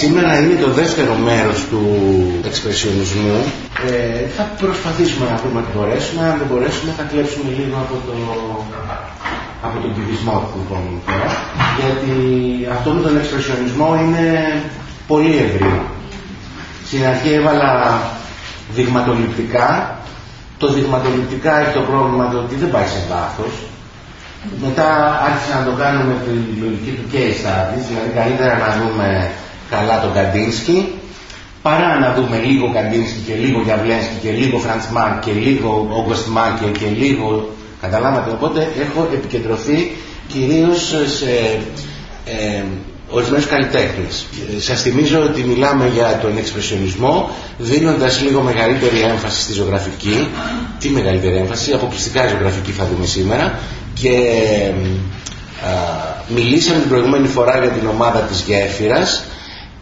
Σήμερα είναι το δεύτερο μέρος του εξπρεσιονισμού. Ε, θα προσπαθήσουμε να πούμε ότι μπορέσουμε. Αν δεν μπορέσουμε θα κλέψουμε λίγο από, το, από τον κυβισμό που είπαμε τώρα. Γιατί αυτό με τον εξπρεσιονισμό είναι πολύ ευρύ. Στην αρχή έβαλα δειγματοληπτικά. Το δειγματοληπτικά έχει το πρόβλημα το ότι δεν πάει σε βάθος. Μετά άρχισα να το κάνω με τη λογική του case studies, δηλαδή καλύτερα να δούμε καλά τον Καντίνσκι, παρά να δούμε λίγο Καντίνσκι και λίγο Γιαβλένσκι και λίγο Φραντς Μάρκ και λίγο Όγκοστ Μάκερ και λίγο... Καταλάβατε, οπότε έχω επικεντρωθεί κυρίως σε ε, ορισμένους καλλιτέχνες. Σας θυμίζω ότι μιλάμε για τον εξπρεσιονισμό δίνοντας λίγο μεγαλύτερη έμφαση στη ζωγραφική. Τι μεγαλύτερη έμφαση, αποκλειστικά ζωγραφική θα δούμε σήμερα και μιλήσαμε την προηγούμενη φορά για την ομάδα της Γέφυρας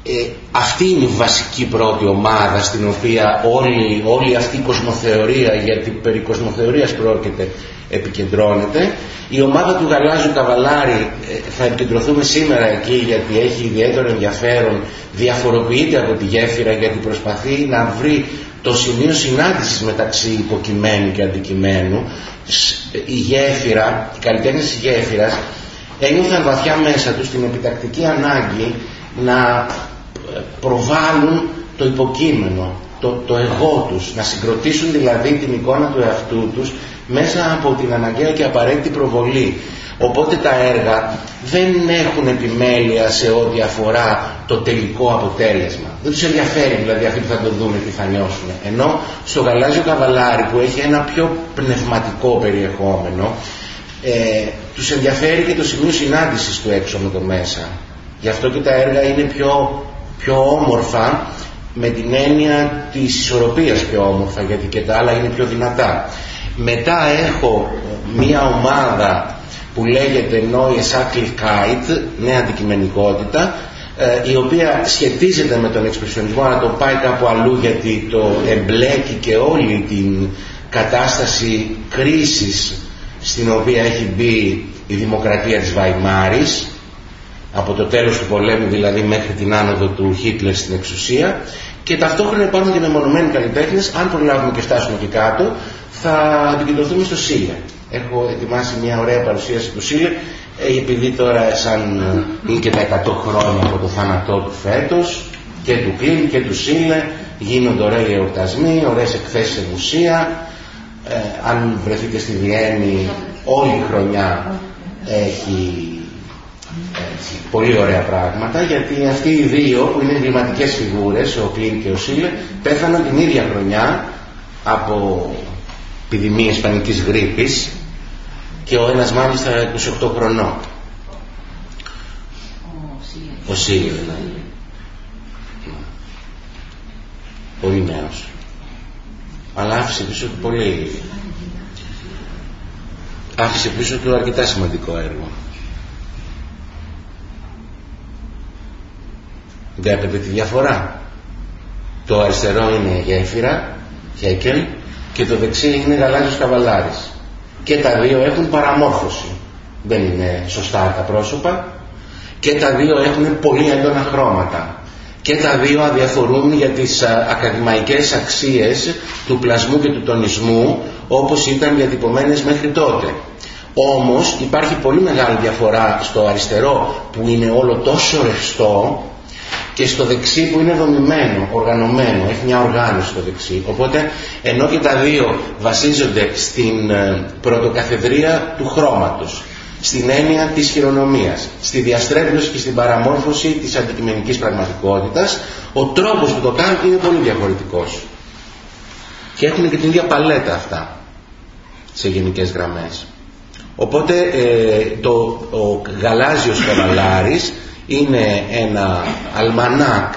ε, αυτή είναι η βασική πρώτη ομάδα στην οποία όλη, όλη αυτή η κοσμοθεωρία γιατί περί κοσμοθεωρίας πρόκειται επικεντρώνεται. Η ομάδα του Γαλάζου Καβαλάρη ε, θα επικεντρωθούμε σήμερα εκεί γιατί έχει ιδιαίτερο ενδιαφέρον διαφοροποιείται από τη γέφυρα γιατί προσπαθεί να βρει το σημείο συνάντησης μεταξύ υποκειμένου και αντικειμένου. Η γέφυρα, οι καλλιτέχνες της γέφυρας ένιωθαν βαθιά μέσα τους την επιτακτική ανάγκη να προβάλλουν το υποκείμενο, το, το εγώ τους, να συγκροτήσουν δηλαδή την εικόνα του εαυτού τους μέσα από την αναγκαία και απαραίτητη προβολή. Οπότε τα έργα δεν έχουν επιμέλεια σε ό,τι αφορά το τελικό αποτέλεσμα. Δεν τους ενδιαφέρει δηλαδή αυτοί που θα το δούμε τι θα νιώσουν. Ενώ στο γαλάζιο καβαλάρι που έχει ένα πιο πνευματικό περιεχόμενο ε, τους ενδιαφέρει και το σημείο συνάντησης του έξω με το μέσα. Γι' αυτό και τα έργα είναι πιο, πιο όμορφα με την έννοια της ισορροπίας πιο όμορφα γιατί και τα άλλα είναι πιο δυνατά. Μετά έχω μία ομάδα που λέγεται Neue Sachlichkeit, νέα αντικειμενικότητα, ε, η οποία σχετίζεται με τον εξπρεσιονισμό αλλά το πάει κάπου αλλού γιατί το εμπλέκει και όλη την κατάσταση κρίσης στην οποία έχει μπει η δημοκρατία της Βαϊμάρης από το τέλος του πολέμου δηλαδή μέχρι την άνοδο του Χίτλερ στην εξουσία. Και ταυτόχρονα υπάρχουν και μεμονωμένοι καλλιτέχνες αν προλάβουμε και φτάσουμε και κάτω θα επικεντρωθούμε στο Σίλε έχω ετοιμάσει μια ωραία παρουσίαση του Σίλε ε, επειδή τώρα σαν ε, είναι και τα 100 χρόνια από το θάνατό του φέτος και του Κλίν και του Σίλε γίνονται ωραίοι εορτασμοί, ωραίες εκθέσεις σε μουσεία. Ε, αν βρεθείτε στη Βιέννη όλη η χρονιά έχει πολύ ωραία πράγματα γιατί αυτοί οι δύο που είναι εγκληματικές φιγούρες, ο Κλίν και ο Σίλε, πέθαναν την ίδια χρονιά από επιδημίες πανικής γρήπης και ο ένας μάλιστα 28 χρονών. Ο Σίλε δηλαδή. Πολύ νέος. Αλλά άφησε πίσω του πολύ... Άφησε πίσω του αρκετά σημαντικό έργο. Βλέπετε τη διαφορά. Το αριστερό είναι γέφυρα, Χέκελ, και το δεξί είναι γαλάζιος καβαλάρης. Και τα δύο έχουν παραμόρφωση. Δεν είναι σωστά τα πρόσωπα. Και τα δύο έχουν πολύ έντονα χρώματα. Και τα δύο αδιαφορούν για τις ακαδημαϊκές αξίες του πλασμού και του τονισμού όπως ήταν διατυπωμένες μέχρι τότε. Όμως υπάρχει πολύ μεγάλη διαφορά στο αριστερό που είναι όλο τόσο ρευστό και στο δεξί που είναι δομημένο, οργανωμένο, έχει μια οργάνωση στο δεξί. Οπότε ενώ και τα δύο βασίζονται στην ε, πρωτοκαθεδρία του χρώματος, στην έννοια της χειρονομίας, στη διαστρέβλωση και στην παραμόρφωση της αντικειμενικής πραγματικότητας, ο τρόπος που το κάνουν είναι πολύ διαφορετικός. Και έχουν και την ίδια παλέτα αυτά σε γενικές γραμμές. Οπότε ε, το, ο γαλάζιος καβαλάρης είναι ένα αλμανάκ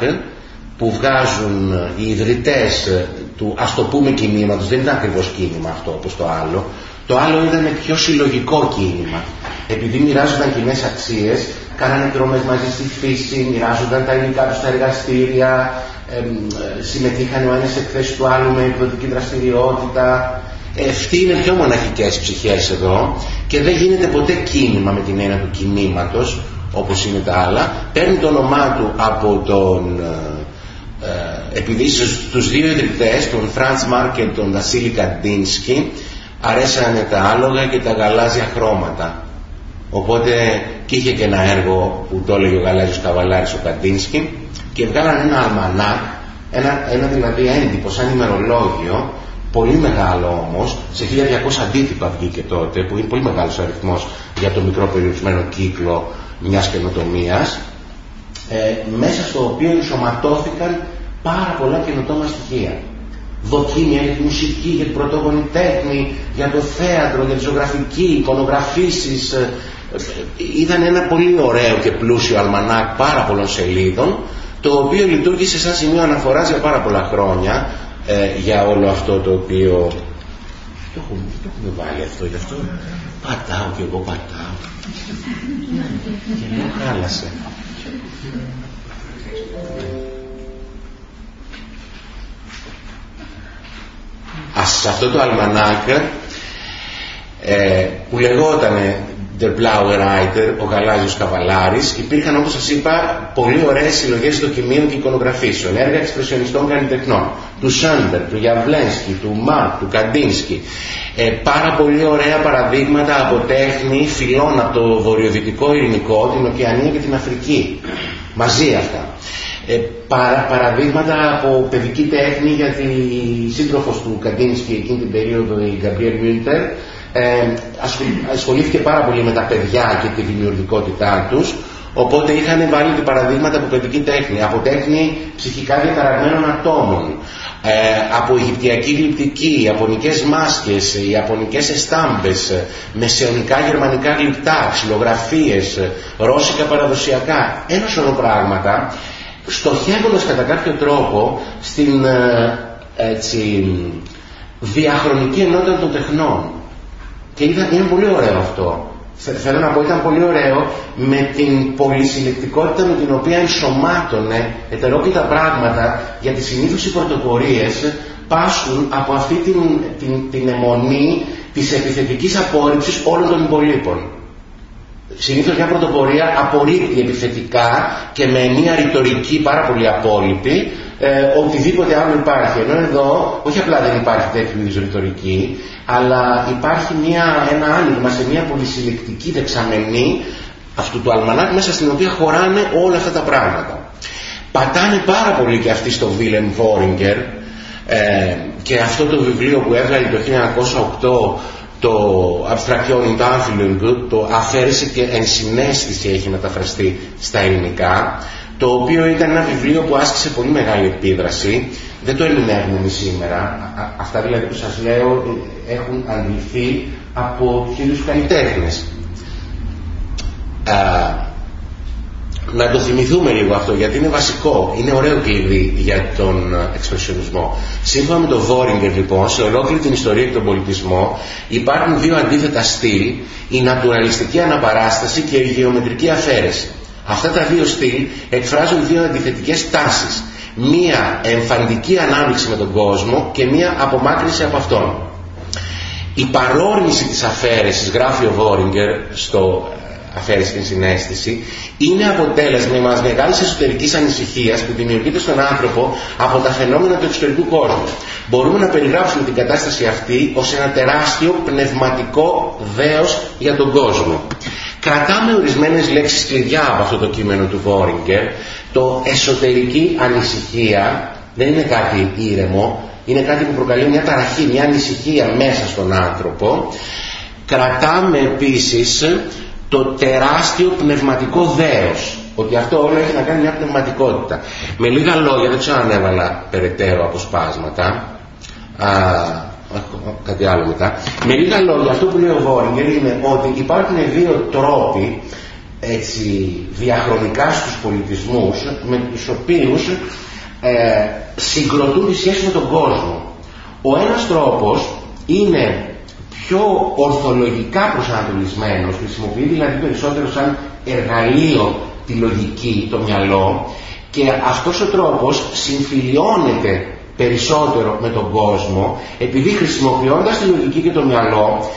που βγάζουν οι ιδρυτές του ας το πούμε κινήματος, δεν ήταν ακριβώς κίνημα αυτό όπως το άλλο, το άλλο ήταν πιο συλλογικό κίνημα. Επειδή μοιράζονταν κοινέ αξίες, κάνανε τρόμες μαζί στη φύση, μοιράζονταν τα υλικά τους στα εργαστήρια, συμμετείχαν ο ένας σε εκθέσεις του άλλου με εκδοτική δραστηριότητα. Αυτοί είναι πιο μοναχικές ψυχές εδώ και δεν γίνεται ποτέ κίνημα με την έννοια του κινήματος όπως είναι τα άλλα. Παίρνει το όνομά του από τον... Ε, ε επειδή στους δύο ιδρυτές, τον Φραντς Μάρκ και τον Βασίλη Καντίνσκι, αρέσανε τα άλογα και τα γαλάζια χρώματα. Οπότε και είχε και ένα έργο που το έλεγε ο Γαλάζιος Καβαλάρης ο Καντίνσκι και βγάλανε ένα αλμανάκ, ένα, ένα δηλαδή έντυπο σαν ημερολόγιο πολύ μεγάλο όμως, σε 1200 αντίτυπα βγήκε τότε, που είναι πολύ μεγάλος αριθμός για το μικρό περιορισμένο κύκλο μιας καινοτομίας, ε, μέσα στο οποίο ενσωματώθηκαν πάρα πολλά καινοτόμα στοιχεία. Δοκίμια για τη μουσική, για την πρωτόγονη τέχνη, για το θέατρο, για τη ζωγραφική, εικονογραφήσεις. Ε, ε, ήταν ένα πολύ ωραίο και πλούσιο αλμανάκ πάρα πολλών σελίδων, το οποίο λειτουργήσε σαν σημείο αναφοράς για πάρα πολλά χρόνια, ε, για όλο αυτό το οποίο το έχουμε, το έχουμε βάλει αυτό γι' αυτό πατάω και εγώ πατάω και λέω χάλασε Ας, σε αυτό το αλμανάκ ε, που λεγότανε Der Blaue Reiter, ο γαλάζιος καβαλάρης, υπήρχαν όπως σας είπα πολύ ωραίες συλλογές δοκιμίων και εικονογραφήσεων, έργα εξπρεσιονιστών καλλιτεχνών, του Σάντερ, του Γιαβλένσκι, του Μάρκ, του Καντίνσκι, ε, πάρα πολύ ωραία παραδείγματα από τέχνη φυλών από το βορειοδυτικό ειρηνικό, την Οκεανία και την Αφρική. Μαζί αυτά. Ε, παρα, παραδείγματα από παιδική τέχνη γιατί η σύντροφος του Καντίνσκι εκείνη την περίοδο η Γκαμπριέλ Μίλτερ ε, ασχολήθηκε πάρα πολύ με τα παιδιά και τη δημιουργικότητά τους οπότε είχαν βάλει και παραδείγματα από παιδική τέχνη από τέχνη ψυχικά διαταραγμένων ατόμων ε, από Αιγυπτιακή γλυπτική, Ιαπωνικές μάσκες, Ιαπωνικές εστάμπες, μεσαιωνικά γερμανικά γλυπτά, ξυλογραφίες, ρώσικα παραδοσιακά, ένα σωρό πράγματα, στοχεύοντας κατά κάποιο τρόπο στην ε, έτσι, διαχρονική ενότητα των τεχνών. Και ήταν, είναι πολύ ωραίο αυτό. Θέλω να πω, ήταν πολύ ωραίο με την πολυσυλλεκτικότητα με την οποία ενσωμάτωνε ετερόκλητα πράγματα για τις συνήθως οι πρωτοπορίες πάσχουν από αυτή την, την, την αιμονή της επιθετικής απόρριψης όλων των υπολείπων. Συνήθως μια πρωτοπορία απορρίπτει επιθετικά και με μια ρητορική πάρα πολύ απόλυτη ε, οτιδήποτε άλλο υπάρχει. Ενώ εδώ όχι απλά δεν υπάρχει τέτοιου είδους ρητορική, αλλά υπάρχει μια, ένα άνοιγμα σε μια πολυσυλλεκτική δεξαμενή αυτού του αλμανάκ μέσα στην οποία χωράνε όλα αυτά τα πράγματα. Πατάνε πάρα πολύ και αυτοί στο Βίλεμ Βόριγκερ ε, και αυτό το βιβλίο που έβγαλε το 1908 το Abstraction in το αφαίρεσε και ενσυναίσθηση έχει μεταφραστεί στα ελληνικά το οποίο ήταν ένα βιβλίο που άσκησε πολύ μεγάλη επίδραση. Δεν το ερμηνεύουμε σήμερα. Αυτά δηλαδή που σας λέω ε, έχουν αντιληφθεί από τους ίδιους καλλιτέχνες. να το θυμηθούμε λίγο αυτό γιατί είναι βασικό, είναι ωραίο κλειδί για τον εξπρεσιονισμό. Σύμφωνα με τον Βόριγκερ λοιπόν, σε ολόκληρη την ιστορία και τον πολιτισμό υπάρχουν δύο αντίθετα στυλ, η νατουραλιστική αναπαράσταση και η γεωμετρική αφαίρεση. Αυτά τα δύο στυλ εκφράζουν δύο αντιθετικές τάσεις. Μία εμφαντική ανάμειξη με τον κόσμο και μία απομάκρυνση από αυτόν. Η παρόρμηση της αφαίρεσης, γράφει ο Βόριγκερ στο ε, αφαίρεση την συνέστηση, είναι αποτέλεσμα μιας μεγάλης εσωτερικής ανησυχίας που δημιουργείται στον άνθρωπο από τα φαινόμενα του εξωτερικού κόσμου. Μπορούμε να περιγράψουμε την κατάσταση αυτή ως ένα τεράστιο πνευματικό δέος για τον κόσμο. Κρατάμε ορισμένες λέξεις κλειδιά από αυτό το κείμενο του Βόριγκερ. Το εσωτερική ανησυχία δεν είναι κάτι ήρεμο, είναι κάτι που προκαλεί μια ταραχή, μια ανησυχία μέσα στον άνθρωπο. Κρατάμε επίσης το τεράστιο πνευματικό δέος, ότι αυτό όλο έχει να κάνει μια πνευματικότητα. Με λίγα λόγια, δεν ξέρω αν έβαλα περαιτέρω αποσπάσματα, κάτι άλλο μετά. Με λίγα λόγια, αυτό που λέει ο Βόρνιγκερ είναι ότι υπάρχουν δύο τρόποι έτσι, διαχρονικά στους πολιτισμούς με τους οποίους ε, συγκροτούν τη σχέση με τον κόσμο. Ο ένας τρόπος είναι πιο ορθολογικά προσανατολισμένος, χρησιμοποιεί δηλαδή περισσότερο σαν εργαλείο τη λογική, το μυαλό και αυτός ο τρόπος συμφιλιώνεται περισσότερο με τον κόσμο, επειδή χρησιμοποιώντας τη λογική και το μυαλό,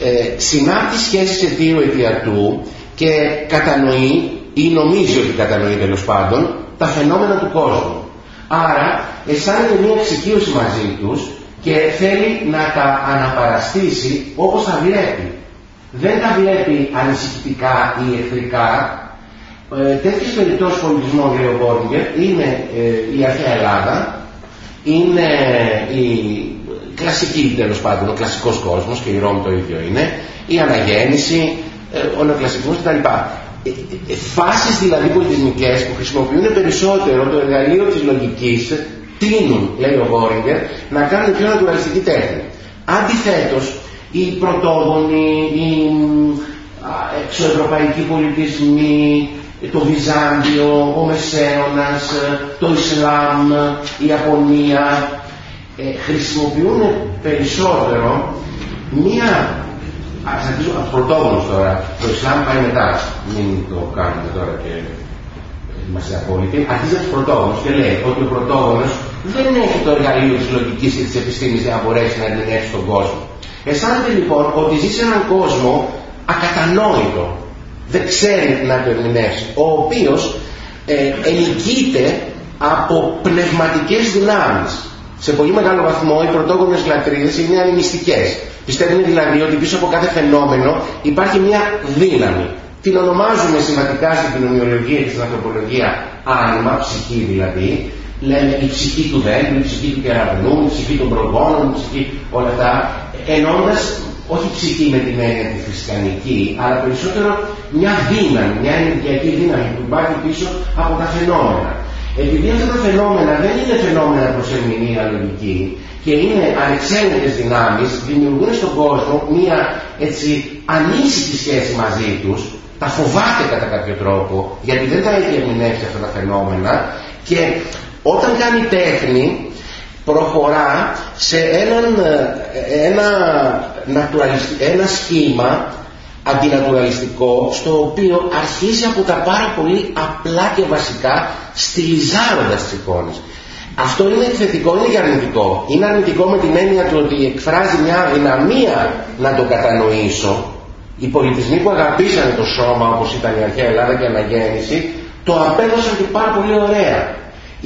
ε, συνάπτει σχέσεις αιτίου αιτιατού και κατανοεί ή νομίζει ότι κατανοεί τέλος πάντων τα φαινόμενα του κόσμου. Άρα αισθάνεται μια εξοικείωση μαζί τους και θέλει να τα αναπαραστήσει όπως τα βλέπει. Δεν τα βλέπει ανησυχητικά ή εχθρικά. Ε, τέτοιες περιπτώσεις πολιτισμών, λέει ο Μπόρντιγκερ, είναι ε, η αρχαία Ελλάδα, είναι η κλασική τέλος πάντων, ο κλασικός κόσμος και η Ρώμη το ίδιο είναι, η αναγέννηση, ε, ο νεοκλασικισμός κτλ. Ε, ε, φάσεις δηλαδή πολιτισμικές που χρησιμοποιούν περισσότερο το εργαλείο της λογικής τίνουν, λέει ο Γόριγκερ, να κάνουν πιο νατουραλιστική τέχνη. Αντιθέτως, οι πρωτόγονοι, οι εξωευρωπαϊκοί πολιτισμοί, το Βυζάντιο, ο Μεσαίωνας, το Ισλάμ, η Ιαπωνία, χρησιμοποιούν περισσότερο μία Ας αρχίσω από τους πρωτόγονους τώρα. Το Ισλάμ πάει μετά. Μην το κάνουμε τώρα και είμαστε απόλυτοι. Αρχίζει από τους πρωτόγονους και λέει ότι ο πρωτόγονος δεν έχει το εργαλείο της λογικής και της επιστήμης για να μπορέσει να ερμηνεύσει τον κόσμο. Αισθάνεται λοιπόν ότι ζει σε έναν κόσμο ακατανόητο. Δεν ξέρει να το ερμηνεύσει. Ο οποίος ε, ενοικείται από πνευματικές δυνάμεις. Σε πολύ μεγάλο βαθμό οι πρωτόγονες λατρείες είναι ανημιστικές. Πιστεύουν δηλαδή ότι πίσω από κάθε φαινόμενο υπάρχει μια δύναμη. Την ονομάζουμε σημαντικά στην κοινωνιολογία και στην ανθρωπολογία άνοιγμα, ψυχή δηλαδή. Λέμε η ψυχή του δέντρου, η ψυχή του κεραυνού, η ψυχή των προγόνων, η ψυχή όλα αυτά. Ενώντα όχι ψυχή με την έννοια τη χριστιανική, αλλά περισσότερο μια δύναμη, μια ενεργειακή δύναμη που υπάρχει πίσω από τα φαινόμενα. Επειδή αυτά τα φαινόμενα δεν είναι φαινόμενα προς ερμηνεία λογική, και είναι ανεξέλεγκτες δυνάμεις, δημιουργούν στον κόσμο μία έτσι ανήσυχη σχέση μαζί τους, τα φοβάται κατά κάποιο τρόπο, γιατί δεν τα έχει ερμηνεύσει αυτά τα φαινόμενα και όταν κάνει τέχνη προχωρά σε έναν, ένα, ένα σχήμα αντινατουραλιστικό στο οποίο αρχίζει από τα πάρα πολύ απλά και βασικά στυλιζάροντας τις εικόνες. Αυτό είναι θετικό, είναι και αρνητικό. Είναι αρνητικό με την έννοια του ότι εκφράζει μια αδυναμία να το κατανοήσω. Οι πολιτισμοί που αγαπήσανε το σώμα όπως ήταν η αρχαία Ελλάδα και η αναγέννηση το απέδωσαν και πάρα πολύ ωραία.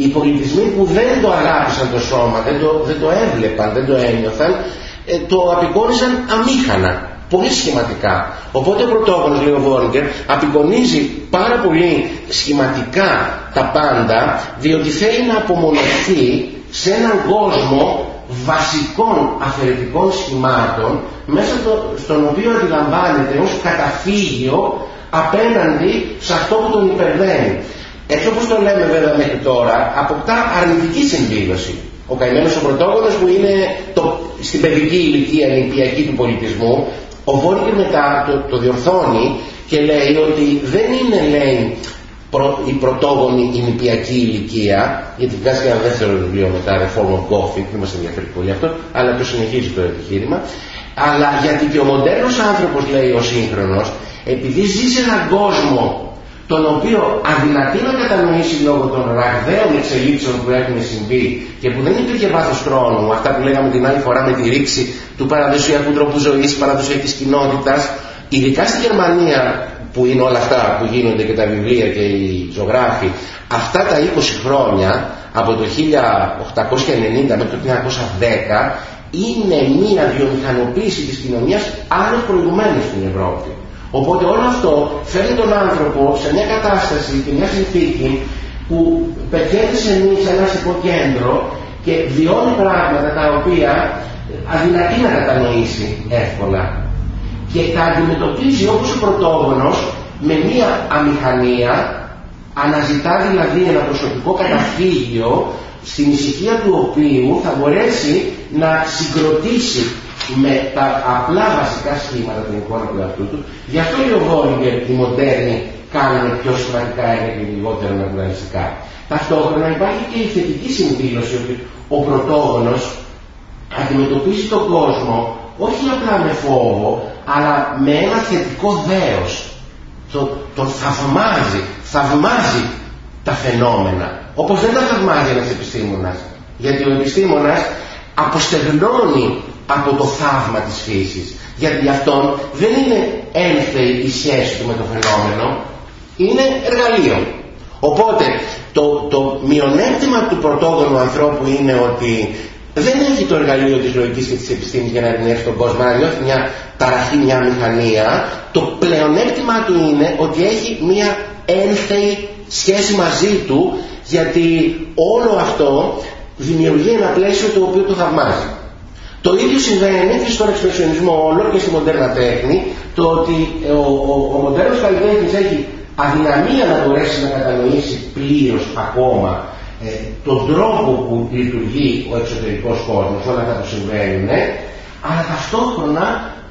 Οι πολιτισμοί που δεν το αγάπησαν το σώμα, δεν το, δεν το έβλεπαν, δεν το ένιωθαν, ε, το απεικόνιζαν αμήχανα πολύ σχηματικά. Οπότε ο πρωτόγονος, λέει ο Βόρνικερ, απεικονίζει πάρα πολύ σχηματικά τα πάντα, διότι θέλει να απομονωθεί σε έναν κόσμο βασικών αφαιρετικών σχημάτων, μέσα στον οποίο αντιλαμβάνεται ως καταφύγιο απέναντι σε αυτό που τον υπερβαίνει. Έτσι όπως το λέμε βέβαια μέχρι τώρα, αποκτά αρνητική συμβίωση. Ο καημένος ο πρωτόγονος που είναι το, στην παιδική ηλικία νηπιακή του πολιτισμού ο Βόρκερ μετά το, το διορθώνει και λέει ότι δεν είναι λέει η πρωτόγονη η νηπιακή ηλικία, γιατί βγάζει και ένα δεύτερο βιβλίο μετά, Reform of Gothic, δεν μας ενδιαφέρει πολύ αυτό, αλλά το συνεχίζει το επιχείρημα. Αλλά γιατί και ο μοντέρνος άνθρωπος, λέει ο σύγχρονος, επειδή ζει σε έναν κόσμο τον οποίο αδυνατεί να κατανοήσει λόγω των ραγδαίων εξελίξεων που έχουν συμβεί και που δεν υπήρχε βάθος χρόνου, αυτά που λέγαμε την άλλη φορά με τη ρήξη του παραδοσιακού τρόπου ζωής, παραδοσιακής κοινότητας, ειδικά στη Γερμανία που είναι όλα αυτά που γίνονται και τα βιβλία και οι ζωγράφοι, αυτά τα 20 χρόνια, από το 1890 μέχρι το 1910, είναι μία βιομηχανοποίηση της κοινωνίας άλλων προηγουμένως στην Ευρώπη. Οπότε όλο αυτό φέρνει τον άνθρωπο σε μια κατάσταση και μια συνθήκη που πετυχαίνει σε εμείς ένας κέντρο και βιώνει πράγματα τα οποία αδυνατεί να κατανοήσει εύκολα. Και τα αντιμετωπίζει όπως ο πρωτόγονος με μία αμηχανία αναζητά δηλαδή ένα προσωπικό καταφύγιο στην ησυχία του οποίου θα μπορέσει να συγκροτήσει με τα απλά βασικά σχήματα την εικόνα του εαυτού του. Γι' αυτό οι Βόλιγκερ, οι μοντέρνοι, κάνουν πιο σημαντικά έργα και λιγότερο νατουραλιστικά. Ταυτόχρονα υπάρχει και η θετική συνδήλωση ότι ο πρωτόγονος αντιμετωπίζει τον κόσμο όχι απλά με φόβο, αλλά με ένα θετικό δέος. Τον, τον θαυμάζει, θαυμάζει τα φαινόμενα, όπως δεν τα θαυμάζει ένας επιστήμονας Γιατί ο επιστήμονας αποστεγνώνει από το θαύμα της φύσης. Γιατί γι' αυτόν δεν είναι ένθεη η σχέση του με το φαινόμενο, είναι εργαλείο. Οπότε το, το μειονέκτημα του πρωτόγονου ανθρώπου είναι ότι δεν έχει το εργαλείο της λογικής και της επιστήμης για να ερμηνεύσει τον κόσμο, να νιώθει μια ταραχή, μια μηχανία. Το πλεονέκτημα του είναι ότι έχει μια ένθεη σχέση μαζί του, γιατί όλο αυτό δημιουργεί ένα πλαίσιο το οποίο το θαυμάζει. Το ίδιο συμβαίνει και στον εξπρεσιονισμό όλο και στη μοντέρνα τέχνη, το ότι ο, ο, ο μοντέρνος καλλιτέχνης έχει αδυναμία να μπορέσει να κατανοήσει πλήρως ακόμα ε, τον τρόπο που λειτουργεί ο εξωτερικός κόσμος, όλα αυτά που συμβαίνουν, αλλά ταυτόχρονα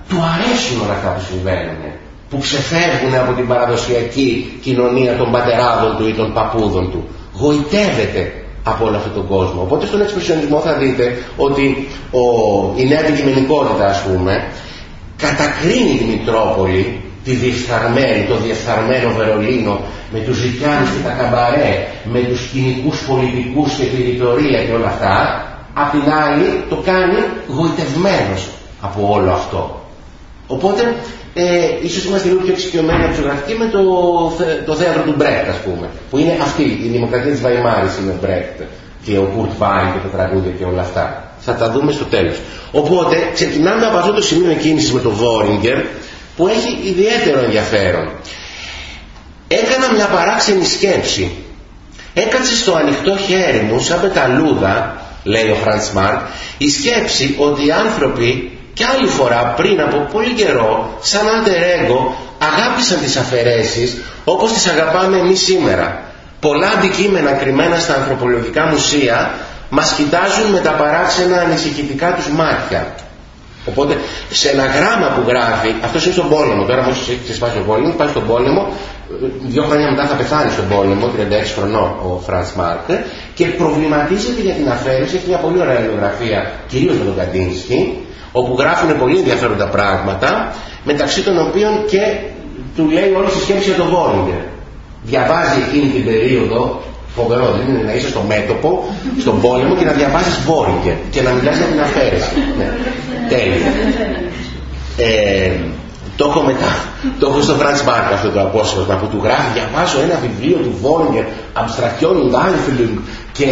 του αρέσουν όλα αυτά που συμβαίνουν, που ξεφεύγουν από την παραδοσιακή κοινωνία των πατεράδων του ή των παππούδων του. Γοητεύεται από όλο αυτόν τον κόσμο. Οπότε στον εξπρεσιονισμό θα δείτε ότι ο, η νέα αντικειμενικότητα ας πούμε κατακρίνει τη Μητρόπολη, τη διεφθαρμένη, το διεφθαρμένο Βερολίνο με τους ζητιάνους και τα καμπαρέ, με τους κοινικούς πολιτικούς και τη ρητορία και όλα αυτά, απ' την άλλη το κάνει γοητευμένος από όλο αυτό. Οπότε ε, ίσως είμαστε λίγο πιο εξοικειωμένοι από με το, το θέατρο του Μπρέκτ, ας πούμε, που είναι αυτή, η δημοκρατία της Βαϊμάρης είναι ο Μπρέκτ και ο Κουρτ Βάιν και τα τραγούδια και όλα αυτά. Θα τα δούμε στο τέλος. Οπότε ξεκινάμε από αυτό το σημείο κίνησης με το Βόριγκερ που έχει ιδιαίτερο ενδιαφέρον. Έκανα μια παράξενη σκέψη. Έκατσε στο ανοιχτό χέρι μου, σαν πεταλούδα, λέει ο Φραντς Μάρκ, η σκέψη ότι οι άνθρωποι και άλλη φορά πριν από πολύ καιρό σαν alter αγάπησαν τις αφαιρέσεις όπως τις αγαπάμε εμείς σήμερα. Πολλά αντικείμενα κρυμμένα στα ανθρωπολογικά μουσεία μας κοιτάζουν με τα παράξενα ανησυχητικά τους μάτια. Οπότε σε ένα γράμμα που γράφει, αυτός είναι στον πόλεμο. Τώρα μόλι έχεις ξεσπάσει ο πόλεμο, πάει στον πόλεμο. Δύο χρόνια μετά θα πεθάνει στον πόλεμο, 36 χρονών ο Φραντ Μάρκ, και προβληματίζεται για την αφαίρεση. Έχει μια πολύ ωραία βιογραφία, κυρίως με τον Καντίνσκι, όπου γράφουν πολύ ενδιαφέροντα πράγματα, μεταξύ των οποίων και του λέει όλη τη σκέψη για τον Βόλιγκερ. Διαβάζει εκείνη την περίοδο, φοβερό δεν είναι να είσαι στο μέτωπο, στον πόλεμο και να διαβάζεις Βόλιγκερ και να μιλάς για την αφαίρεση. Ναι. Τέλειο. Ε, το έχω μετά, το έχω στο Franz Mark αυτό το απόσπασμα που του γράφει, διαβάζω ένα βιβλίο του Βόλιγκερ, Abstraktion und Einfühlung και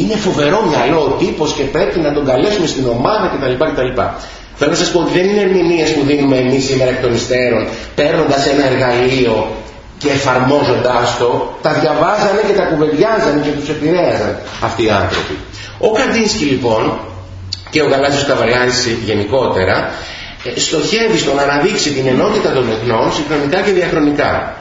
είναι φοβερό μυαλό ο τύπος και πρέπει να τον καλέσουμε στην ομάδα κτλ. κτλ. Θέλω να σας πω ότι δεν είναι ερμηνείε που δίνουμε εμείς σήμερα εκ των υστέρων, παίρνοντας ένα εργαλείο και εφαρμόζοντάς το, τα διαβάζανε και τα κουβεντιάζανε και τους επηρέαζαν αυτοί οι άνθρωποι. Ο Καντίνσκι λοιπόν και ο Γαλάζιος Καβαριάνης γενικότερα ε, στοχεύει στο να αναδείξει την ενότητα των εθνών συγχρονικά και διαχρονικά.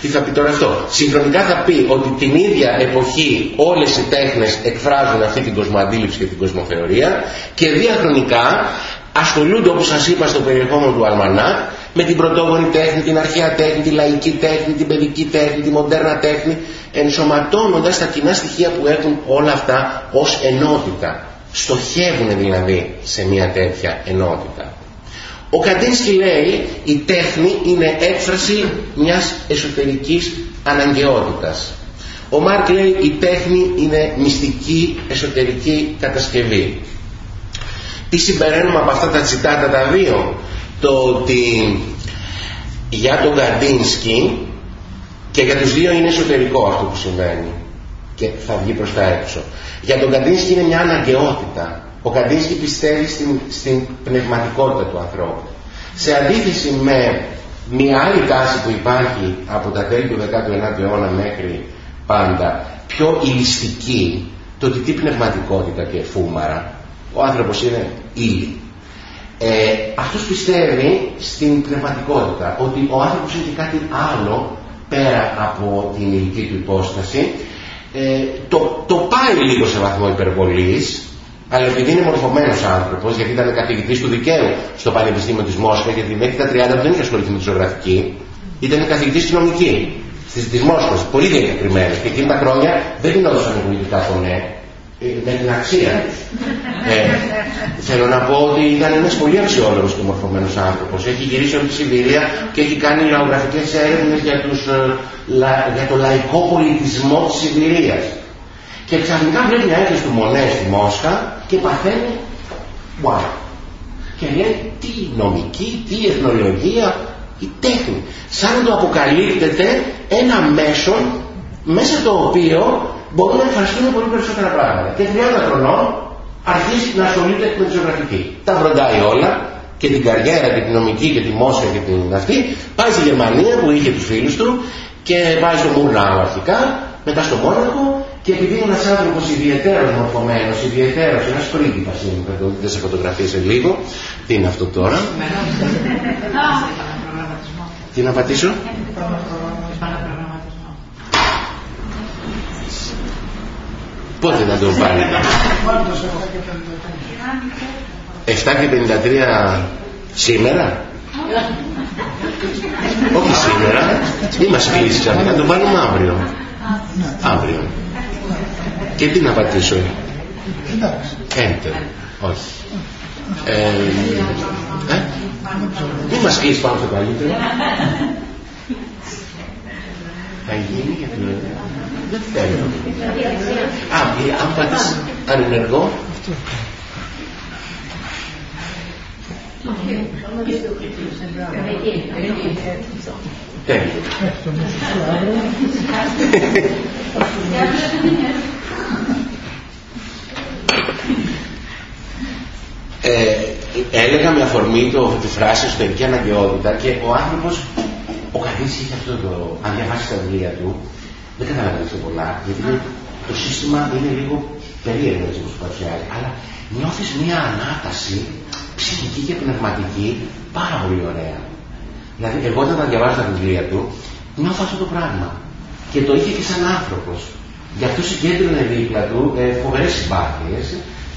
Τι θα πει τώρα αυτό; Συγχρονικά θα πει ότι την ίδια εποχή όλες οι τέχνες εκφράζουν αυτή την κοσμοαντίληψη και την κοσμοθεωρία και διαχρονικά ασχολούνται όπως σας είπα στο περιεχόμενο του Αλμανάκ με την πρωτόγονη τέχνη, την αρχαία τέχνη, τη λαϊκή τέχνη, την παιδική τέχνη, τη μοντέρνα τέχνη ενσωματώνοντας τα κοινά στοιχεία που έχουν όλα αυτά ως ενότητα. Στοχεύουν δηλαδή σε μια τέτοια ενότητα. Ο Καντίνσκι λέει η τέχνη είναι έκφραση μιας εσωτερικής αναγκαιότητας. Ο Μάρκ λέει η τέχνη είναι μυστική εσωτερική κατασκευή. Τι συμπεραίνουμε από αυτά τα τσιτάτα τα δύο; Το ότι για τον Καντίνσκι και για τους δύο είναι εσωτερικό αυτό που συμβαίνει και θα βγει προς τα έξω. Για τον Καντίνσκι είναι μια αναγκαιότητα. Ο Καντίνσκι πιστεύει στην, στην πνευματικότητα του ανθρώπου. Σε αντίθεση με μια άλλη τάση που υπάρχει από τα τέλη του 19ου αιώνα μέχρι πάντα, πιο ηλιστική, το ότι τι πνευματικότητα και φούμαρα, ο άνθρωπος είναι ύλη. Ε, αυτός πιστεύει στην πνευματικότητα, ότι ο άνθρωπος είναι και κάτι άλλο πέρα από την ηλική του υπόσταση. Ε, το, το πάει λίγο σε βαθμό υπερβολής, αλλά επειδή είναι μορφωμένος άνθρωπος, γιατί ήταν καθηγητής του δικαίου στο Πανεπιστήμιο της Μόσχας, γιατί μέχρι τα 30 δεν είχε ασχοληθεί με τη ζωγραφική, ήταν καθηγητής στη νομική της Μόσχας, πολύ διακεκριμένος. Και εκείνη τα χρόνια δεν γινόντουσαν πολιτικά φωνέ, ε, με την αξία τους. Ε, θέλω να πω ότι ήταν ένας πολύ αξιόλογος και μορφωμένος άνθρωπος. Έχει γυρίσει όλη τη Σιβηρία και έχει κάνει λαογραφικέ έρευνες για, ε, για το λαϊκό πολιτισμό της Σιβηρίας. Και ξαφνικά βλέπει μια έκθεση του Μονέ στη Μόσχα και παθαίνει wow. Και λέει τι νομική, τι εθνολογία, η τέχνη. Σαν να το αποκαλύπτεται ένα μέσο μέσα το οποίο μπορούν να εμφανιστούν πολύ περισσότερα πράγματα. Και 30 χρονών αρχίζει να ασχολείται με τη ζωγραφική. Τα βροντάει όλα και την καριέρα και την νομική και τη Μόσχα και την αυτή. Πάει στη Γερμανία που είχε τους φίλους του και πάει στο Μουρνάου αρχικά, μετά στο Μόναχο και επειδή είναι ένας άνθρωπος ιδιαίτερος μορφωμένος, ιδιαίτερος, ένας πρίγκιπας είναι, θα το δείτε σε φωτογραφίες σε λίγο. Τι είναι αυτό τώρα; Τι να πατήσω; Πότε να τον πάρει. 7 και 53 σήμερα; Όχι σήμερα. Μην μας κλείσεις αυτό. Να τον πάρουμε αύριο. Αύριο. Και τι να πατήσω. Enter. Όχι. Ε, ε, μην μας κλείσεις πάνω στο καλύτερο. Θα γίνει γιατί δεν θέλω. Α, αν πατήσεις ανενεργό. Τέλειο. ε, έλεγα με αφορμή το, τη φράση εσωτερική αναγκαιότητα και ο άνθρωπος, ο Καδίς είχε αυτό το, αν διαβάσεις τα βιβλία του, δεν καταλαβαίνεις σε πολλά, γιατί το σύστημα είναι λίγο περίεργο έτσι όπως παρουσιάζει, αλλά νιώθεις μια ανάταση ψυχική και πνευματική πάρα πολύ ωραία. Δηλαδή, εγώ όταν τα διαβάζω τα βιβλία του, νιώθω αυτό το πράγμα. Και το είχε και σαν άνθρωπος. Γι' αυτό συγκέντρωνε δίπλα του ε, φοβερές συμπάθειες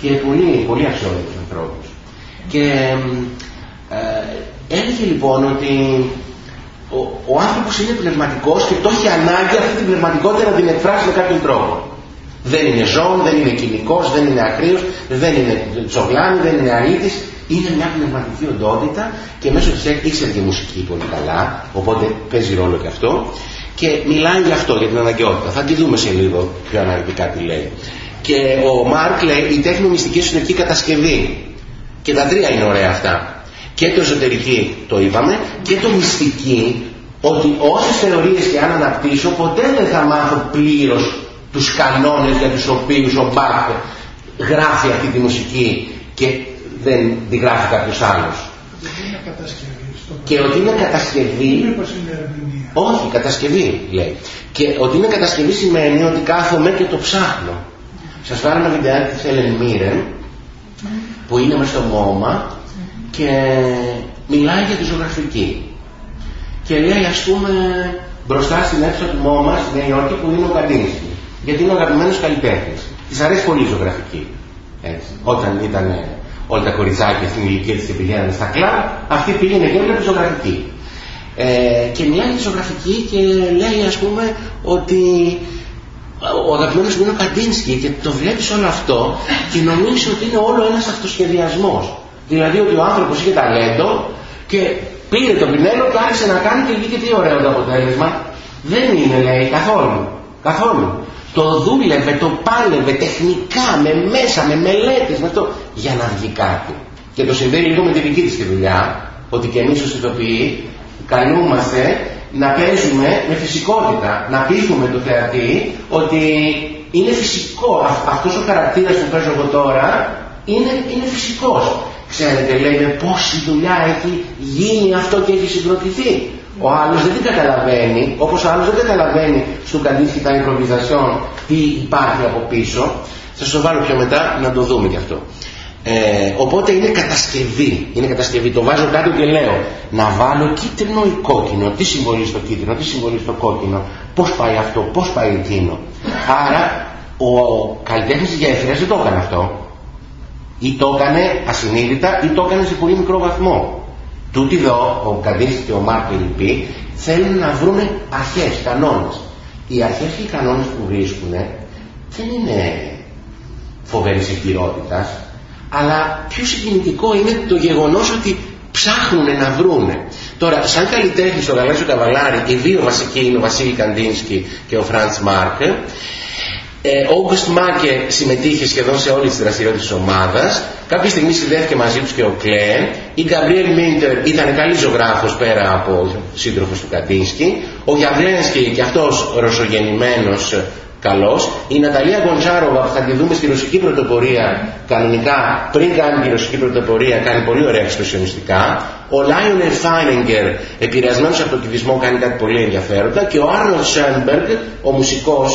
και πολύ, πολύ αξιόλογους ανθρώπους. Και ε, έλεγε λοιπόν ότι ο, ο άνθρωπος είναι πνευματικός και το έχει ανάγκη αυτή την πνευματικότητα να την εκφράσει με κάποιον τρόπο. Δεν είναι ζώο, δεν είναι κοινικός, δεν είναι ακρίος, δεν είναι τσογλάνη, δεν είναι αλήτης. Είναι μια πνευματική οντότητα και μέσω της ήξερε και μουσική πολύ καλά, οπότε παίζει ρόλο και αυτό. Και μιλάει για αυτό, για την αναγκαιότητα. Θα τη δούμε σε λίγο πιο αναλυτικά τι λέει. Και ο Μάρκ λέει η τέχνη μυστική εσωτερική κατασκευή. Και τα τρία είναι ωραία αυτά. Και το εσωτερική το είπαμε και το μυστική ότι όσες θεωρίες και αν αναπτύσσω ποτέ δεν θα μάθω πλήρως τους κανόνες για τους οποίους ο Μπαχ γράφει αυτή τη μουσική και δεν τη γράφει κάποιος άλλος. Και ότι είναι κατασκευή. Όχι, κατασκευή λέει. Και ότι είναι κατασκευή σημαίνει ότι κάθομαι και το ψάχνω. Σας βάλω ένα βιντεάκι της Ellen Mirren που είναι μέσα στο μόμα και μιλάει για τη ζωγραφική. Και λέει ας πούμε μπροστά στην αίθουσα του μόμα στη Νέα Υόρκη που είναι ο Καντίνσκι. Γιατί είναι ο αγαπημένος καλλιτέχνης. Της αρέσει πολύ η ζωγραφική. Έτσι. Όταν ήταν όλα τα κοριτσάκια στην ηλικία της και πηγαίνανε στα κλαμπ, αυτή πήγαινε και έβλεπε ζωγραφική. Ε, και μιλάει για ζωγραφική και λέει ας πούμε ότι ο αγαπημένος μου είναι ο Καντίνσκι και το βλέπεις όλο αυτό και νομίζεις ότι είναι όλο ένας αυτοσχεδιασμός. Δηλαδή ότι ο άνθρωπος είχε ταλέντο και πήρε το πινέλο και άρχισε να κάνει και βγήκε τι ωραίο το αποτέλεσμα. Δεν είναι λέει καθόλου. Καθόλου. Το δούλευε, το πάλευε τεχνικά, με μέσα, με μελέτες, με αυτό, για να βγει κάτι. Και το συνδέει λίγο με τη δική της τη δουλειά, ότι και εμείς ως ηθοποιοί καλούμαστε να παίζουμε με φυσικότητα, να πείθουμε το θεατή ότι είναι φυσικό. Αυτός ο χαρακτήρας που παίζω εγώ τώρα είναι, είναι φυσικός. Ξέρετε, λέει με πόση δουλειά έχει γίνει αυτό και έχει συγκροτηθεί. Ο άλλος δεν την καταλαβαίνει, όπως ο άλλος δεν καταλαβαίνει στο τα improvisation τι υπάρχει από πίσω. Θα το βάλω πιο μετά να το δούμε κι αυτό. Ε, οπότε είναι κατασκευή. Είναι κατασκευή. Το βάζω κάτω και λέω να βάλω κίτρινο ή κόκκινο. Τι συμβολεί στο κίτρινο, τι συμβολεί στο κόκκινο. Πώς πάει αυτό, πώς πάει εκείνο. Άρα ο καλλιτέχνης της γέφυρας δεν το έκανε αυτό. Ή το έκανε ασυνείδητα ή το έκανε σε πολύ μικρό βαθμό. Τούτοι εδώ, ο Καντής και ο Μάρκ και οι θέλουν να βρουν αρχές, κανόνες. Οι αρχές και οι κανόνες που βρίσκουν δεν είναι φοβερής εγκυρότητας, αλλά πιο συγκινητικό είναι το γεγονός ότι ψάχνουν να βρούνε. Τώρα, σαν καλλιτέχνη ο Γαλάζιο Καβαλάρη, οι δύο βασικοί είναι ο Βασίλη Καντίνσκι και ο Φραντς Μάρκ, Όγκοστ Μάκε συμμετείχε σχεδόν σε όλη τη δραστηριότητα της ομάδας. Κάποια στιγμή συνδέθηκε μαζί τους και ο Κλέν. Η Γκαμπριέλ Μίντερ ήταν καλής ζωγράφος πέρα από σύντροφος του Κατίνσκι. Ο Γιαβλένσκι και αυτός ρωσογεννημένος καλός. Η Ναταλία Γκοντζάροβα που θα τη δούμε στη ρωσική πρωτοπορία κανονικά πριν κάνει τη ρωσική πρωτοπορία κάνει πολύ ωραία εξπρεσιονιστικά. Ο Λάιονερ Φάινεγκερ επηρεασμένος από τον κυβισμό κάνει κάτι πολύ ενδιαφέροντα και ο Άρνολ Σένμπεργκ ο μουσικός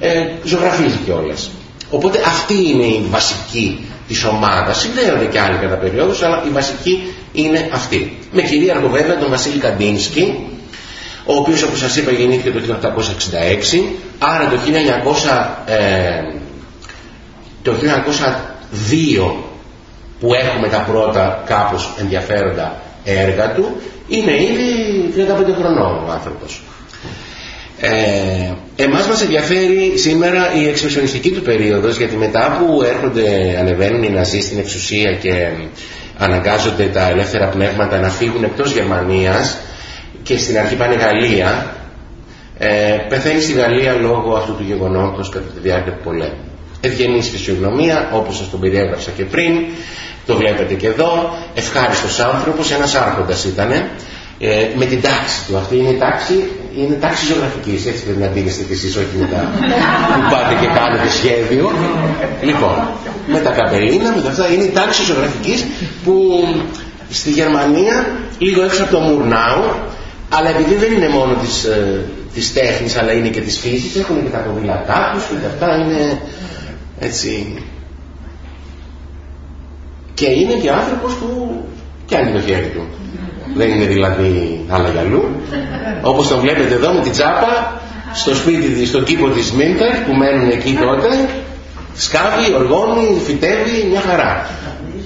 ε, ζωγραφίζει κιόλας. Οπότε αυτή είναι η βασική της ομάδας. Συνδέονται και άλλοι κατά περίοδους, αλλά η βασική είναι αυτή. Με κυρίαρχο βέβαια τον Βασίλη Καντίνσκι, ο οποίος όπως σας είπα γεννήθηκε το 1866, άρα το 1900, ε, το 1902 που έχουμε τα πρώτα κάπως ενδιαφέροντα έργα του, είναι ήδη 35 χρονών ο άνθρωπος. Ε, εμάς μας ενδιαφέρει σήμερα η εξπρεσιονιστική του περίοδος γιατί μετά που έρχονται, ανεβαίνουν οι Ναζί στην εξουσία και αναγκάζονται τα ελεύθερα πνεύματα να φύγουν εκτός Γερμανίας και στην αρχή πάνε Γαλλία ε, πεθαίνει στη Γαλλία λόγω αυτού του γεγονότος κατά τη διάρκεια του πολέμου. Ευγενής φυσιογνωμία όπως σας τον περιέγραψα και πριν το βλέπετε και εδώ ευχάριστος άνθρωπος, ένας άρχοντας ήτανε ε, με την τάξη του. Αυτή είναι η τάξη, είναι τάξη ζωγραφικής, έτσι πρέπει να αντίληστε κι εσείς, όχι μετά που πάτε και κάνετε σχέδιο. Λοιπόν, με τα καπελίνα, με τα αυτά, είναι η τάξη ζωγραφικής που στη Γερμανία, λίγο έξω από το Μουρνάου, αλλά επειδή δεν είναι μόνο της, ε, της τέχνης, αλλά είναι και της φύσης, έχουν και τα ποδήλατά τους και αυτά είναι έτσι... Και είναι και άνθρωπος που κάνει το χέρι του. Δεν είναι δηλαδή άλλα γυαλού. Όπως τον βλέπετε εδώ με την τσάπα στο σπίτι, στον κήπο της Μίντερ που μένουν εκεί τότε σκάβει, οργώνει, φυτεύει μια χαρά.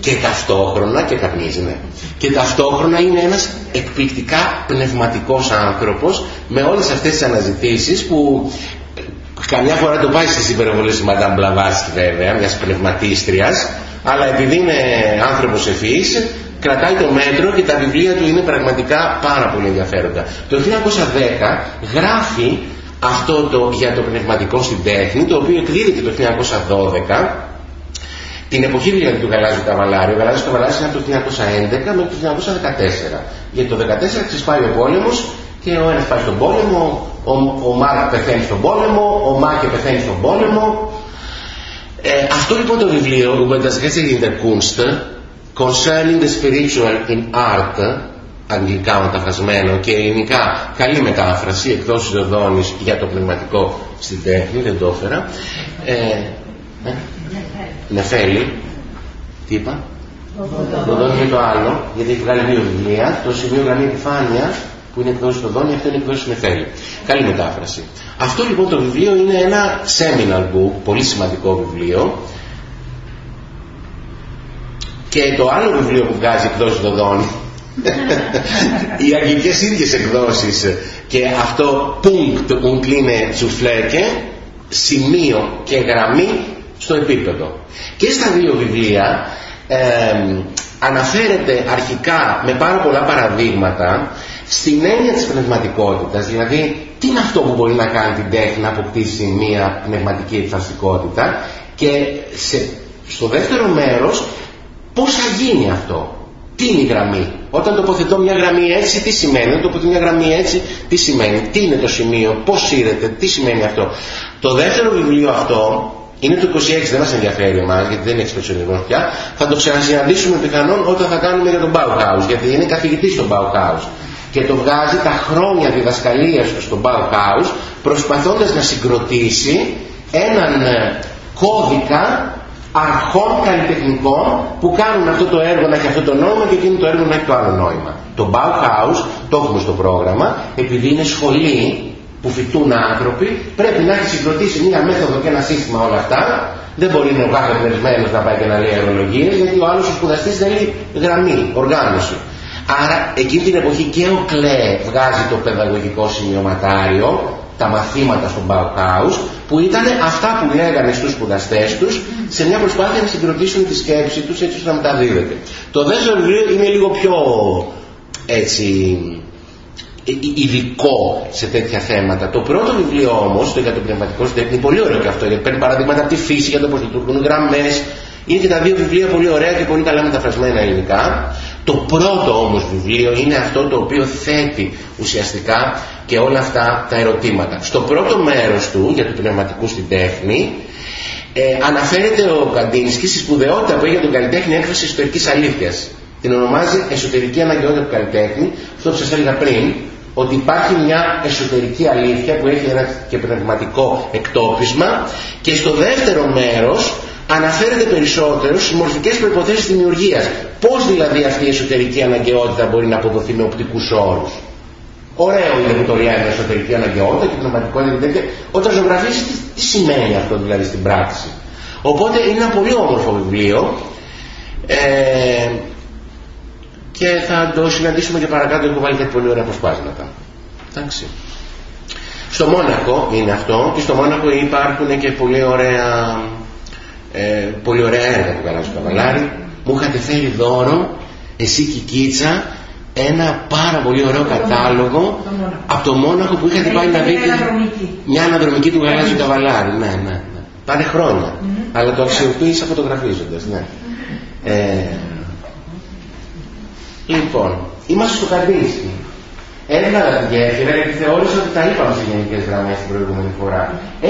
Και ταυτόχρονα, και καπνίζει, ναι. Και ταυτόχρονα είναι ένας εκπληκτικά πνευματικός άνθρωπος με όλες αυτές τις αναζητήσεις που καμιά φορά το πάει στις υπερβολές της Μαντάμ Μπλαβάσκη βέβαια, μιας πνευματίστριας, αλλά επειδή είναι άνθρωπος ευφυής, κρατάει το μέτρο και τα βιβλία του είναι πραγματικά πάρα πολύ ενδιαφέροντα. Το 1910 γράφει αυτό το για το πνευματικό στην τέχνη, το οποίο εκδίδεται το 1912, την εποχή δηλαδή του Γαλάζιου Καβαλάριου. Ο Γαλάζιος Καβαλάριος είναι από το 1911 μέχρι το 1914. Γιατί το 1914 ξεσπάει ο πόλεμος και ο ένας πάει στον πόλεμο, ο, ο Μάρκ πεθαίνει στον πόλεμο, ο Μάκε πεθαίνει στον πόλεμο. Ε, αυτό λοιπόν το βιβλίο, über das Gesetz in der Kunst, concerning the spiritual in art αγγλικά μεταφρασμένο και ελληνικά καλή μετάφραση εκτός της Οδόνης για το πνευματικό στην τέχνη δεν το έφερα. Ε, ε, Νεφέλη. Τι είπα; Οδόνη είναι το άλλο γιατί έχει βγάλει δύο βιβλία. Το σημείο γραμμή επιφάνεια που είναι εκδόση του Οδόνη αυτό είναι εκδόση Νεφέλη. Καλή μετάφραση. Αυτό λοιπόν το βιβλίο είναι ένα seminal book πολύ σημαντικό βιβλίο και το άλλο βιβλίο που βγάζει εκδόσεις Δοδόνη, οι αγγλικές ίδιες εκδόσεις και αυτό punkt und kleine Zuflecke, σημείο και γραμμή στο επίπεδο. Και στα δύο βιβλία ε, αναφέρεται αρχικά με πάρα πολλά παραδείγματα στην έννοια της πνευματικότητας, δηλαδή τι είναι αυτό που μπορεί να κάνει την τέχνη να αποκτήσει μια πνευματική εκφραστικότητα; Και σε, στο δεύτερο μέρος Πώς θα γίνει αυτό; Τι είναι η γραμμή; Όταν τοποθετώ μια γραμμή έτσι, τι σημαίνει; Όταν τοποθετώ μια γραμμή έτσι, τι σημαίνει; Τι είναι το σημείο, πώς σύρεται, τι σημαίνει αυτό; Το δεύτερο βιβλίο αυτό είναι το 26, δεν μας ενδιαφέρει εμάς, γιατί δεν είναι εξπρεσιονισμός πια. Θα το ξανασυναντήσουμε πιθανόν όταν θα κάνουμε για τον Bauhaus, γιατί είναι καθηγητής στο Bauhaus. Και το βγάζει τα χρόνια διδασκαλίας στο Bauhaus, προσπαθώντας να συγκροτήσει έναν ε, κώδικα αρχών καλλιτεχνικών που κάνουν αυτό το έργο να έχει αυτό το νόημα και εκείνο το έργο να έχει το άλλο νόημα. Το Bauhaus, το έχουμε στο πρόγραμμα, επειδή είναι σχολή που φοιτούν άνθρωποι, πρέπει να έχει συγκροτήσει μία μέθοδο και ένα σύστημα όλα αυτά. Δεν μπορεί να ο κάθε πνευσμένος να πάει και να λέει αερολογίες, γιατί ο άλλος ο σπουδαστής θέλει γραμμή, οργάνωση. Άρα εκείνη την εποχή και ο Κλέ βγάζει το παιδαγωγικό σημειωματάριο, τα μαθήματα στον Bauhaus που ήταν αυτά που λέγανε στους σπουδαστές τους σε μια προσπάθεια να συγκροτήσουν τη σκέψη τους έτσι ώστε να μεταδίδεται. Το δεύτερο βιβλίο είναι λίγο πιο έτσι ειδικό σε τέτοια θέματα. Το πρώτο βιβλίο όμως, το για το πνευματικό τέχνη, είναι πολύ ωραίο και αυτό, γιατί παίρνει παραδείγματα από τη φύση για το πώς λειτουργούν γραμμές. Είναι και τα δύο βιβλία πολύ ωραία και πολύ καλά μεταφρασμένα ελληνικά. Το πρώτο όμως βιβλίο είναι αυτό το οποίο θέτει ουσιαστικά και όλα αυτά τα ερωτήματα. Στο πρώτο μέρος του, για το πνευματικό στην τέχνη, ε, αναφέρεται ο Καντίνσκι στη σπουδαιότητα που έχει για τον καλλιτέχνη έκφραση εσωτερική αλήθειας. Την ονομάζει εσωτερική αναγκαιότητα του καλλιτέχνη, αυτό που σας έλεγα πριν, ότι υπάρχει μια εσωτερική αλήθεια που έχει ένα και πνευματικό εκτόπισμα και στο δεύτερο μέρος αναφέρεται περισσότερο στις μορφικές προϋποθέσεις δημιουργίας. Πώς δηλαδή αυτή η εσωτερική αναγκαιότητα μπορεί να αποδοθεί με οπτικούς όρους. Ωραίο είναι που το λέει εσωτερική αναγκαιότητα και πνευματικό τέτοια. Όταν ζωγραφίζει, τι, τι σημαίνει αυτό δηλαδή στην πράξη. Οπότε είναι ένα πολύ όμορφο βιβλίο ε, και θα το συναντήσουμε και παρακάτω. Έχω βάλει κάτι πολύ ωραία αποσπάσματα. Εντάξει. Στο Μόναχο είναι αυτό και στο Μόναχο υπάρχουν και πολύ ωραία, ε, πολύ ωραία έργα του Καράζου Καβαλάρη. Μου είχατε φέρει δώρο, εσύ και η Κίτσα, ένα πάρα πολύ ωραίο κατάλογο από το Μόναχο που είχατε πάει να δείτε μια αναδρομική του Γαλάζιου Καβαλάρη. Ναι, ναι, ναι. Πάνε χρόνια. Αλλά το αξιοποίησα φωτογραφίζοντας. Ναι. Ε, λοιπόν, είμαστε στο Καρδίσκι. Έβγαλα την γέφυρα γιατί θεώρησα ότι τα είπαμε σε γενικές γραμμές την προηγούμενη φορά.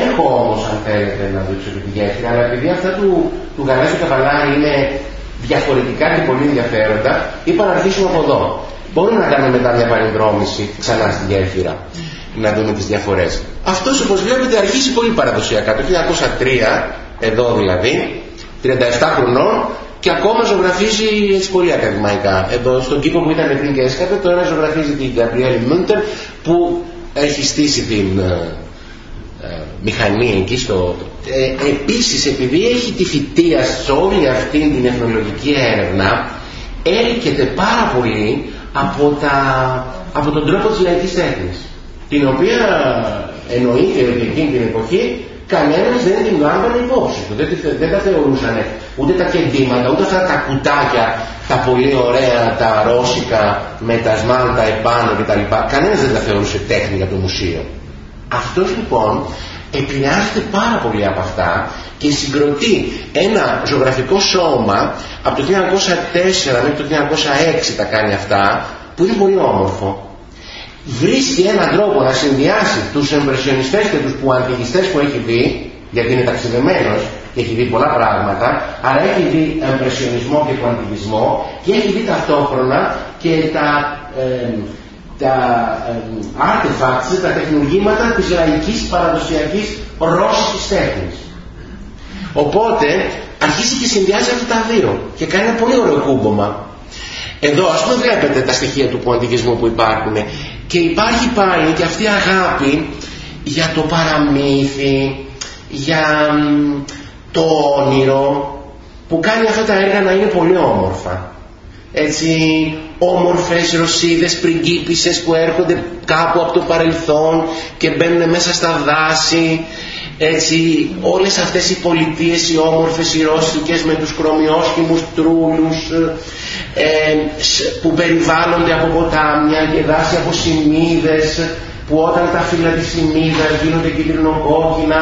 Έχω όμως, αν θέλετε, να δείξω και τη γέφυρα, αλλά επειδή αυτά του, του Γαλάζιου Καβαλάρη είναι διαφορετικά και πολύ ενδιαφέροντα, είπα να αρχίσουμε από εδώ. Μπορούμε να κάνουμε μετά μια παρενδρόμηση ξανά στη γέφυρα να δούμε τις διαφορές. Αυτός όπως βλέπετε αρχίσει πολύ παραδοσιακά. Το 1903, εδώ δηλαδή, 37 χρονών και ακόμα ζωγραφίζει έτσι πολύ ακαδημαϊκά. Εδώ στον κήπο που ήταν πριν και έσκαπε, τώρα ζωγραφίζει την Γκαμπριέλη Μούντερ που έχει στήσει την ε, ε, μηχανή εκεί στο... Ε, επίσης επειδή έχει τη φυτεία σε όλη αυτή την εθνολογική έρευνα έρχεται πάρα πολύ από, τα, από τον τρόπο της λαϊκής τέχνης την οποία εννοείται ότι εκείνη την εποχή κανένας δεν την λάμβανε υπόψη του. Δεν, δεν τα θεωρούσαν ούτε τα κεντήματα ούτε αυτά τα κουτάκια τα πολύ ωραία τα ρώσικα με τα σμάλτα επάνω κτλ. Κανένας δεν τα θεωρούσε τέχνη για το μουσείο. Αυτός λοιπόν επηρεάζεται πάρα πολύ από αυτά και συγκροτεί ένα ζωγραφικό σώμα από το 1904 μέχρι το 1906 τα κάνει αυτά που είναι πολύ όμορφο βρίσκει έναν τρόπο να συνδυάσει τους εμπρεσιονιστές και τους πουαντιγιστές που έχει δει γιατί είναι ταξιδεμένος και έχει δει πολλά πράγματα αλλά έχει δει εμπρεσιονισμό και πουαντιγισμό και έχει δει ταυτόχρονα και τα, ε, τα ε, artifacts, τα τεχνουργήματα της λαϊκής παραδοσιακής ρώσικης τέχνης Οπότε αρχίζει και συνδυάζει αυτά τα δύο και κάνει ένα πολύ ωραίο κούμπομα. Εδώ ας πούμε βλέπετε τα στοιχεία του ποντικισμού που υπάρχουν και υπάρχει πάλι και αυτή η αγάπη για το παραμύθι, για το όνειρο που κάνει αυτά τα έργα να είναι πολύ όμορφα. Έτσι όμορφες ρωσίδες πριγκίπισσες που έρχονται κάπου από το παρελθόν και μπαίνουν μέσα στα δάση έτσι όλες αυτές οι πολιτείες οι όμορφες οι ρώσικες με τους κρωμιόσχημους τρούλους ε, που περιβάλλονται από ποτάμια και δάση από σημείδες που όταν τα φύλλα της σημείδας γίνονται κίτρινο-κόκκινα,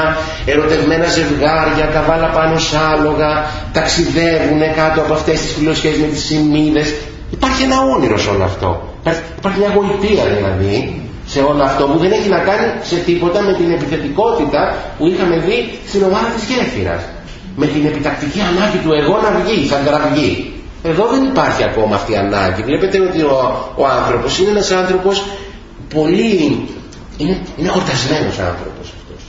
ερωτευμένα ζευγάρια, καβάλα πάνω σ' άλογα, ταξιδεύουν κάτω από αυτές τις φιλοσχέσεις με τις σημείδες. Υπάρχει ένα όνειρο σε όλο αυτό. Υπάρχει μια γοητεία δηλαδή σε όλο αυτό που δεν έχει να κάνει σε τίποτα με την επιθετικότητα που είχαμε δει στην ομάδα της γέφυρας. Με την επιτακτική ανάγκη του εγώ να βγει, σαν κραυγή. Εδώ δεν υπάρχει ακόμα αυτή η ανάγκη. Βλέπετε ότι ο, ο άνθρωπος είναι ένας άνθρωπος πολύ... Είναι, είναι χορτασμένος άνθρωπος αυτός.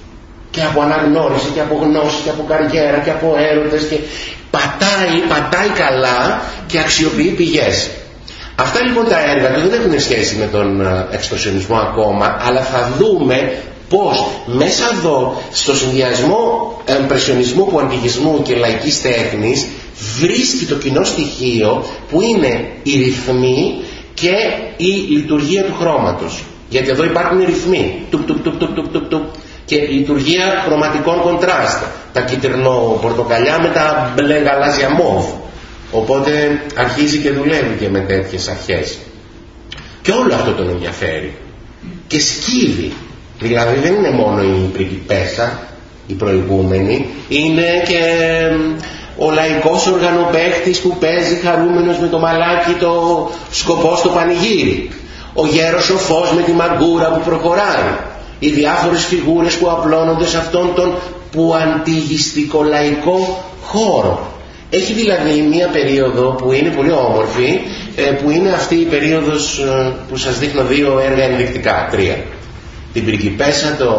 Και από αναγνώριση και από γνώση και από καριέρα και από έρωτες και πατάει, πατάει καλά και αξιοποιεί πηγές. Αυτά λοιπόν τα έργα του δεν έχουν σχέση με τον ε, εξπρεσιονισμό ακόμα, αλλά θα δούμε πως μέσα εδώ στο συνδυασμό εμπρεσιονισμού, πουαντιγισμού και λαϊκής τέχνης βρίσκει το κοινό στοιχείο που είναι η ρυθμή και η λειτουργία του χρώματος. Γιατί εδώ υπάρχουν ρυθμοί. Τουπ, τουπ, τουπ, τουπ, τουπ, τουπ, και λειτουργία χρωματικών κοντράστ. Τα κίτρινο πορτοκαλιά με τα μπλε γαλάζια μόβ. Οπότε αρχίζει και δουλεύει και με τέτοιες αρχές. Και όλο αυτό τον ενδιαφέρει. και σκύβει. Δηλαδή δεν είναι μόνο η πριγκιπέσα, η προηγούμενη, είναι και ο λαϊκός οργανοπαίχτης που παίζει χαρούμενος με το μαλάκι το σκοπό στο πανηγύρι. Ο γέρος ο φως με τη μαγκούρα που προχωράει. Οι διάφορες φιγούρες που απλώνονται σε αυτόν τον που αντιγιστικό λαϊκό χώρο. Έχει δηλαδή μία περίοδο που είναι πολύ όμορφη, ε, που είναι αυτή η περίοδος ε, που σας δείχνω δύο έργα ενδεικτικά, τρία. Την Πριγκιπέσα, το,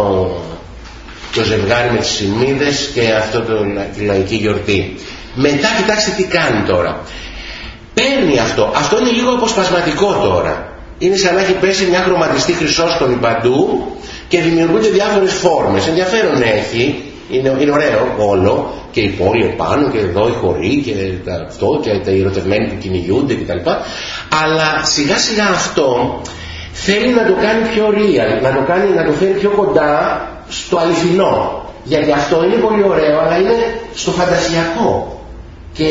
το ζευγάρι με τις σημίδες και αυτό το, τη λαϊκή γιορτή. Μετά κοιτάξτε τι κάνει τώρα. Παίρνει αυτό. Αυτό είναι λίγο αποσπασματικό τώρα. Είναι σαν να έχει πέσει μια χρωματιστή χρυσόστομη παντού και δημιουργούνται διάφορες φόρμες. Ενδιαφέρον έχει, είναι, είναι ωραίο όλο και η πόλη επάνω και εδώ οι χωροί και τα, αυτό και τα ερωτευμένοι που κυνηγούνται κτλ. Αλλά σιγά σιγά αυτό θέλει να το κάνει πιο real, να το, κάνει, να το φέρει πιο κοντά στο αληθινό. Γιατί αυτό είναι πολύ ωραίο, αλλά είναι στο φαντασιακό. Και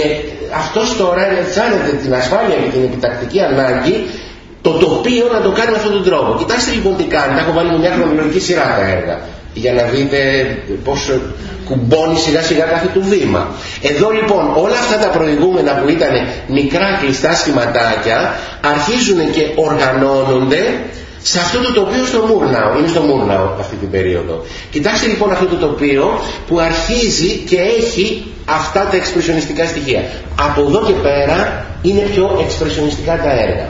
αυτός τώρα αισθάνεται την ασφάλεια και την επιτακτική ανάγκη το τοπίο να το κάνει με αυτόν τον τρόπο. Κοιτάξτε λοιπόν τι κάνει. Τα έχω βάλει με μια χρονολογική σειρά τα έργα για να δείτε πώς κουμπώνει σιγά σιγά κάθε του βήμα. Εδώ λοιπόν όλα αυτά τα προηγούμενα που ήταν μικρά κλειστά σχηματάκια αρχίζουν και οργανώνονται σε αυτό το τοπίο στο Μούρναο. Είναι στο Μούρναο αυτή την περίοδο. Κοιτάξτε λοιπόν αυτό το τοπίο που αρχίζει και έχει αυτά τα εξπρεσιονιστικά στοιχεία. Από εδώ και πέρα είναι πιο εξπρεσιονιστικά τα έργα.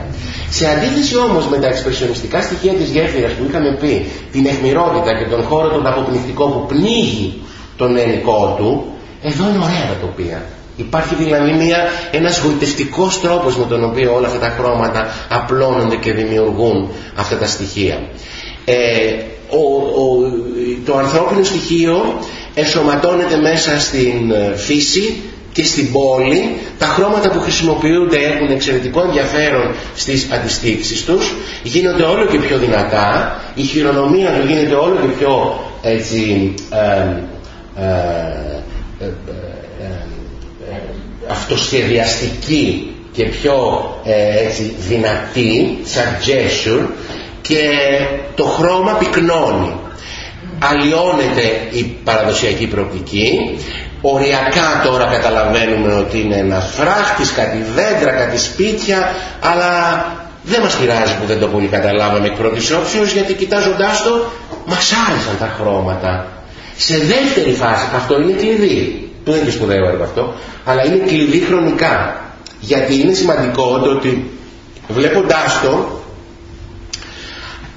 Σε αντίθεση όμως με τα εξπρεσιονιστικά στοιχεία της γέφυρας που είχαμε πει, την αιχμηρότητα και τον χώρο τον αποπνιχτικό που πνίγει τον ενικό του, εδώ είναι ωραία τα τοπία. Υπάρχει δηλαδή μια, ένας γοητευτικός τρόπος με τον οποίο όλα αυτά τα χρώματα απλώνονται και δημιουργούν αυτά τα στοιχεία. Ε, το ανθρώπινο στοιχείο εσωματώνεται μέσα στην ε, φύση και στην πόλη τα χρώματα που χρησιμοποιούνται έχουν εξαιρετικό ενδιαφέρον στις αντιστήξεις τους γίνονται όλο και πιο δυνατά η χειρονομία του γίνεται όλο και πιο έτσι ε, ε, αυτοσχεδιαστική και πιο έτσι, δυνατή σαν gesture και το χρώμα πυκνώνει. Αλλοιώνεται η παραδοσιακή προοπτική οριακά τώρα καταλαβαίνουμε ότι είναι ένα φράχτης, κάτι δέντρα, κάτι σπίτια αλλά δεν μας πειράζει που δεν το πολύ καταλάβαμε εκ πρώτης όψεως γιατί κοιτάζοντάς το μας άρεσαν τα χρώματα. Σε δεύτερη φάση αυτό είναι κλειδί που δεν είναι σπουδαίο έργο αυτό αλλά είναι κλειδί χρονικά. Γιατί είναι σημαντικό το ότι βλέποντάς το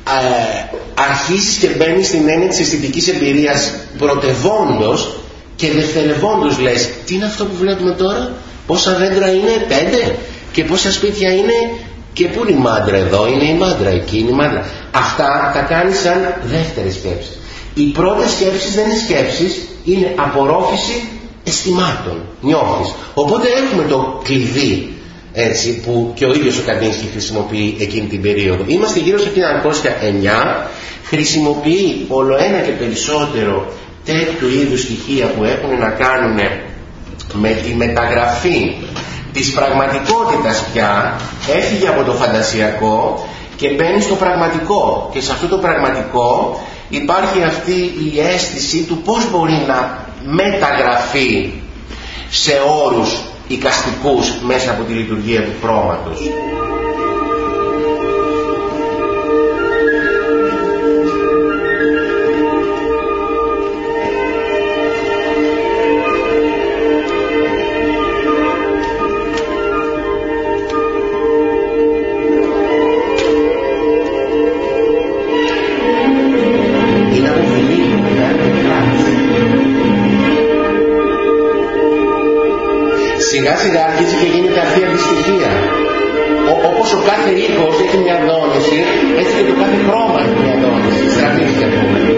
ε, αρχίζεις και μπαίνεις στην έννοια της αισθητικής εμπειρίας πρωτευόντως και δευτερευόντως λες τι είναι αυτό που βλέπουμε τώρα; Πόσα δέντρα είναι; Πέντε; Και πόσα σπίτια είναι; Και πού είναι η μάντρα εδώ; Είναι η μάντρα εκεί είναι η μάντρα αυτά τα κάνει σαν δεύτερη σκέψη οι πρώτες σκέψεις δεν είναι σκέψεις είναι απορρόφηση αισθημάτων νιώθεις. Οπότε έχουμε το κλειδί έτσι, που και ο ίδιος ο Καντίνσκι χρησιμοποιεί εκείνη την περίοδο. Είμαστε γύρω στο 1909, χρησιμοποιεί όλο ένα και περισσότερο τέτοιου είδους στοιχεία που έχουν να κάνουν με τη μεταγραφή της πραγματικότητας πια, έφυγε από το φαντασιακό και μπαίνει στο πραγματικό. Και σε αυτό το πραγματικό υπάρχει αυτή η αίσθηση του πώς μπορεί να μεταγραφεί σε όρους οικαστικούς μέσα από τη λειτουργία του χρώματος. σιγά σιγά αρχίζει και γίνεται αρχαία δυστυχία. Όπως ο κάθε ήχο έχει μια δόνηση, έτσι και το κάθε χρώμα έχει μια δόνηση. Στραβή, ας.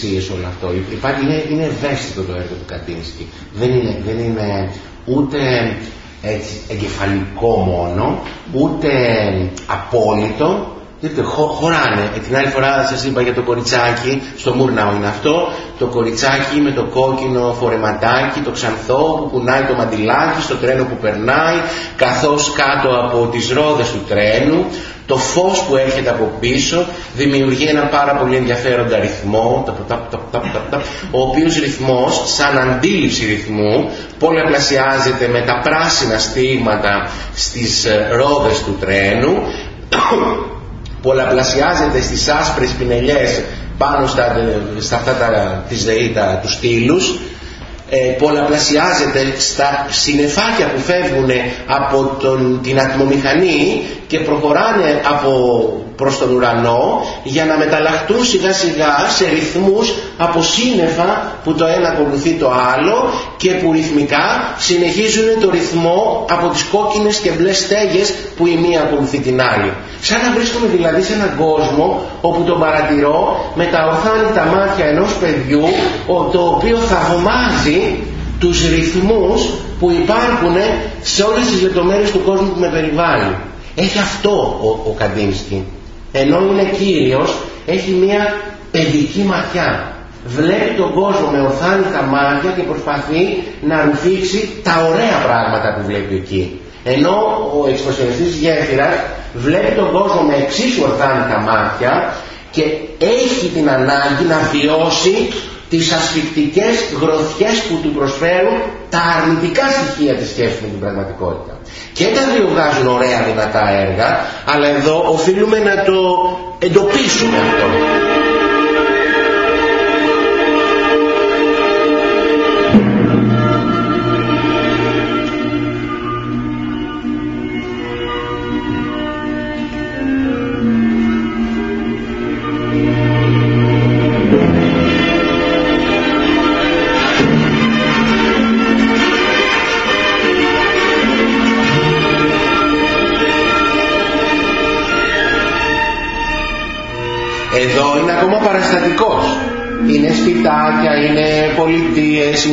Και ευαισθησίες όλο αυτό. Υπάρχει, είναι, είναι ευαίσθητο το έργο του Καντίνσκι. Δεν είναι, δεν είναι ούτε έτσι, εγκεφαλικό μόνο, ούτε απόλυτο, Δείτε, χω, χωράνε. Ε, την άλλη φορά σας είπα για το κοριτσάκι, στο Μουρνάου είναι αυτό, το κοριτσάκι με το κόκκινο φορεματάκι, το ξανθό που κουνάει το μαντιλάκι στο τρένο που περνάει, καθώς κάτω από τις ρόδες του τρένου, το φως που έρχεται από πίσω δημιουργεί ένα πάρα πολύ ενδιαφέροντα ρυθμό, ο οποίος ρυθμός, σαν αντίληψη ρυθμού, πολλαπλασιάζεται με τα πράσινα στίγματα στις ε, ρόδες του τρένου, πολλαπλασιάζεται στις άσπρες πινελιές πάνω στα, στα αυτά τα, τις ΔΕΗ, τα, τους στήλους, ε, πολλαπλασιάζεται στα συνεφάκια που φεύγουν από τον, την ατμομηχανή και προχωράνε από προς τον ουρανό για να μεταλλαχτούν σιγά σιγά σε ρυθμούς από σύννεφα που το ένα ακολουθεί το άλλο και που ρυθμικά συνεχίζουν το ρυθμό από τις κόκκινες και μπλε στέγες που η μία ακολουθεί την άλλη. Σαν να βρίσκομαι δηλαδή σε έναν κόσμο όπου τον παρατηρώ με τα ορθάνητα μάτια ενός παιδιού το οποίο θαυμάζει τους ρυθμούς που υπάρχουν σε όλες τις λεπτομέρειες του κόσμου που με περιβάλλει. Έχει αυτό ο, ο Καντίνσκι. Ενώ είναι κύριος, έχει μία παιδική ματιά. Βλέπει τον κόσμο με ορθάνικα μάτια και προσπαθεί να ρουφήξει τα ωραία πράγματα που βλέπει εκεί. Ενώ ο εξπροσιονιστής γέφυρας βλέπει τον κόσμο με εξίσου ορθάνικα μάτια και έχει την ανάγκη να βιώσει τις ασφικτικές γροθιές που του προσφέρουν τα αρνητικά στοιχεία της σχέσης με την πραγματικότητα. Και τα δύο βγάζουν ωραία δυνατά έργα, αλλά εδώ οφείλουμε να το εντοπίσουμε αυτό.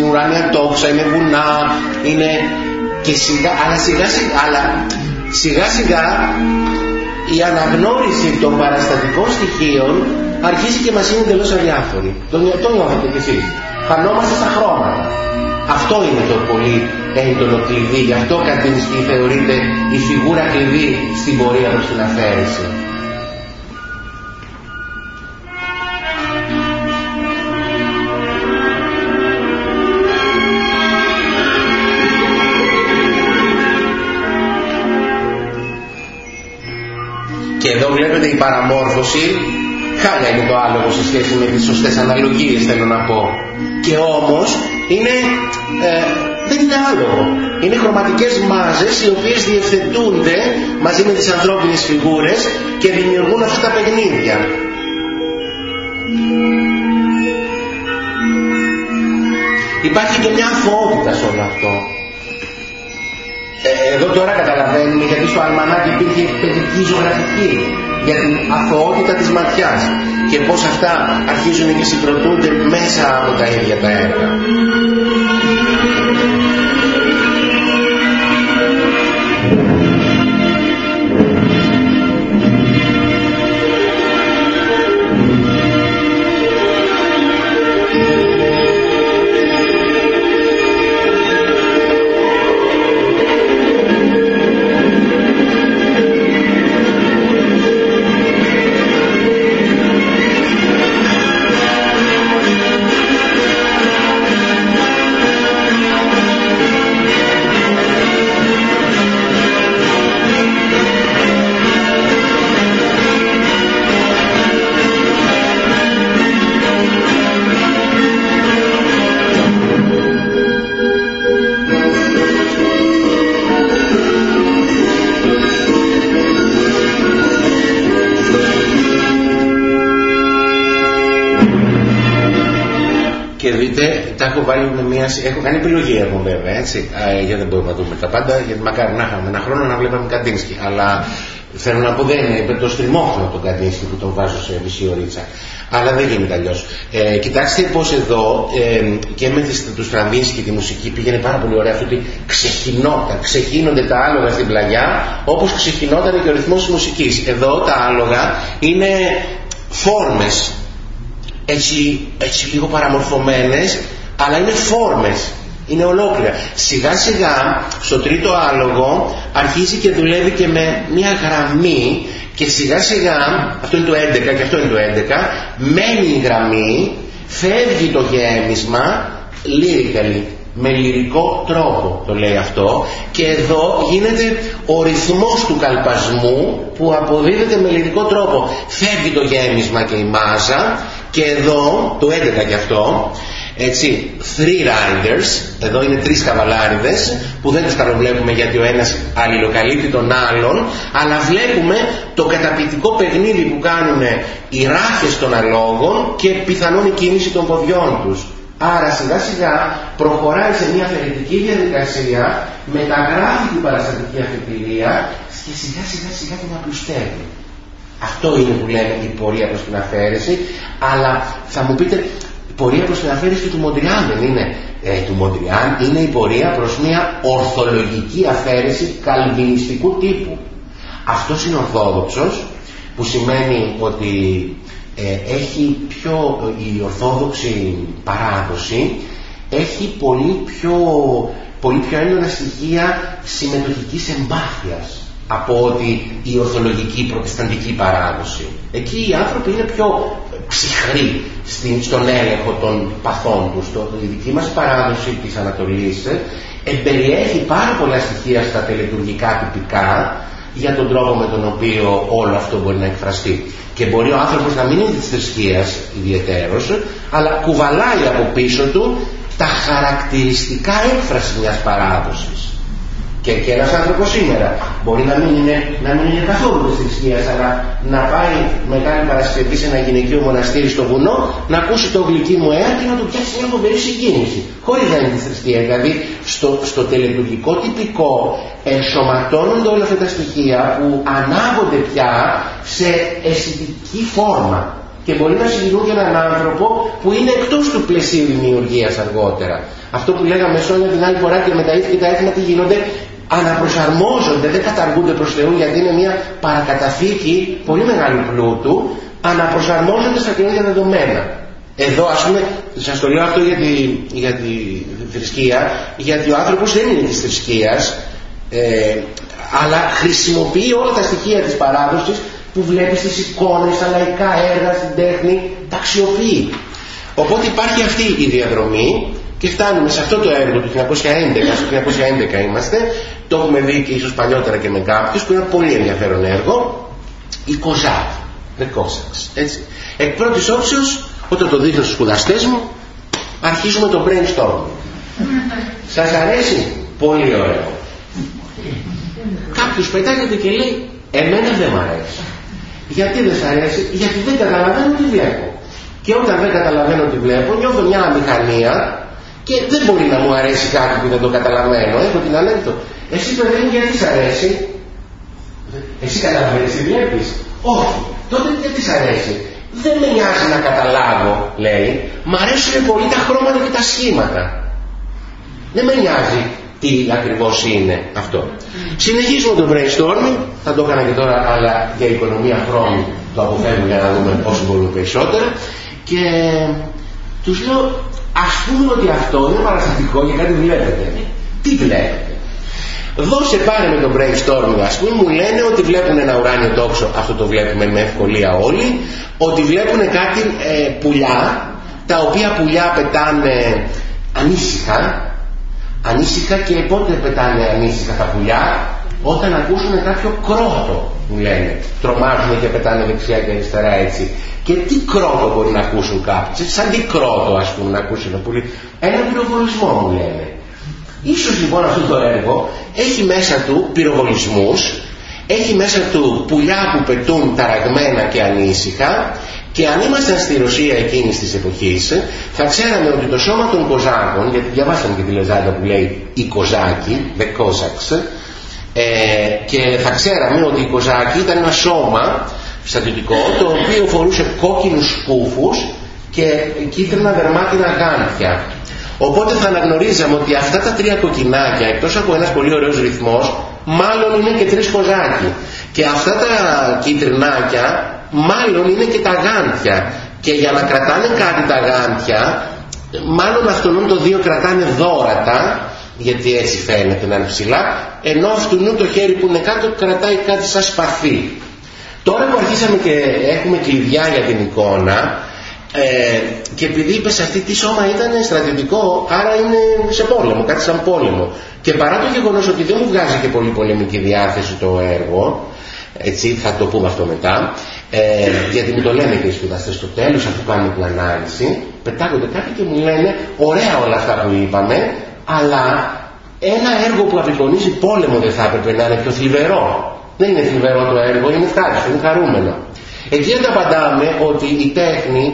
Πολιτείες, είναι ουράνια τόξα, είναι βουνά, είναι και σιγά, αλλά σιγά σιγά, αλλά σιγά σιγά η αναγνώριση των παραστατικών στοιχείων αρχίζει και μας είναι εντελώς αδιάφορη. Το, το νιώθετε κι εσείς. Χανόμαστε στα χρώματα. Αυτό είναι το πολύ έντονο κλειδί. Γι' αυτό Καντίνσκι θεωρείται η φιγούρα κλειδί στην πορεία προς την αφαίρεση. Βλέπετε η παραμόρφωση. Χάλια είναι το άλογο σε σχέση με τις σωστές αναλογίες θέλω να πω. Και όμως είναι, ε, δεν είναι άλογο. Είναι χρωματικές μάζες οι οποίες διευθετούνται μαζί με τις ανθρώπινες φιγούρες και δημιουργούν αυτά τα παιχνίδια. Υπάρχει και μια αθωότητα σε όλο αυτό. Ε, εδώ τώρα καταλαβαίνουμε γιατί στο αλμανάκι υπήρχε παιδική ζωγραφική για την αθωότητα της ματιάς και πώς αυτά αρχίζουν και συγκροτούνται μέσα από τα ίδια τα έργα. Βάλει με μια. Έχω κάνει επιλογή εγώ βέβαια, έτσι. γιατί δεν μπορούμε να δούμε τα πάντα, γιατί μακάρι να είχαμε ένα χρόνο να βλέπαμε Καντίνσκι. Αλλά Θέλω να πω δεν είναι το στριμώχνω τον Καντίνσκι που τον βάζω σε μισή ωρίτσα. Αλλά δεν γίνεται αλλιώς. Ε, κοιτάξτε πώς εδώ ε, και με τους Στραβίνσκι τη μουσική πήγαινε πάρα πολύ ωραία αυτό ότι ξεχυνόταν, ξεχύνονται τα άλογα στην πλαγιά όπως ξεχυνόταν και ο ρυθμός της μουσικής. Εδώ τα άλογα είναι φόρμες έτσι, έτσι λίγο παραμορφωμένες αλλά είναι φόρμες. Είναι ολόκληρα. Σιγά σιγά στο τρίτο άλογο αρχίζει και δουλεύει και με μια γραμμή και σιγά σιγά, αυτό είναι το 11 και αυτό είναι το 11, μένει η γραμμή, φεύγει το γέμισμα, lyrically, με λυρικό τρόπο το λέει αυτό. Και εδώ γίνεται ο ρυθμός του καλπασμού που αποδίδεται με λυρικό τρόπο. Φεύγει το γέμισμα και η μάζα και εδώ το 11 και αυτό έτσι, three riders, εδώ είναι τρεις καβαλάριδες που δεν τους καλοβλέπουμε γιατί ο ένας αλληλοκαλύπτει τον άλλον αλλά βλέπουμε το καταπληκτικό παιχνίδι που κάνουν οι ράχες των αλόγων και πιθανόν η κίνηση των ποδιών τους. Άρα σιγά σιγά προχωράει σε μια θεωρητική διαδικασία, μεταγράφει την παραστατική αφετηρία και σιγά σιγά σιγά την απλουστεύει. Αυτό είναι που λέμε η πορεία προς την αφαίρεση, αλλά θα μου πείτε πορεία προς την αφαίρεση του Μοντριάν δεν είναι ε, του Μοντριάν, είναι η πορεία προς μια ορθολογική αφαίρεση καλβινιστικού τύπου. Αυτός είναι ορθόδοξος, που σημαίνει ότι ε, έχει πιο, η ορθόδοξη παράδοση έχει πολύ πιο, πολύ πιο έντονα στοιχεία συμμετοχικής εμπάθειας από ότι η ορθολογική προτεσταντική παράδοση. Εκεί οι άνθρωποι είναι πιο ψυχροί στον έλεγχο των παθών τους. Το, η δική μας παράδοση της Ανατολής ε, εμπεριέχει πάρα πολλά στοιχεία στα τελετουργικά τυπικά για τον τρόπο με τον οποίο όλο αυτό μπορεί να εκφραστεί. Και μπορεί ο άνθρωπος να μην είναι της θρησκείας ιδιαιτέρως, αλλά κουβαλάει από πίσω του τα χαρακτηριστικά έκφραση μιας παράδοσης. Και, και ένας άνθρωπος σήμερα μπορεί να μην είναι, να μην είναι καθόλου της θρησκείας, αλλά να πάει Μεγάλη Παρασκευή σε ένα γυναικείο μοναστήρι στο βουνό, να ακούσει το γλυκί μου αέρα και να του πιάσει μια φοβερή συγκίνηση. Χωρίς να είναι τη θρησκεία. Δηλαδή στο, στο τελετουργικό τυπικό ενσωματώνονται όλα αυτά τα στοιχεία που ανάγονται πια σε αισθητική φόρμα και μπορεί να συγκινούν και έναν άνθρωπο που είναι εκτός του πλαισίου δημιουργίας αργότερα. Αυτό που λέγαμε Σόνια την άλλη φορά και με τα ήθη τα έθιμα τι γίνονται, αναπροσαρμόζονται, δεν καταργούνται προς Θεού γιατί είναι μια παρακαταθήκη πολύ μεγάλου πλούτου, αναπροσαρμόζονται στα καινούργια δεδομένα. Εδώ ας πούμε, σας το λέω αυτό για τη, για τη θρησκεία, γιατί ο άνθρωπος δεν είναι της θρησκείας, ε, αλλά χρησιμοποιεί όλα τα στοιχεία της παράδοσης που βλέπει στις εικόνες, στα λαϊκά έργα, στην τέχνη, τα αξιοποιεί. Οπότε υπάρχει αυτή η διαδρομή και φτάνουμε σε αυτό το έργο του 1911, στο 1911 είμαστε, το έχουμε δει και ίσως παλιότερα και με κάποιους, που είναι ένα πολύ ενδιαφέρον έργο, η Κοζάκ, The Cossacks, έτσι. Εκ πρώτης όψεως, όταν το δείχνω στους σπουδαστές μου, αρχίζουμε το brainstorm. Σας αρέσει; Πολύ ωραίο. Κάποιος πετάγεται και λέει, εμένα δεν μου αρέσει. Γιατί δεν σ' αρέσει; Γιατί δεν καταλαβαίνω τι βλέπω. Και όταν δεν καταλαβαίνω τι βλέπω, νιώθω μια αμηχανία και δεν μπορεί να μου αρέσει κάτι που δεν το καταλαβαίνω. Έχω την ανέκδο. Εσύ παιδί μου γιατί σ' αρέσει. Εσύ καταλαβαίνεις τι βλέπεις. Όχι. Τότε γιατί σ' αρέσει. Δεν με νοιάζει να καταλάβω, λέει. Μ' αρέσουν πολύ τα χρώματα και τα σχήματα. Δεν με νοιάζει τι ακριβώς είναι αυτό. Συνεχίζουμε το brainstorming, θα το έκανα και τώρα, αλλά για οικονομία χρόνου το αποφεύγουμε για να δούμε όσο μπορούμε περισσότερα. Και τους λέω, ας πούμε ότι αυτό είναι παραστατικό και κάτι βλέπετε. Τι βλέπετε; Δώσε πάρε με το brainstorming ας πούμε, μου λένε ότι βλέπουν ένα ουράνιο τόξο, αυτό το βλέπουμε με ευκολία όλοι, ότι βλέπουν κάτι ε, πουλιά, τα οποία πουλιά πετάνε ανήσυχα, ανήσυχα και πότε πετάνε ανήσυχα τα πουλιά, όταν ακούσουν κάποιο κρότο, μου λένε. Τρομάζουν και πετάνε δεξιά και αριστερά έτσι. Και τι κρότο μπορεί να ακούσουν κάποιοι. Σαν τι κρότο ας πούμε να ακούσουν ένα πουλί. Ένα πυροβολισμό μου λένε. Ίσως λοιπόν αυτό το έργο έχει μέσα του πυροβολισμούς, έχει μέσα του πουλιά που πετούν ταραγμένα και ανήσυχα και αν ήμασταν στη Ρωσία εκείνης της εποχής, θα ξέραμε ότι το σώμα των Κοζάκων, γιατί διαβάσαμε και τη λεζάντα που λέει η Κοζάκη, the Cossacks, Ε, και θα ξέραμε ότι η Κοζάκη ήταν ένα σώμα στρατιωτικό το οποίο φορούσε κόκκινους σκούφους και κίτρινα δερμάτινα γάντια. Οπότε θα αναγνωρίζαμε ότι αυτά τα τρία κοκκινάκια, εκτός από ένας πολύ ωραίος ρυθμός, μάλλον είναι και τρεις κοζάκι. Και αυτά τα κίτρινάκια, μάλλον είναι και τα γάντια. Και για να κρατάνε κάτι τα γάντια, μάλλον αυτόν το δύο κρατάνε δόρατα, γιατί έτσι φαίνεται να είναι ψηλά, ενώ αυτού το χέρι που είναι κάτω κρατάει κάτι σαν σπαθί. Τώρα που αρχίσαμε και έχουμε κλειδιά για την εικόνα, ε, και επειδή είπες αυτή τι σώμα ήταν στρατιωτικό, άρα είναι σε πόλεμο, κάτι σαν πόλεμο. Και παρά το γεγονός ότι δεν μου βγάζει και πολύ πολεμική διάθεση το έργο, έτσι θα το πούμε αυτό μετά, ε, γιατί μου το λένε και οι σπουδαστές στο τέλος, αφού κάνουμε την ανάλυση, πετάγονται κάτι και μου λένε ωραία όλα αυτά που είπαμε, αλλά ένα έργο που απεικονίζει πόλεμο δεν θα έπρεπε να είναι πιο θλιβερό. Δεν είναι θλιβερό το έργο, είναι ευχάριστο, είναι χαρούμενο. Εκεί απαντάμε ότι η τέχνη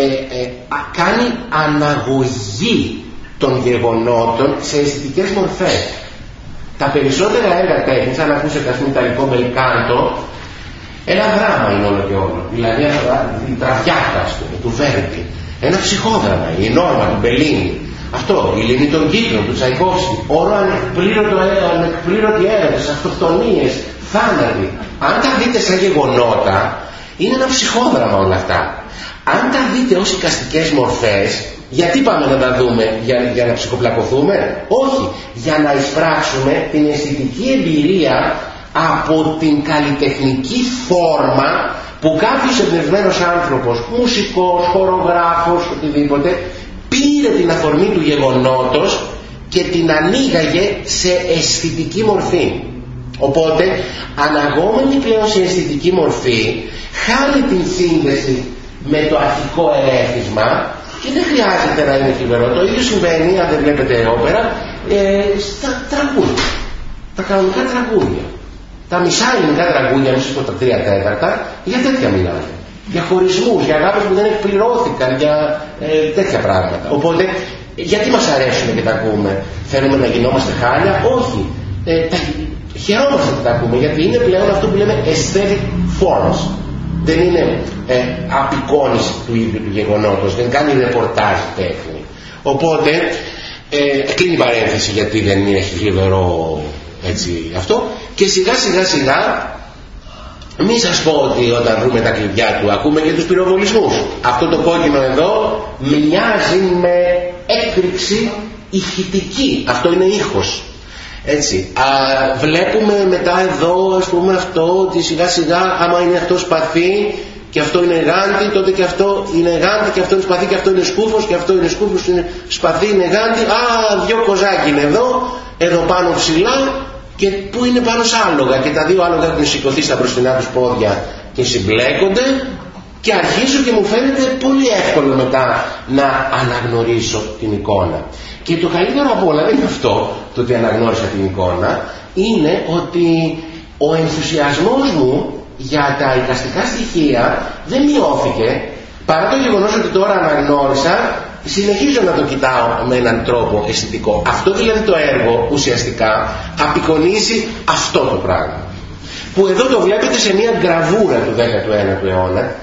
ε, ε, κάνει αναγωγή των γεγονότων σε αισθητικές μορφές. Τα περισσότερα έργα τέχνης, αν ακούσετε ας πούμε ιταλικό μπελκάντο, ένα δράμα είναι όλο και όλο. Δηλαδή η τραβιάτα ας πούμε, του Βέρντι. Ένα ψυχόδραμα, η Νόρμα του Μπελίνη. Αυτό, η Λινή των Κύκλων του Τσαϊκόφσκι. Όλο ανεκπλήρωτο, ανεκπλήρωτη έρωτες, αυτοκτονίες, θάνατοι. Αν τα δείτε σαν γεγονότα, είναι ένα ψυχόδραμα όλα αυτά. Αν τα δείτε ως οικαστικές μορφές, γιατί πάμε να τα δούμε, για, για να ψυχοπλακωθούμε, όχι, για να εισπράξουμε την αισθητική εμπειρία από την καλλιτεχνική φόρμα που κάποιος εμπνευσμένος άνθρωπος, μουσικός, χορογράφος, οτιδήποτε, πήρε την αφορμή του γεγονότος και την ανοίγαγε σε αισθητική μορφή. Οπότε, αναγόμενη πλέον σε αισθητική μορφή, χάνει την σύνδεση με το αρχικό ερέθισμα και δεν χρειάζεται να είναι θλιβερό. Το ίδιο συμβαίνει, αν δεν βλέπετε όπερα, ε, στα τραγούδια. Τα κανονικά τραγούδια. Τα μισά ελληνικά τραγούδια, μισό από τα τρία τέταρτα, για τέτοια μιλάνε. Για χωρισμούς, για αγάπη που δεν εκπληρώθηκαν, για ε, τέτοια πράγματα. Οπότε, γιατί μας αρέσουν και τα ακούμε, θέλουμε να γινόμαστε χάλια, όχι. Ε, τα, χαιρόμαστε που τα ακούμε, γιατί είναι πλέον αυτό που λέμε aesthetic forms δεν είναι ε, απεικόνηση του ίδιου του γεγονότος, δεν κάνει ρεπορτάζ τέχνη. Οπότε, ε, κλείνει η παρένθεση γιατί δεν έχει θλιβερό έτσι αυτό και σιγά σιγά σιγά μη σας πω ότι όταν βρούμε τα κλειδιά του ακούμε και τους πυροβολισμούς. Αυτό το κόκκινο εδώ μοιάζει με έκρηξη ηχητική. Αυτό είναι ήχος. Έτσι. Α, βλέπουμε μετά εδώ ας πούμε αυτό ότι σιγά σιγά άμα είναι αυτό σπαθί και αυτό είναι γάντι τότε και αυτό είναι γάντι και αυτό είναι σπαθί και αυτό είναι σκούφος και αυτό είναι σκούφος είναι σπαθί είναι γάντι α δυο κοζάκι είναι εδώ εδώ πάνω ψηλά και που είναι πάνω σ' άλογα και τα δύο άλογα έχουν σηκωθεί στα μπροστινά τους πόδια και συμπλέκονται και αρχίζω και μου φαίνεται πολύ εύκολο μετά να αναγνωρίσω την εικόνα. Και το καλύτερο από όλα δεν είναι αυτό το ότι αναγνώρισα την εικόνα, είναι ότι ο ενθουσιασμός μου για τα εικαστικά στοιχεία δεν μειώθηκε παρά το γεγονός ότι τώρα αναγνώρισα συνεχίζω να το κοιτάω με έναν τρόπο αισθητικό. Αυτό δηλαδή το έργο ουσιαστικά απεικονίζει αυτό το πράγμα. Που εδώ το βλέπετε σε μια γραβούρα του 19ου αιώνα,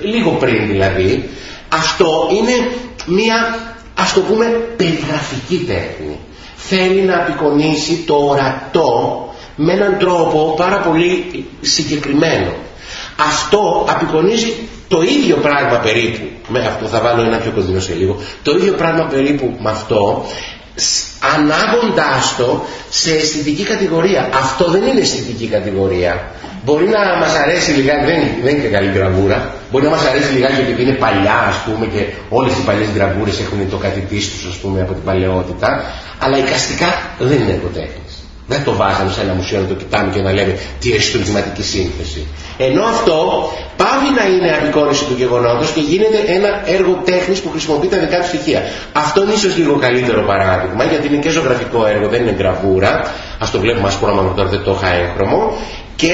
λίγο πριν δηλαδή, αυτό είναι μια ας το πούμε περιγραφική τέχνη. Θέλει να απεικονίσει το ορατό με έναν τρόπο πάρα πολύ συγκεκριμένο. Αυτό απεικονίζει το ίδιο πράγμα περίπου, με αυτό θα βάλω ένα πιο κοντινό σε λίγο, το ίδιο πράγμα περίπου με αυτό, ανάγοντάς το σε αισθητική κατηγορία. Αυτό δεν είναι αισθητική κατηγορία. Μπορεί να μας αρέσει λιγάκι, δεν, δεν είναι και καλή γραβούρα, μπορεί να μας αρέσει λιγάκι επειδή είναι παλιά ας πούμε και όλες οι παλιές γραβούρες έχουν το κάτι τους ας πούμε από την παλαιότητα, αλλά εικαστικά δεν είναι εργοτέχνης. Δεν το βάζαμε σε ένα μουσείο να το κοιτάμε και να λέμε τι αισθηματική σύνθεση. Ενώ αυτό πάβει να είναι απεικόνηση του γεγονότος και γίνεται ένα έργο τέχνης που χρησιμοποιεί τα δικά του στοιχεία. Αυτό είναι ίσως λίγο καλύτερο παράδειγμα γιατί είναι και ζωγραφικό έργο, δεν είναι γραβούρα. Ας το βλέπουμε ας πούμε τώρα δεν το είχα έγχρωμο και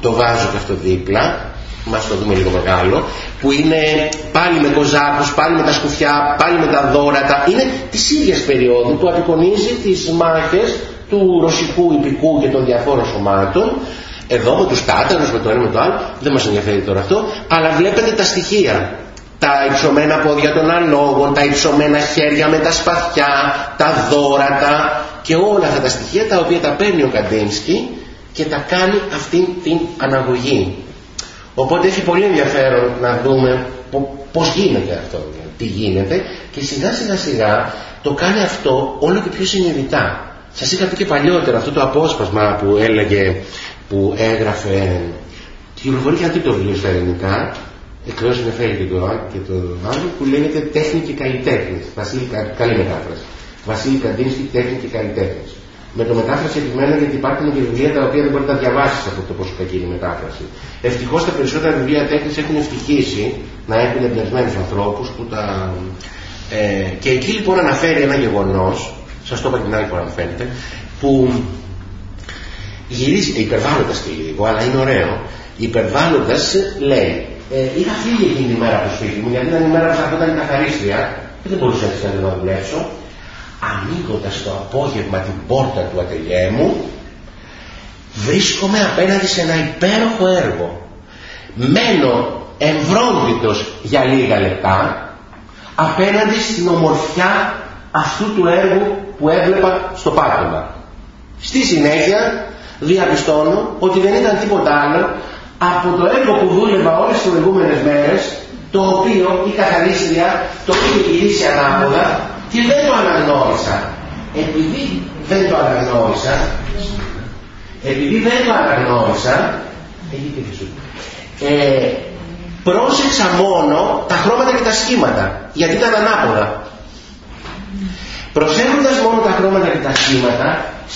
το βάζω και αυτό δίπλα μας το δούμε λίγο μεγάλο, που είναι πάλι με κοζάκους, πάλι με τα σκουφιά, πάλι με τα δόρατα. Είναι της ίδιας περίοδου που απεικονίζει τις μάχες του ρωσικού υπηκού και των διαφόρων σωμάτων, εδώ με τους τάταρους, με το ένα με το άλλο, δεν μας ενδιαφέρει τώρα αυτό, αλλά βλέπετε τα στοιχεία. Τα υψωμένα πόδια των αλόγων, τα υψωμένα χέρια με τα σπαθιά, τα δόρατα και όλα αυτά τα στοιχεία τα οποία τα παίρνει ο Καντίνσκι και τα κάνει αυτή την αναγωγή. Οπότε έχει πολύ ενδιαφέρον να δούμε πώς γίνεται αυτό, τι γίνεται και σιγά σιγά σιγά το κάνει αυτό όλο και πιο συνειδητά. Σας είχα πει και παλιότερα αυτό το απόσπασμα που έλεγε, που έγραφε, κυκλοφορεί και το βιβλίο στα ελληνικά, εκτός ενδιαφέρει και το, και το άλλο, που λέγεται τέχνη και καλλιτέχνη. Βασίλη, καλή μετάφραση. Βασίλη Καντίνσκι, τέχνη και καλλιτέχνη. Με το μετάφραση επιμένω γιατί υπάρχουν και βιβλία τα οποία δεν μπορείς να τα διαβάσεις από το πόσο κακή είναι η μετάφραση. Ευτυχώς τα περισσότερα βιβλία τέχνης έχουν ευτυχήσει να έχουν εμπνευσμένους ανθρώπους που τα. Ε, και εκεί λοιπόν αναφέρει ένα γεγονός, σας το είπα την άλλη φορά αν φαίνεται, που γυρίζει, υπερβάλλοντας και λίγο, αλλά είναι ωραίο, υπερβάλλοντας λέει, ε, είχα φύγει εκείνη τη μέρα από το σπίτι μου, γιατί ήταν η μέρα που θα ήταν η καθαρίστρια. Και δεν μπορούσα έτσι να δουλέψω ανοίγοντας το απόγευμα την πόρτα του ατελιέ μου βρίσκομαι απέναντι σε ένα υπέροχο έργο. Μένω εμβρόντιτος για λίγα λεπτά απέναντι στην ομορφιά αυτού του έργου που έβλεπα στο πάτωμα στη συνέχεια διαπιστώνω ότι δεν ήταν τίποτα άλλο από το έργο που δούλευα όλες τις προηγούμενες μέρες το οποίο η καθαρίστρια το είχε γυρίσει ανάποδα και δεν το αναγνώρισα. Επειδή δεν το αναγνώρισα, επειδή δεν το αναγνώρισα, ε, πρόσεξα μόνο τα χρώματα και τα σχήματα, γιατί ήταν ανάποδα. Προσέχοντας μόνο τα χρώματα και τα σχήματα,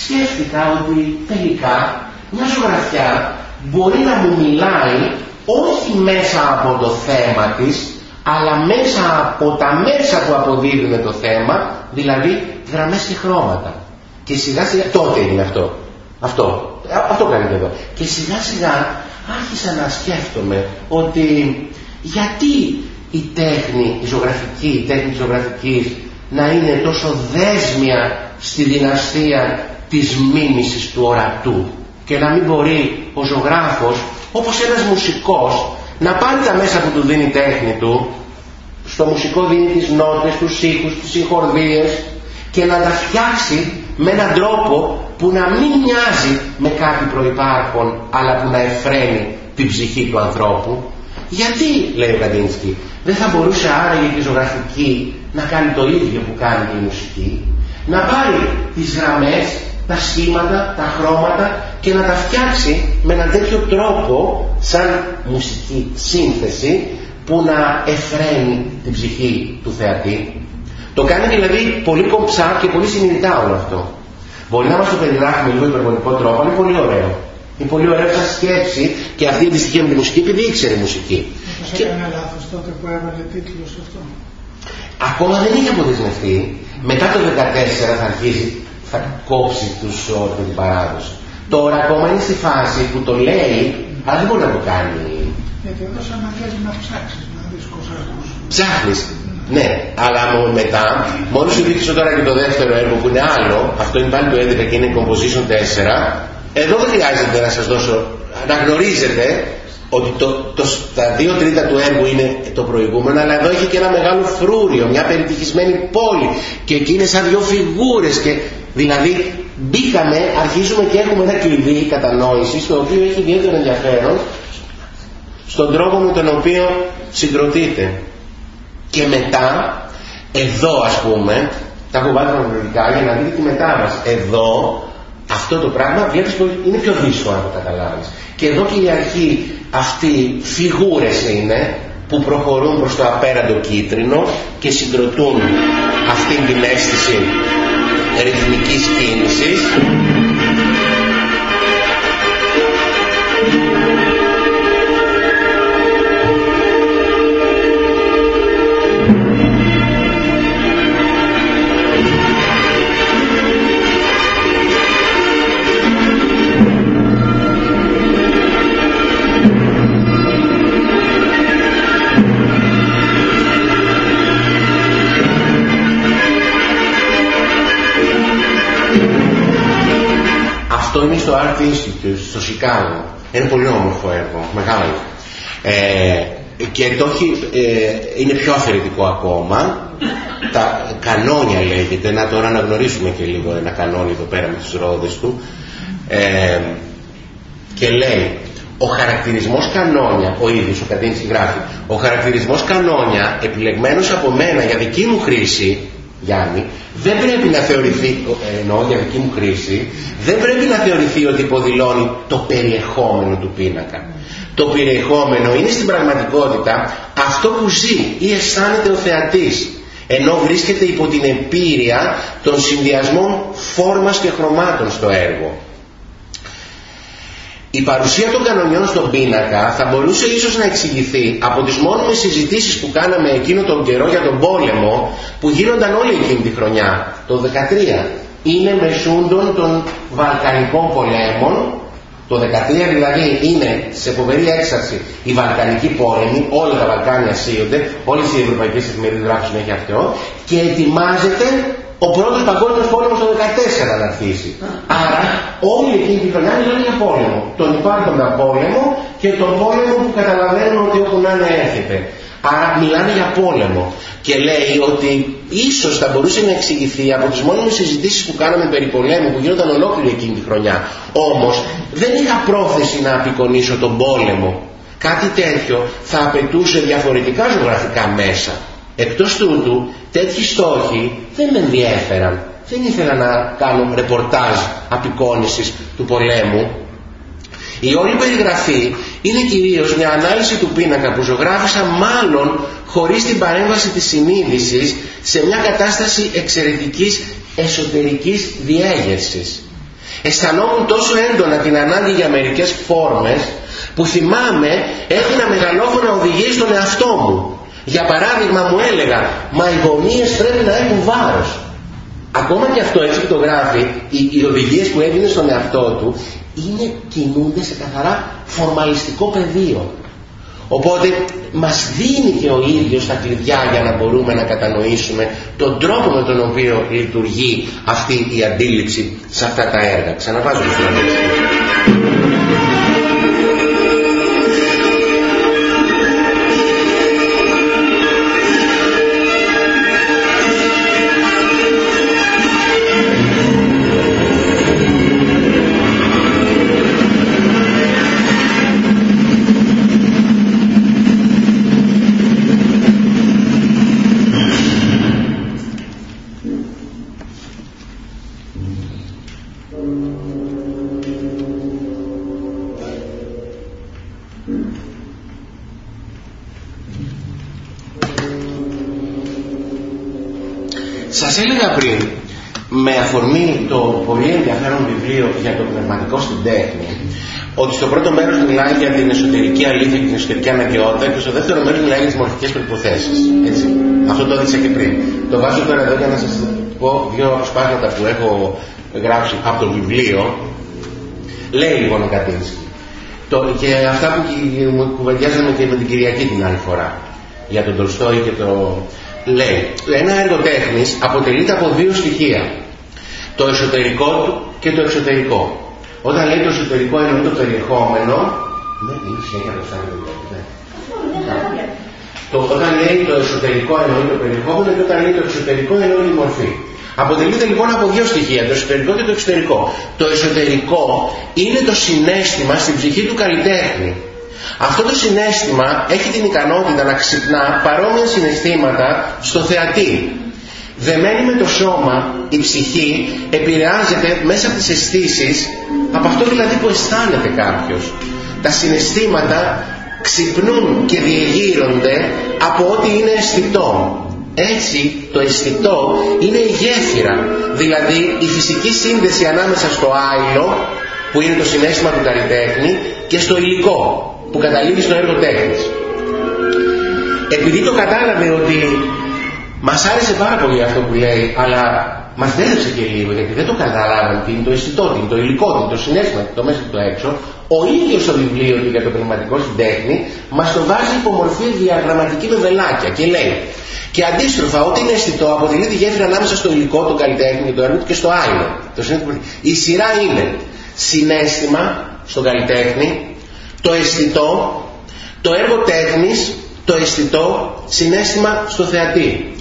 σκέφτηκα ότι τελικά μια ζωγραφιά μπορεί να μου μιλάει όχι μέσα από το θέμα της, αλλά μέσα από τα μέσα που αποδίδουν το θέμα, δηλαδή γραμμές και χρώματα. Και σιγά σιγά, τότε είναι αυτό. Αυτό. Αυτό κάνει εδώ. Και σιγά σιγά άρχισα να σκέφτομαι ότι γιατί η τέχνη, η ζωγραφική, η τέχνη της ζωγραφικής να είναι τόσο δέσμια στη δυναστεία της μίμησης του ορατού και να μην μπορεί ο ζωγράφος όπως ένας μουσικός να πάρει τα μέσα που του δίνει η τέχνη του, στο μουσικό δίνει τις νότες, τους ήχους, τις συγχορδίες και να τα φτιάξει με έναν τρόπο που να μην μοιάζει με κάτι προϋπάρχον αλλά που να εφραίνει την ψυχή του ανθρώπου. Γιατί, λέει ο Καντίνσκι, δεν θα μπορούσε άραγε η ζωγραφική να κάνει το ίδιο που κάνει και η μουσική, να πάρει τις γραμμές, τα σχήματα, τα χρώματα και να τα φτιάξει με έναν τέτοιο τρόπο σαν μουσική σύνθεση που να εφραίνει την ψυχή του θεατή. Το κάνει δηλαδή πολύ κομψά και πολύ συνειδητά όλο αυτό. Μπορεί να μας το περιγράφει με λίγο υπερβολικό τρόπο, αλλά είναι πολύ ωραίο. Είναι πολύ ωραίο σαν σκέψη και αυτή η αντιστοιχεία με τη μουσική επειδή ήξερε μουσική. Μήπως και... έκανε λάθος τότε που έβαλε τίτλο σε αυτό. Ακόμα δεν είχε αποδεσμευτεί. Μετά το 14 θα αρχίσει, θα κόψει τους όρους την παράδοση. Τώρα ακόμα είναι στη φάση που το λέει, αλλά δεν μπορεί να το κάνει. Γιατί εδώ σαν να θέλει να ψάξεις, να δεις κοσάρκους. Ψάχνεις. Ναι, αλλά μετά, μόνο σου δείξω τώρα και το δεύτερο έργο που είναι άλλο, αυτό είναι πάλι το 11 και είναι Composition 4, εδώ δεν χρειάζεται να σας δώσω, να γνωρίζετε ότι το, το, τα δύο τρίτα του έργου είναι το προηγούμενο, αλλά εδώ έχει και ένα μεγάλο φρούριο, μια περιτυχισμένη πόλη και εκεί είναι σαν δυο φιγούρες και δηλαδή μπήκαμε, αρχίζουμε και έχουμε ένα κλειδί κατανόησης το οποίο έχει ιδιαίτερο ενδιαφέρον στον τρόπο με τον οποίο συγκροτείται. Και μετά, εδώ ας πούμε, τα έχω βάλει χρονολογικά για να δείτε τη μετάβαση. Εδώ, αυτό το πράγμα βλέπεις πως είναι πιο δύσκολο να το καταλάβεις. Και εδώ και η αρχή αυτοί φιγούρες είναι που προχωρούν προς το απέραντο κίτρινο και συγκροτούν αυτή την αίσθηση ρυθμικής κίνησης Institute, στο Σικάγο. Είναι πολύ όμορφο έργο, μεγάλο. Ε, και το έχει, ε, είναι πιο αφαιρετικό ακόμα. Τα κανόνια λέγεται, να τώρα να γνωρίσουμε και λίγο ένα κανόνι εδώ πέρα με τις ρόδες του. Ε, και λέει, ο χαρακτηρισμός κανόνια, ο ίδιος ο Κατίνης γράφει, ο χαρακτηρισμός κανόνια επιλεγμένος από μένα για δική μου χρήση, Γιάννη, δεν πρέπει να θεωρηθεί, εννοώ για δική μου χρήση, δεν πρέπει να θεωρηθεί ότι υποδηλώνει το περιεχόμενο του πίνακα. Το περιεχόμενο είναι στην πραγματικότητα αυτό που ζει ή αισθάνεται ο θεατής, ενώ βρίσκεται υπό την επίρρεια των συνδυασμών φόρμας και χρωμάτων στο έργο. Η παρουσία των κανονιών στον πίνακα θα μπορούσε ίσως να εξηγηθεί από τις μόνιμες συζητήσεις που κάναμε εκείνο τον καιρό για τον πόλεμο που γίνονταν όλη εκείνη τη χρονιά, το 13. Είναι μεσούντων των Βαλκανικών πολέμων, το 13 δηλαδή είναι σε φοβερή έξαρση η Βαλκανική πόλεμη, όλα τα Βαλκάνια σύονται, όλες οι ευρωπαϊκές εφημερίδες γράφουν συνέχεια αυτό και ετοιμάζεται ο πρώτος παγκόσμιος πόλεμος το 14 να αρχίσει. Άρα όλη εκείνη τη χρονιά μιλάνε για πόλεμο. Τον υπάρχοντα πόλεμο και τον πόλεμο που καταλαβαίνουμε ότι όπου να είναι έρχεται. Άρα μιλάνε για πόλεμο. Και λέει ότι ίσως θα μπορούσε να εξηγηθεί από τις μόνιμες συζητήσεις που κάναμε περί πολέμου που γίνονταν ολόκληρη εκείνη τη χρονιά. Όμως δεν είχα πρόθεση να απεικονίσω τον πόλεμο. Κάτι τέτοιο θα απαιτούσε διαφορετικά ζωγραφικά μέσα. Εκτός τούτου, τέτοιοι στόχοι δεν με ενδιέφεραν. Δεν ήθελα να κάνω ρεπορτάζ απεικόνησης του πολέμου. Η όλη περιγραφή είναι κυρίως μια ανάλυση του πίνακα που ζωγράφησα μάλλον χωρίς την παρέμβαση της συνείδησης σε μια κατάσταση εξαιρετικής εσωτερικής διέγερσης. Αισθανόμουν τόσο έντονα την ανάγκη για μερικές φόρμες που θυμάμαι ένα μεγαλόφωνα οδηγεί στον εαυτό μου για παράδειγμα μου έλεγα, μα οι γωνίες πρέπει να έχουν βάρος. Ακόμα και αυτό έτσι που το γράφει, οι, οι οδηγίες που έδινε στον εαυτό του, είναι κινούνται σε καθαρά φορμαλιστικό πεδίο. Οπότε μας δίνει και ο ίδιος τα κλειδιά για να μπορούμε να κατανοήσουμε τον τρόπο με τον οποίο λειτουργεί αυτή η αντίληψη σε αυτά τα έργα. Ξαναβάζω το μιλάει για την εσωτερική αλήθεια και την εσωτερική αναγκαιότητα και στο δεύτερο μέρος μιλάει για τις μορφικές προϋποθέσεις. Έτσι. Αυτό το έδειξα και πριν. Το βάζω τώρα εδώ για να σας πω δύο σπάσματα που έχω γράψει από το βιβλίο. Λέει λοιπόν ο Κατίνσκι. Το, και αυτά που κουβεντιάζαμε και με την Κυριακή την άλλη φορά για τον Τολστόη και το λέει ένα έργο τέχνης αποτελείται από δύο στοιχεία το εσωτερικό του και το εξωτερικό. Όταν λέει το εσωτερικό εννοεί το περιεχόμενο, ναι, είναι συνέχεια το σαν ναι. Το, όταν λέει το εσωτερικό εννοεί το περιεχόμενο και όταν λέει το εξωτερικό εννοεί τη μορφή. Αποτελείται λοιπόν από δύο στοιχεία, το εσωτερικό και το εξωτερικό. Το εσωτερικό είναι το συνέστημα στην ψυχή του καλλιτέχνη. Αυτό το συνέστημα έχει την ικανότητα να ξυπνά παρόμοια συναισθήματα στο θεατή. Δεμένη με το σώμα, η ψυχή επηρεάζεται μέσα από τις αισθήσεις, από αυτό δηλαδή που αισθάνεται κάποιος. Τα συναισθήματα ξυπνούν και διεγείρονται από ό,τι είναι αισθητό. Έτσι το αισθητό είναι η γέφυρα, δηλαδή η φυσική σύνδεση ανάμεσα στο άϊλο, που είναι το συνέστημα του καλλιτέχνη, και στο υλικό, που καταλήγει στο έργο τέχνης. Επειδή το κατάλαβε ότι μας άρεσε πάρα πολύ αυτό που λέει, αλλά μας δέδεψε και λίγο γιατί δεν το καταλάβαμε τι είναι το αισθητό, τι είναι το υλικό, τι είναι το συνέστημα, το μέσα και το έξω. Ο ίδιος το βιβλίο του για το πνευματικό στην τέχνη μας το βάζει υπό μορφή διαγραμματική με βελάκια και λέει και αντίστροφα, ό,τι είναι αισθητό αποτελεί τη γέφυρα ανάμεσα στο υλικό, τον καλλιτέχνη, το έργο του και στο άλλο. Το η σειρά είναι συνέστημα στον καλλιτέχνη, το αισθητό, το έργο τέχνης, το αισθητό συνέστημα στο θεατή.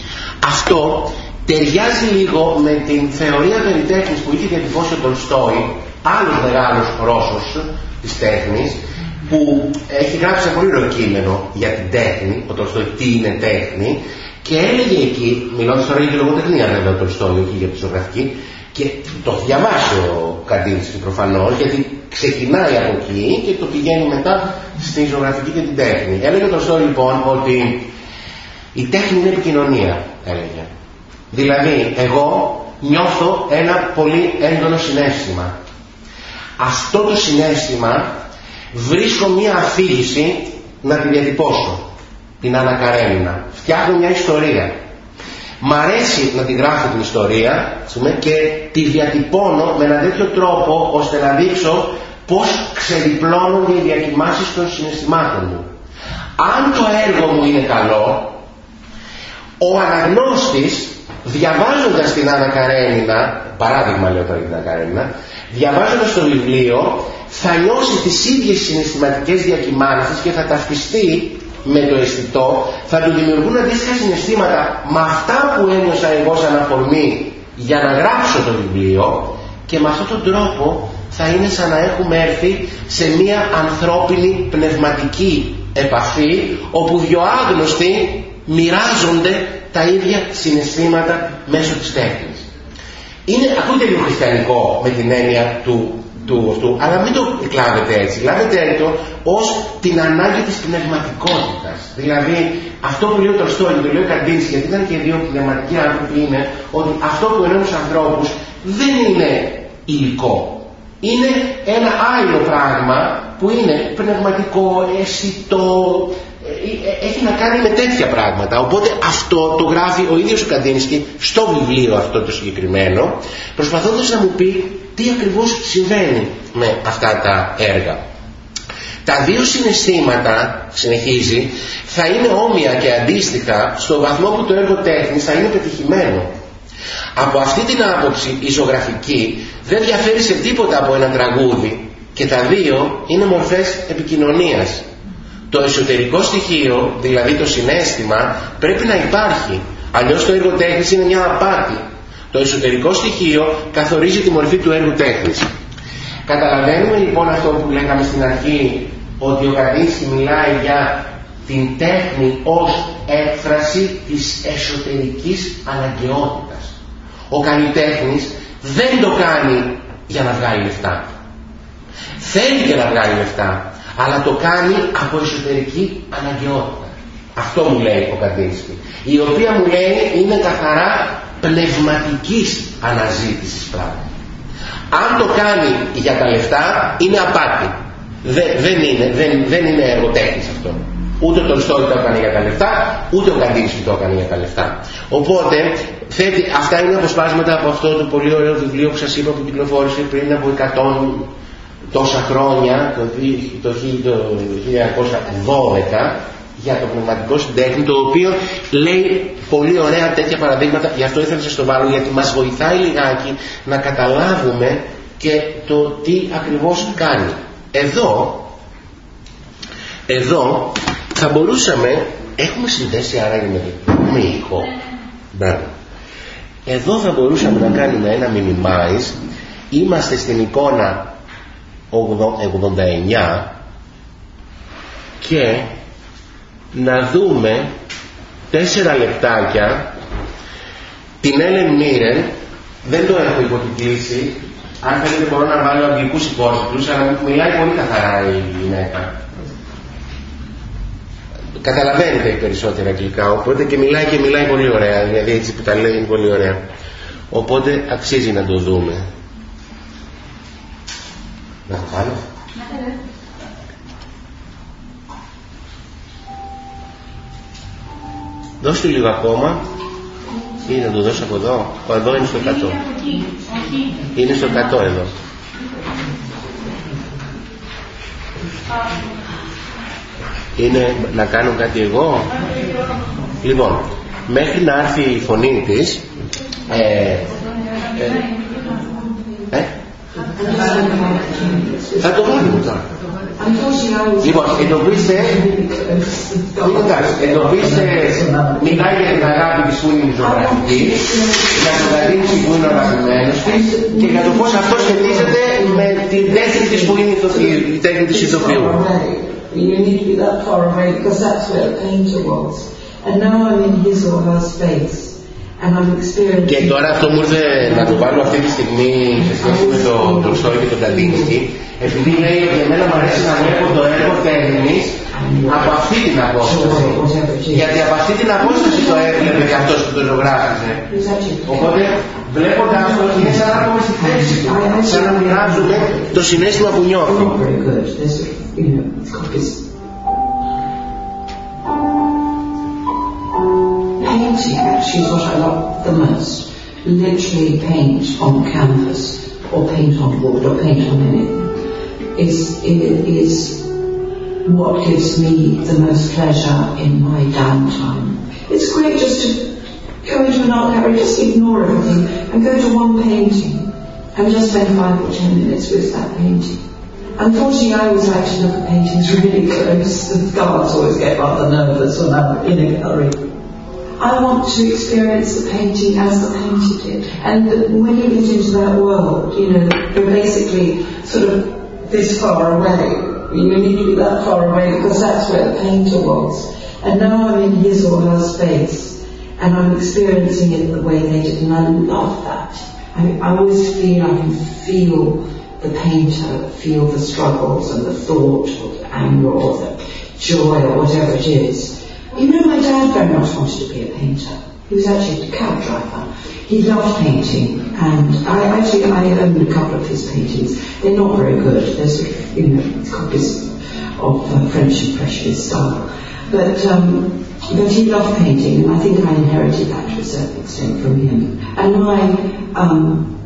Αυτό ταιριάζει λίγο με την θεωρία περί τέχνης που είχε διατυπώσει ο Τολστόη, άλλος μεγάλος Ρώσος της τέχνης, που έχει γράψει ένα πολύ ωραίο κείμενο για την τέχνη, ο Τολστόη τι είναι τέχνη, και έλεγε εκεί, μιλώντας τώρα για τη λογοτεχνία βέβαια ο Τολστόη, όχι για τη ζωγραφική, και το έχει διαβάσει ο Καντίνσκι προφανώς, γιατί ξεκινάει από εκεί και το πηγαίνει μετά στη ζωγραφική και την τέχνη. Έλεγε το Τολστόη λοιπόν ότι η τέχνη είναι επικοινωνία, έλεγε. Δηλαδή, εγώ νιώθω ένα πολύ έντονο συνέστημα. Αυτό το συνέστημα βρίσκω μία αφήγηση να τη διατυπώσω. Την ανακαρένινα. Φτιάχνω μια ιστορία. Μ' αρέσει να τη γράφω την ιστορία και τη διατυπώνω με ένα τέτοιο τρόπο ώστε να δείξω πώς ξεδιπλώνονται οι διακοιμάσεις των συναισθημάτων μου. Αν το έργο μου είναι καλό, ο αναγνώστης διαβάζοντας την Άννα Καρένινα, παράδειγμα λέω τώρα την Άννα Καρένινα, διαβάζοντας το βιβλίο θα νιώσει τις ίδιες συναισθηματικές διακυμάνσεις και θα ταυτιστεί με το αισθητό, θα του δημιουργούν αντίστοιχα συναισθήματα με αυτά που ένιωσα εγώ σαν αφορμή για να γράψω το βιβλίο και με αυτόν τον τρόπο θα είναι σαν να έχουμε έρθει σε μια ανθρώπινη πνευματική επαφή όπου δυο άγνωστοι μοιράζονται τα ίδια συναισθήματα μέσω της τέχνης. Είναι, ακούγεται λίγο χριστιανικό με την έννοια του, του αυτού, αλλά μην το κλάβετε έτσι. Λάβετε το ως την ανάγκη της πνευματικότητας. Δηλαδή, αυτό που λέει ο Τολστόη και το λέει ο Καντίνης, γιατί ήταν και δύο πνευματικοί άνθρωποι, είναι ότι αυτό που ενώνει τους ανθρώπους δεν είναι υλικό. Είναι ένα άλλο πράγμα που είναι πνευματικό, αισθητό, ε, έχει να κάνει με τέτοια πράγματα. Οπότε αυτό το γράφει ο ίδιος ο Καντίνσκι στο βιβλίο αυτό το συγκεκριμένο, προσπαθώντας να μου πει τι ακριβώς συμβαίνει με αυτά τα έργα. Τα δύο συναισθήματα, συνεχίζει, θα είναι όμοια και αντίστοιχα στο βαθμό που το έργο τέχνης θα είναι πετυχημένο. Από αυτή την άποψη η ζωγραφική δεν διαφέρει σε τίποτα από ένα τραγούδι και τα δύο είναι μορφές επικοινωνίας. Το εσωτερικό στοιχείο, δηλαδή το συνέστημα, πρέπει να υπάρχει. Αλλιώς το έργο τέχνης είναι μια απάτη. Το εσωτερικό στοιχείο καθορίζει τη μορφή του έργου τέχνης. Καταλαβαίνουμε λοιπόν αυτό που λέγαμε στην αρχή, ότι ο Καντίνσκι μιλάει για την τέχνη ως έκφραση της εσωτερικής αναγκαιότητας. Ο καλλιτέχνης δεν το κάνει για να βγάλει λεφτά. Θέλει και να βγάλει λεφτά, αλλά το κάνει από εσωτερική αναγκαιότητα. Αυτό μου λέει ο Καντίνσκι. Η οποία μου λέει είναι καθαρά πνευματικής αναζήτησης πράγμα. Αν το κάνει για τα λεφτά είναι απάτη. δεν, είναι, δεν, δεν είναι εργοτέχνης αυτό. Ούτε τον Στόλι το έκανε για τα λεφτά, ούτε ο Καντίνσκι το έκανε για τα λεφτά. Οπότε, θέτει, αυτά είναι αποσπάσματα από αυτό το πολύ ωραίο βιβλίο που σας είπα που κυκλοφόρησε πριν από 100 τόσα χρόνια, το 1912, για το πνευματικό συντέχνη, το οποίο λέει πολύ ωραία τέτοια παραδείγματα, γι' αυτό ήθελα να σας το βάλω, γιατί μας βοηθάει λιγάκι να καταλάβουμε και το τι ακριβώς κάνει. Εδώ, εδώ θα μπορούσαμε, έχουμε συνδέσει άρα με, με ήχο, Εδώ θα μπορούσαμε να κάνουμε ένα minimize, είμαστε στην εικόνα 89 και να δούμε τέσσερα λεπτάκια. Την Έλεν Μίρεν δεν το έχω υποτιτλήσει. Αν θέλετε μπορώ να βάλω αγγλικούς υπόσχετους αλλά μιλάει πολύ καθαρά η γυναίκα. Καταλαβαίνετε περισσότερα αγγλικά οπότε και μιλάει και μιλάει πολύ ωραία. Δηλαδή έτσι που τα λέει είναι πολύ ωραία. Οπότε αξίζει να το δούμε να το βάλω. Δώσ' του λίγο ακόμα ή να το δώσω από εδώ; Ο εδώ είναι στο κατώ. Είναι στο κατώ εδώ. Είναι να κάνω κάτι εγώ; Λοιπόν, μέχρι να έρθει η φωνή της ε, ε, ε Θα το βάλουμε τώρα. Λοιπόν, εντοπίστε, εντοπίστε, μιλάει για την αγάπη της που είναι η ζωγραφική, για τον καλύψη που είναι ο αγαπημένος της και για το πώς αυτό σχετίζεται με την τέχνη της που είναι η τέχνη της ηθοποιού. You need to be that far away because that's where the painter was. And now I'm in his or her space. Και τώρα αυτό μου ήρθε να το βάλω αυτή τη στιγμή σε σχέση με το Τολστόι και τον Καντίνσκι, επειδή λέει ότι εμένα μου αρέσει να βλέπω το έργο τέχνης από αυτή την απόσταση. Γιατί από αυτή την απόσταση το έβλεπε και αυτός που το ζωγράφιζε. Οπότε βλέποντας το είναι σαν να έχουμε στη θέση του, σαν να μοιράζουμε το συνέστημα που νιώθω. Painting actually is what I love the most. Literally paint on canvas or paint on wood or paint on anything is, is what gives me the most pleasure in my downtime. It's great just to go into an art gallery, just ignore everything and go to one painting and just spend five or ten minutes with that painting. Unfortunately, I always like to look at paintings really close. The guards always get rather nervous when I'm in a gallery. I want to experience the painting as the painter did. And when you get into that world, you know, you're basically sort of this far away. You need to be that far away because that's where the painter was. And now I'm in his or her space and I'm experiencing it the way they did and I love that. I, I always feel I can feel the painter, feel the struggles and the thought or the anger or the joy or whatever it is. You know, my dad very much wanted to be a painter. He was actually a cab driver. He loved painting, and I actually I own a couple of his paintings. They're not very good. They're sort of you know copies of uh, French impressionist style, but um, but he loved painting, and I think I inherited that to a certain extent from him. And my um,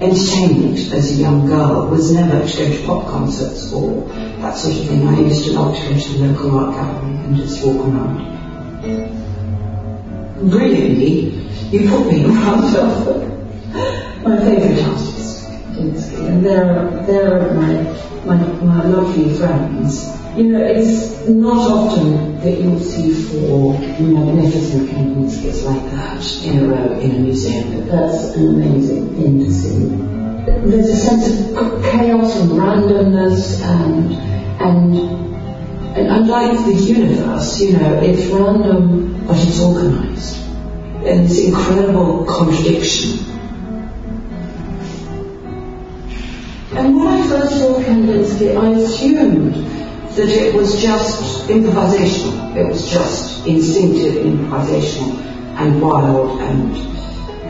entertainment as a young girl was never to go to pop concerts or that sort of thing. I used to love to go to the local art gallery and just walk around. Brilliantly, you put me in front of my favourite artists, and they're, they're my, my, my lovely friends. You know, it's not often that you'll see four magnificent Kandinsky's like that in a row in a museum, but that's an amazing thing to see there's a sense of chaos and randomness and and and unlike the universe, you know, it's random but it's organized. And it's incredible contradiction. And when I first saw Kandinsky, I assumed that it was just improvisational. It was just instinctive improvisational and wild and,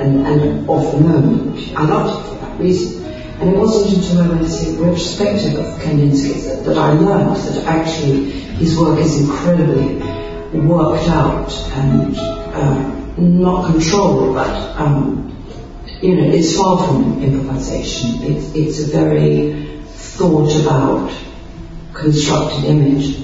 and, and of the moment. I loved it for that reason. And it wasn't until I went to see retrospective of Kandinsky that, that I learned that actually his work is incredibly worked out and uh, not controlled, but um, you know, it's far from improvisation. It's, it's a very thought about constructed image.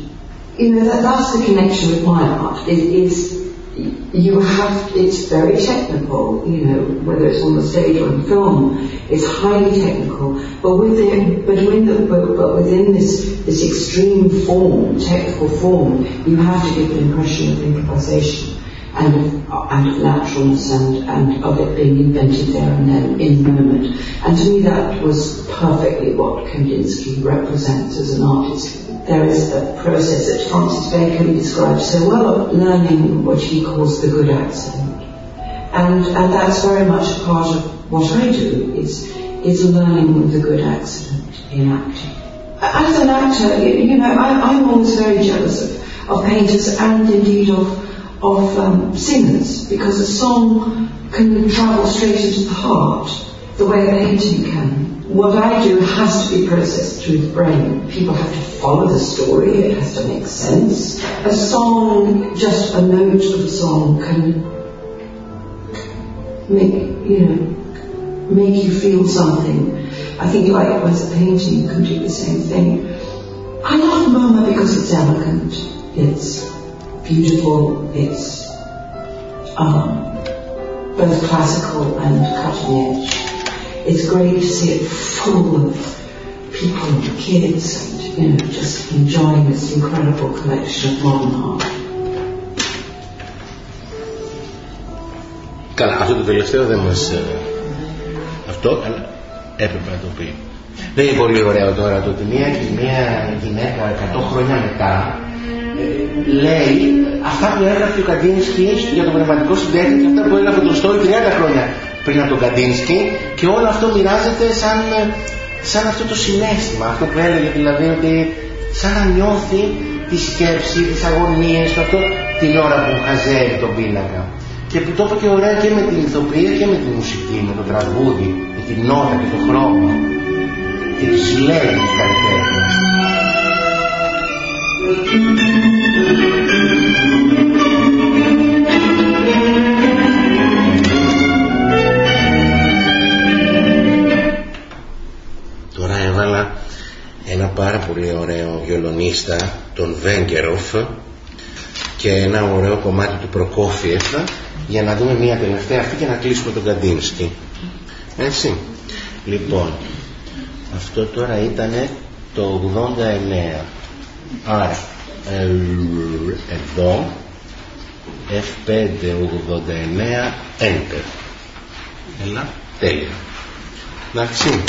You know, that, that's the connection with my art. It is you have it's very technical, you know, whether it's on the stage or in film, it's highly technical. But within but within the, but, but within this this extreme form, technical form, you have to give the impression of improvisation and and naturalness and, and of it being invented there and then in the moment. And to me that was perfectly what Kandinsky represents as an artist. There is a process that Francis Bacon describes so well of learning what he calls the good accident. And and that's very much a part of what I do is is learning the good accident in acting. As an actor, you know, I, I'm always very jealous of, of painters and indeed of of um, singers because a song can travel straight into the heart the way a painting can. What I do has to be processed through the brain. People have to follow the story, it has to make sense. A song, just a note of a song can make, you know, make you feel something. I think likewise a painting can do the same thing. I love MoMA because it's elegant. It's beautiful, it's um, both classical and cutting edge. it's great to see it full of people, kids, and you know, just enjoying this incredible collection of modern art. Καλά, αυτό το τελευταίο δεν μας... Ε, αυτό, αλλά έπρεπε να το πει. Δεν είναι πολύ ωραίο τώρα το ότι μια, μια γυναίκα 100 χρόνια μετά ε, λέει αυτά που έγραφε ο Καντίνσκι για το πνευματικό συντέχνη και αυτά που έγραφε τον Στόι 30 χρόνια πριν από τον Καντίνσκι και όλο αυτό μοιράζεται σαν, σαν αυτό το συνέστημα, αυτό που έλεγε δηλαδή ότι σαν να νιώθει τη σκέψη, τις αγωνίες, αυτό την ώρα που χαζεύει τον πίνακα. Και που το είπε και ωραία και με την ηθοποιία και με τη μουσική, με το τραγούδι, με την νότα και το χρώμα και τους λέει τους καλλιτέχνες. Τώρα έβαλα ένα πάρα πολύ ωραίο βιολονίστα, τον Βέγκεροφ και ένα ωραίο κομμάτι του Προκόφιεφ για να δούμε μία τελευταία αυτή και να κλείσουμε τον Καντίνσκι. Έτσι. Λοιπόν, αυτό τώρα ήταν το 89. Άρα, εδώ, F589, Enter. Έλα, τέλεια. Εντάξει.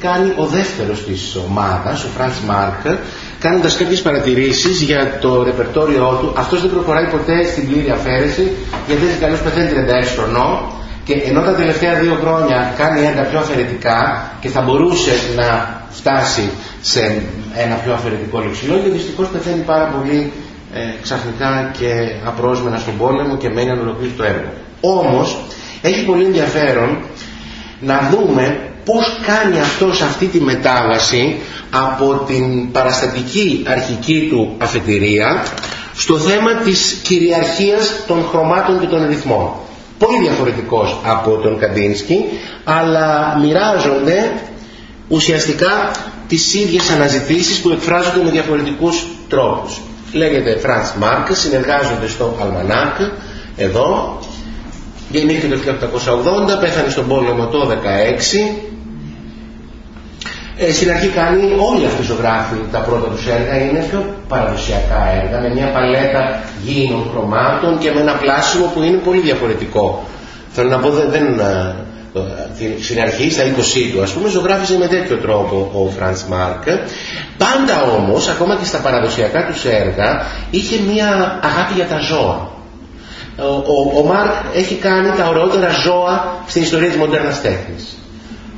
Κάνει ο δεύτερος της ομάδας, ο Φραντς Μάρκ, κάνοντας κάποιες παρατηρήσεις για το ρεπερτόριό του. Αυτός δεν προχωράει ποτέ στην πλήρη αφαίρεση, γιατί έτσι καλώς πεθαίνει 36 χρονών και ενώ τα τελευταία δύο χρόνια κάνει έργα πιο αφαιρετικά και θα μπορούσε να φτάσει σε ένα πιο αφαιρετικό λεξιλόγιο, δυστυχώς πεθαίνει πάρα πολύ ε, ξαφνικά και απρόσμενα στον πόλεμο και μένει ανολοκλήρη το έργο. Όμως, έχει πολύ ενδιαφέρον να δούμε πώς κάνει αυτός αυτή τη μετάβαση από την παραστατική αρχική του αφετηρία στο θέμα της κυριαρχίας των χρωμάτων και των ρυθμών. Πολύ διαφορετικός από τον Καντίνσκι, αλλά μοιράζονται ουσιαστικά τις ίδιες αναζητήσεις που εκφράζονται με διαφορετικούς τρόπους. Λέγεται Φραντς Μάρκ, συνεργάζονται στο Αλμανάκ, εδώ, γεννήθηκε το 1880, πέθανε στον πόλεμο το 16 ε, στην αρχή κάνει όλοι αυτοί οι ζωγράφοι τα πρώτα τους έργα. Είναι πιο παραδοσιακά έργα με μια παλέτα γήινων χρωμάτων και με ένα πλάσιμο που είναι πολύ διαφορετικό. Θέλω να πω δεν, δεν ε, στην αρχή στα 20 του ας πούμε ζωγράφιζε με τέτοιο τρόπο ο Φραντς Μάρκ πάντα όμως ακόμα και στα παραδοσιακά τους έργα είχε μια αγάπη για τα ζώα. Ο, ο, ο Μάρκ έχει κάνει τα ωραιότερα ζώα στην ιστορία της μοντέρνας τέχνης.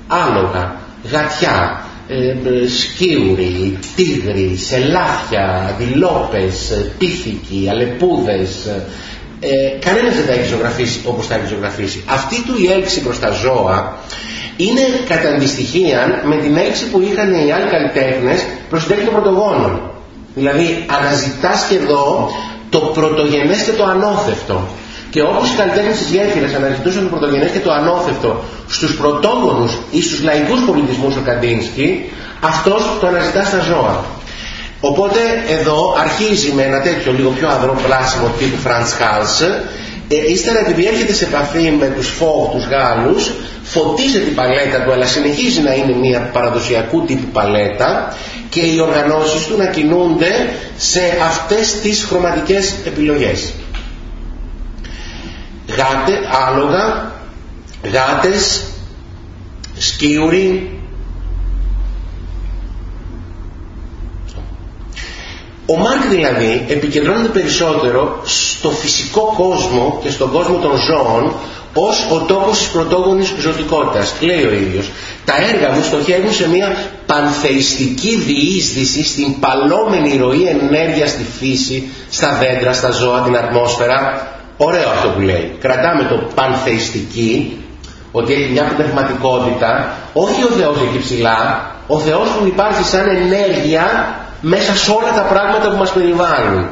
Άλογα, γατιά, ε, σκύουροι, τίγροι, σελάχια, αντιλόπες, πίθηκοι, αλεπούδες. Ε, κανένας δεν τα έχει ζωγραφίσει όπως τα έχει ζωγραφίσει. Αυτή του η έλξη προς τα ζώα είναι κατά αντιστοιχεία με την έλξη που είχαν οι άλλοι καλλιτέχνες προς την τέχνη των πρωτογόνων. Δηλαδή αναζητάς και εδώ το πρωτογενές και το ανώθευτο. Και όπως οι καλλιτέχνες της γέφυρας αναζητούσαν το πρωτογενές και το ανώθευτο στους πρωτόγονους ή στους λαϊκούς πολιτισμούς ο Καντίνσκι, αυτός το αναζητά στα ζώα. Οπότε εδώ αρχίζει με ένα τέτοιο λίγο πιο αδρό πλάσιμο τύπου Franz Hals, ε, ύστερα επειδή έρχεται σε επαφή με τους φόβ, τους Γάλλους, φωτίζεται η παλέτα του, αλλά συνεχίζει να είναι μια παραδοσιακού τύπου παλέτα και οι οργανώσεις του να κινούνται σε αυτές τις χρωματικές επιλογές γάτε, άλογα, γάτες, σκίουροι. Ο Μάρκ δηλαδή επικεντρώνεται περισσότερο στο φυσικό κόσμο και στον κόσμο των ζώων ως ο τόπος της πρωτόγονης ζωτικότητας. Λέει ο ίδιος, τα έργα μου στοχεύουν σε μια πανθεϊστική διείσδυση στην παλόμενη ροή ενέργειας στη φύση, στα δέντρα, στα ζώα, την ατμόσφαιρα, Ωραίο αυτό που λέει. Κρατάμε το πανθεϊστική, ότι έχει μια πνευματικότητα, όχι ο Θεός εκεί ψηλά, ο Θεός που υπάρχει σαν ενέργεια μέσα σε όλα τα πράγματα που μας περιβάλλουν.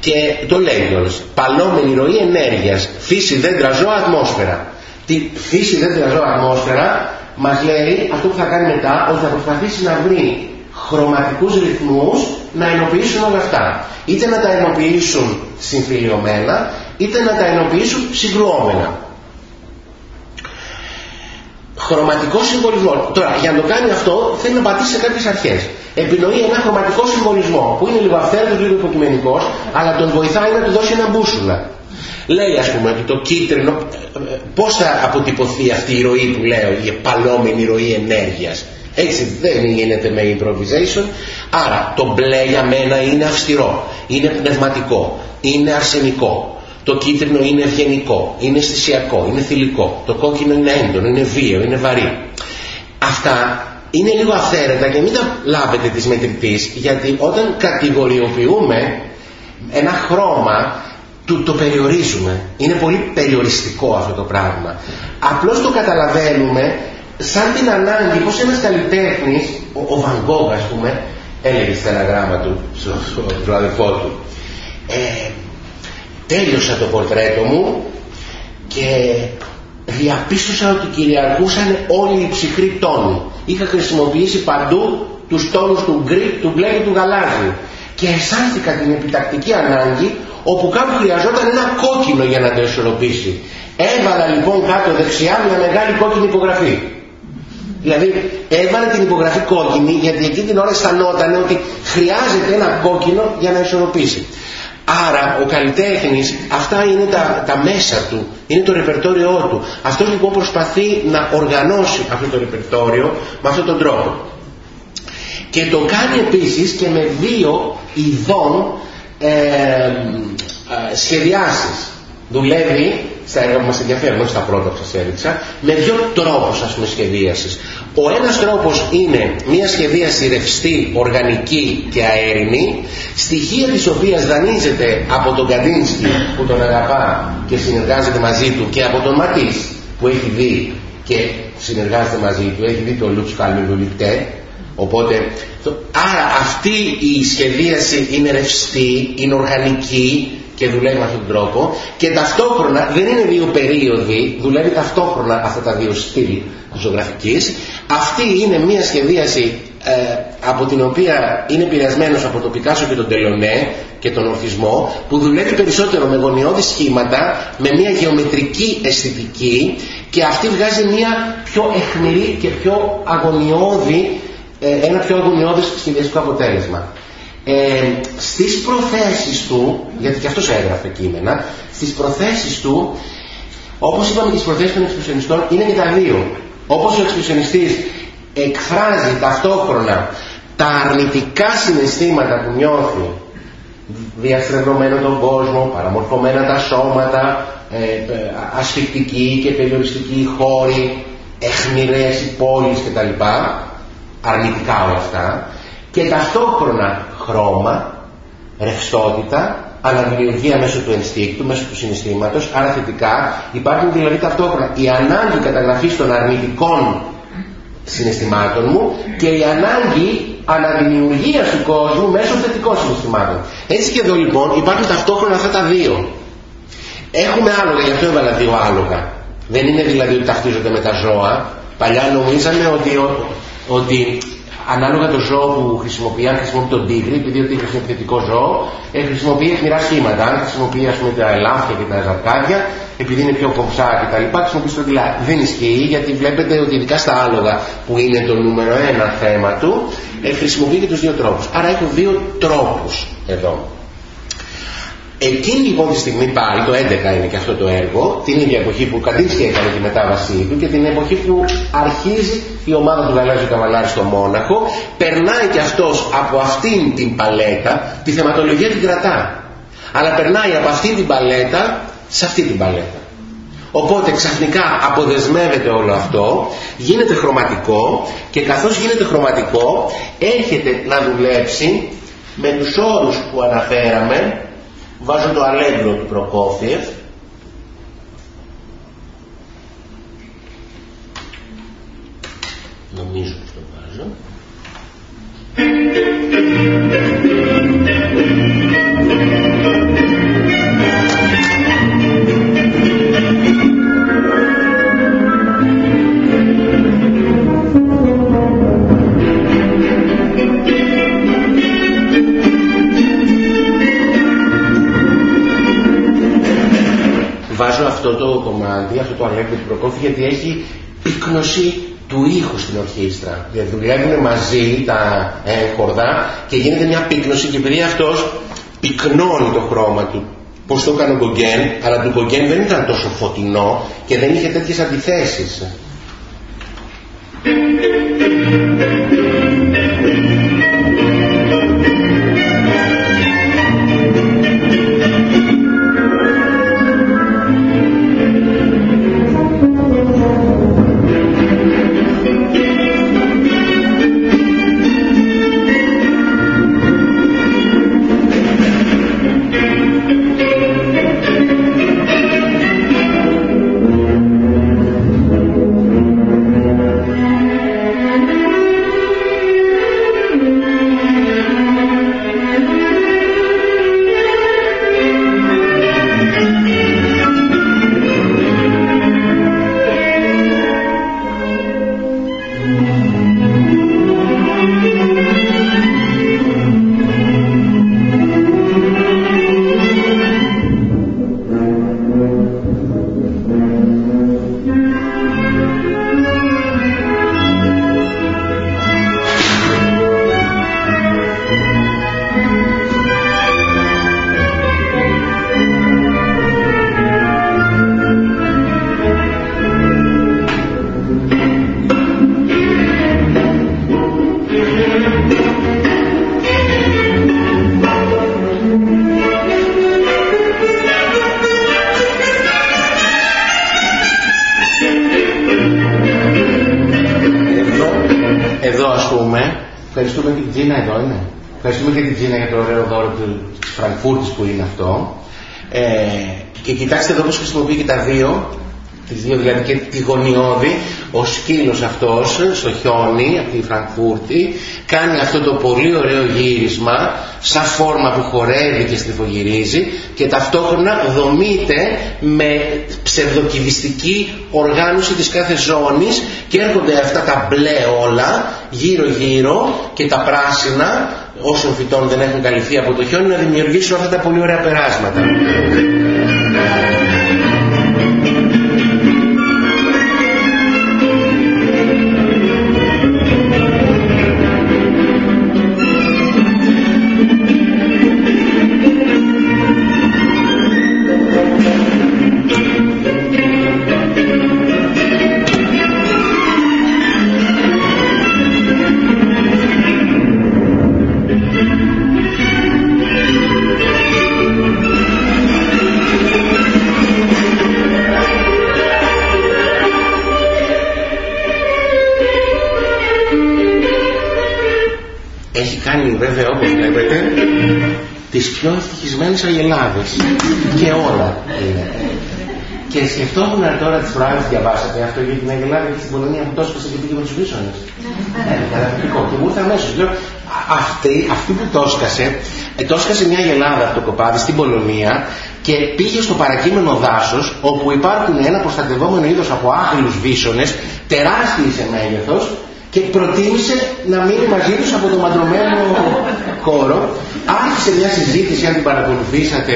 Και το λέει όλος, παλόμενη ροή ενέργειας, φύση, δέντρα, ζώα, ατμόσφαιρα. Τη φύση, δέντρα, ζώα, ατμόσφαιρα μας λέει αυτό που θα κάνει μετά, ότι θα προσπαθήσει να βρει χρωματικούς ρυθμούς να ενοποιήσουν όλα αυτά. Είτε να τα ενοποιήσουν συμφιλειωμένα, είτε να τα ενοποιήσουν συγκρουόμενα. Χρωματικό συμβολισμό. Τώρα, για να το κάνει αυτό, θέλει να πατήσει σε κάποιες αρχές. Επινοεί ένα χρωματικό συμβολισμό, που είναι λίγο αυθαίρετος, λίγο υποκειμενικός, αλλά τον βοηθάει να του δώσει ένα μπούσουλα. Λέει, ας πούμε, ότι το κίτρινο, πώς θα αποτυπωθεί αυτή η ροή που λέω, η επαλόμενη ροή ενέργειας. Έτσι δεν γίνεται με improvisation. Άρα το μπλε για μένα είναι αυστηρό, είναι πνευματικό, είναι αρσενικό. Το κίτρινο είναι ευγενικό, είναι αισθησιακό, είναι θηλυκό. Το κόκκινο είναι έντονο, είναι βίαιο, είναι βαρύ. Αυτά είναι λίγο αυθαίρετα και μην τα λάβετε της μετρητής γιατί όταν κατηγοριοποιούμε ένα χρώμα του το περιορίζουμε. Είναι πολύ περιοριστικό αυτό το πράγμα. Απλώς το καταλαβαίνουμε σαν την ανάγκη πως ένας καλλιτέχνης, ο, ο Βαγκόγκ ας πούμε, έλεγε στα γράμμα του, στο, αδελφό του, ε, τέλειωσα το πορτρέτο μου και διαπίστωσα ότι κυριαρχούσαν όλοι οι ψυχροί τόνοι. Είχα χρησιμοποιήσει παντού τους τόνους του γκρι, του μπλε και του γαλάζιου. Και αισθάνθηκα την επιτακτική ανάγκη όπου κάπου χρειαζόταν ένα κόκκινο για να το ισορροπήσει. Έβαλα λοιπόν κάτω δεξιά μια μεγάλη κόκκινη υπογραφή. Δηλαδή έβαλε την υπογραφή κόκκινη γιατί εκείνη την ώρα αισθανόταν ότι χρειάζεται ένα κόκκινο για να ισορροπήσει. Άρα ο καλλιτέχνης, αυτά είναι τα, τα μέσα του, είναι το ρεπερτόριό του. Αυτός λοιπόν προσπαθεί να οργανώσει αυτό το ρεπερτόριο με αυτόν τον τρόπο. Και το κάνει επίσης και με δύο ειδών ε, ε, σχεδιάσεις. Δουλεύει στα έργα που μας ενδιαφέρουν, όχι στα πρώτα που σας έδειξα, με δύο τρόπους ας πούμε σχεδίασης. Ο ένας τρόπος είναι μια σχεδίαση ρευστή, οργανική και αέρινη, στοιχεία της οποίας δανείζεται από τον Καντίνσκι που τον αγαπά και συνεργάζεται μαζί του και από τον Ματής που έχει δει και συνεργάζεται μαζί του, έχει δει το Λουξ Καλμιλουλικτέ, οπότε άρα αυτή η σχεδίαση είναι ρευστή, είναι οργανική, και δουλεύει με αυτόν τον τρόπο και ταυτόχρονα δεν είναι δύο περίοδοι, δουλεύει ταυτόχρονα αυτά τα δύο στυλ ζωγραφικής. Αυτή είναι μια σχεδίαση ε, από την οποία είναι επηρεασμένο από το Πικάσο και τον Τελωνέ και τον ορθισμό που δουλεύει περισσότερο με γωνιώδη σχήματα με μια γεωμετρική αισθητική και αυτή βγάζει μια πιο εχμηρή και πιο αγωνιώδη ε, ένα πιο αγωνιώδης σχεδιαστικό αποτέλεσμα. Ε, στις προθέσεις του, γιατί και αυτός έγραφε κείμενα, στις προθέσεις του, όπως είπαμε και στις προθέσεις των εξπρεσιονιστών, είναι και τα δύο. Όπως ο εξπρεσιονιστής εκφράζει ταυτόχρονα τα αρνητικά συναισθήματα που νιώθει διαστρεβλωμένο τον κόσμο, παραμορφωμένα τα σώματα, ε, ε ασφυκτικοί και περιοριστικοί χώροι, εχμηρές οι πόλεις κτλ. Αρνητικά όλα αυτά. Και ταυτόχρονα χρώμα, ρευστότητα, αναδημιουργία μέσω του ενστίκτου, μέσω του συναισθήματος, άρα θετικά υπάρχουν δηλαδή ταυτόχρονα η ανάγκη καταγραφής των αρνητικών συναισθημάτων μου και η ανάγκη αναδημιουργίας του κόσμου μέσω θετικών συναισθημάτων. Έτσι και εδώ λοιπόν υπάρχουν ταυτόχρονα αυτά τα δύο. Έχουμε άλογα, γι' αυτό έβαλα δύο άλογα. Δεν είναι δηλαδή ότι ταυτίζονται με τα ζώα. Παλιά νομίζαμε ότι, ότι ανάλογα το ζώο που χρησιμοποιεί, αν χρησιμοποιεί τον τίγρη, επειδή ο τίγρης είναι θετικό ζώο, ε, χρησιμοποιεί εχμηρά σχήματα. Αν χρησιμοποιεί ας πούμε, τα ελάφια και τα ζαρκάδια, επειδή είναι πιο κομψά κτλ. χρησιμοποιεί το δειλά. Δεν ισχύει γιατί βλέπετε ότι ειδικά στα άλογα που είναι το νούμερο ένα θέμα του, ε, χρησιμοποιεί και τους δύο τρόπους. Άρα έχω δύο τρόπους εδώ. Εκείνη λοιπόν τη στιγμή πάλι, το 11 είναι και αυτό το έργο, την ίδια εποχή που Καντίνσκι έκανε τη μετάβασή του και την εποχή που αρχίζει η ομάδα του Γαλάζιου Καβαλάρη στο Μόναχο, περνάει και αυτός από αυτήν την παλέτα, τη θεματολογία την κρατά. Αλλά περνάει από αυτήν την παλέτα σε αυτή την παλέτα. Οπότε ξαφνικά αποδεσμεύεται όλο αυτό, γίνεται χρωματικό και καθώς γίνεται χρωματικό έρχεται να δουλέψει με τους όρους που αναφέραμε βάζω το αλέγκρο του Προκόφιεφ νομίζω πως το βάζω βάζω αυτό το κομμάτι, αυτό το αλέγκο του Προκόφη, γιατί έχει πύκνωση του ήχου στην ορχήστρα. Δηλαδή δουλεύουν μαζί τα έγχορδα και γίνεται μια πύκνωση και επειδή αυτός πυκνώνει το χρώμα του. Πώς το έκανε ο Γκογκέν, αλλά το Γκογκέν δεν ήταν τόσο φωτεινό και δεν είχε τέτοιες αντιθέσεις. κοιτάξτε εδώ πώς χρησιμοποιεί και τα δύο, τις δύο δηλαδή και τη γωνιώδη, ο σκύλος αυτός στο χιόνι από τη Φραγκφούρτη κάνει αυτό το πολύ ωραίο γύρισμα σαν φόρμα που χορεύει και στριφογυρίζει και ταυτόχρονα δομείται με ψευδοκυβιστική οργάνωση της κάθε ζώνης και έρχονται αυτά τα μπλε όλα γύρω γύρω και τα πράσινα όσων φυτών δεν έχουν καλυφθεί από το χιόνι να δημιουργήσουν αυτά τα πολύ ωραία περάσματα. Πιο ευτυχισμένες αγελάδες και όλα είναι. Και σκεφτόμουν τώρα τις προάλλες διαβάσατε αυτό για την Αγελάδα και στην Πολωνία που τόσο και πήγε με τους βίσονες. Ναι, καταπληκτικό. Και μου ήρθε αμέσως. Λέω, αυτή, αυτή που το έσκασε, ε, το έσκασε μια Αγελάδα από το κοπάδι στην Πολωνία και πήγε στο παρακείμενο δάσος όπου υπάρχουν ένα προστατευόμενο είδος από άγριους βίσονες, τεράστιοι σε μέγεθος και προτίμησε να μείνει μαζί τους από το μαντρωμένο χώρο. Άρχισε μια συζήτηση, αν την παρακολουθήσατε,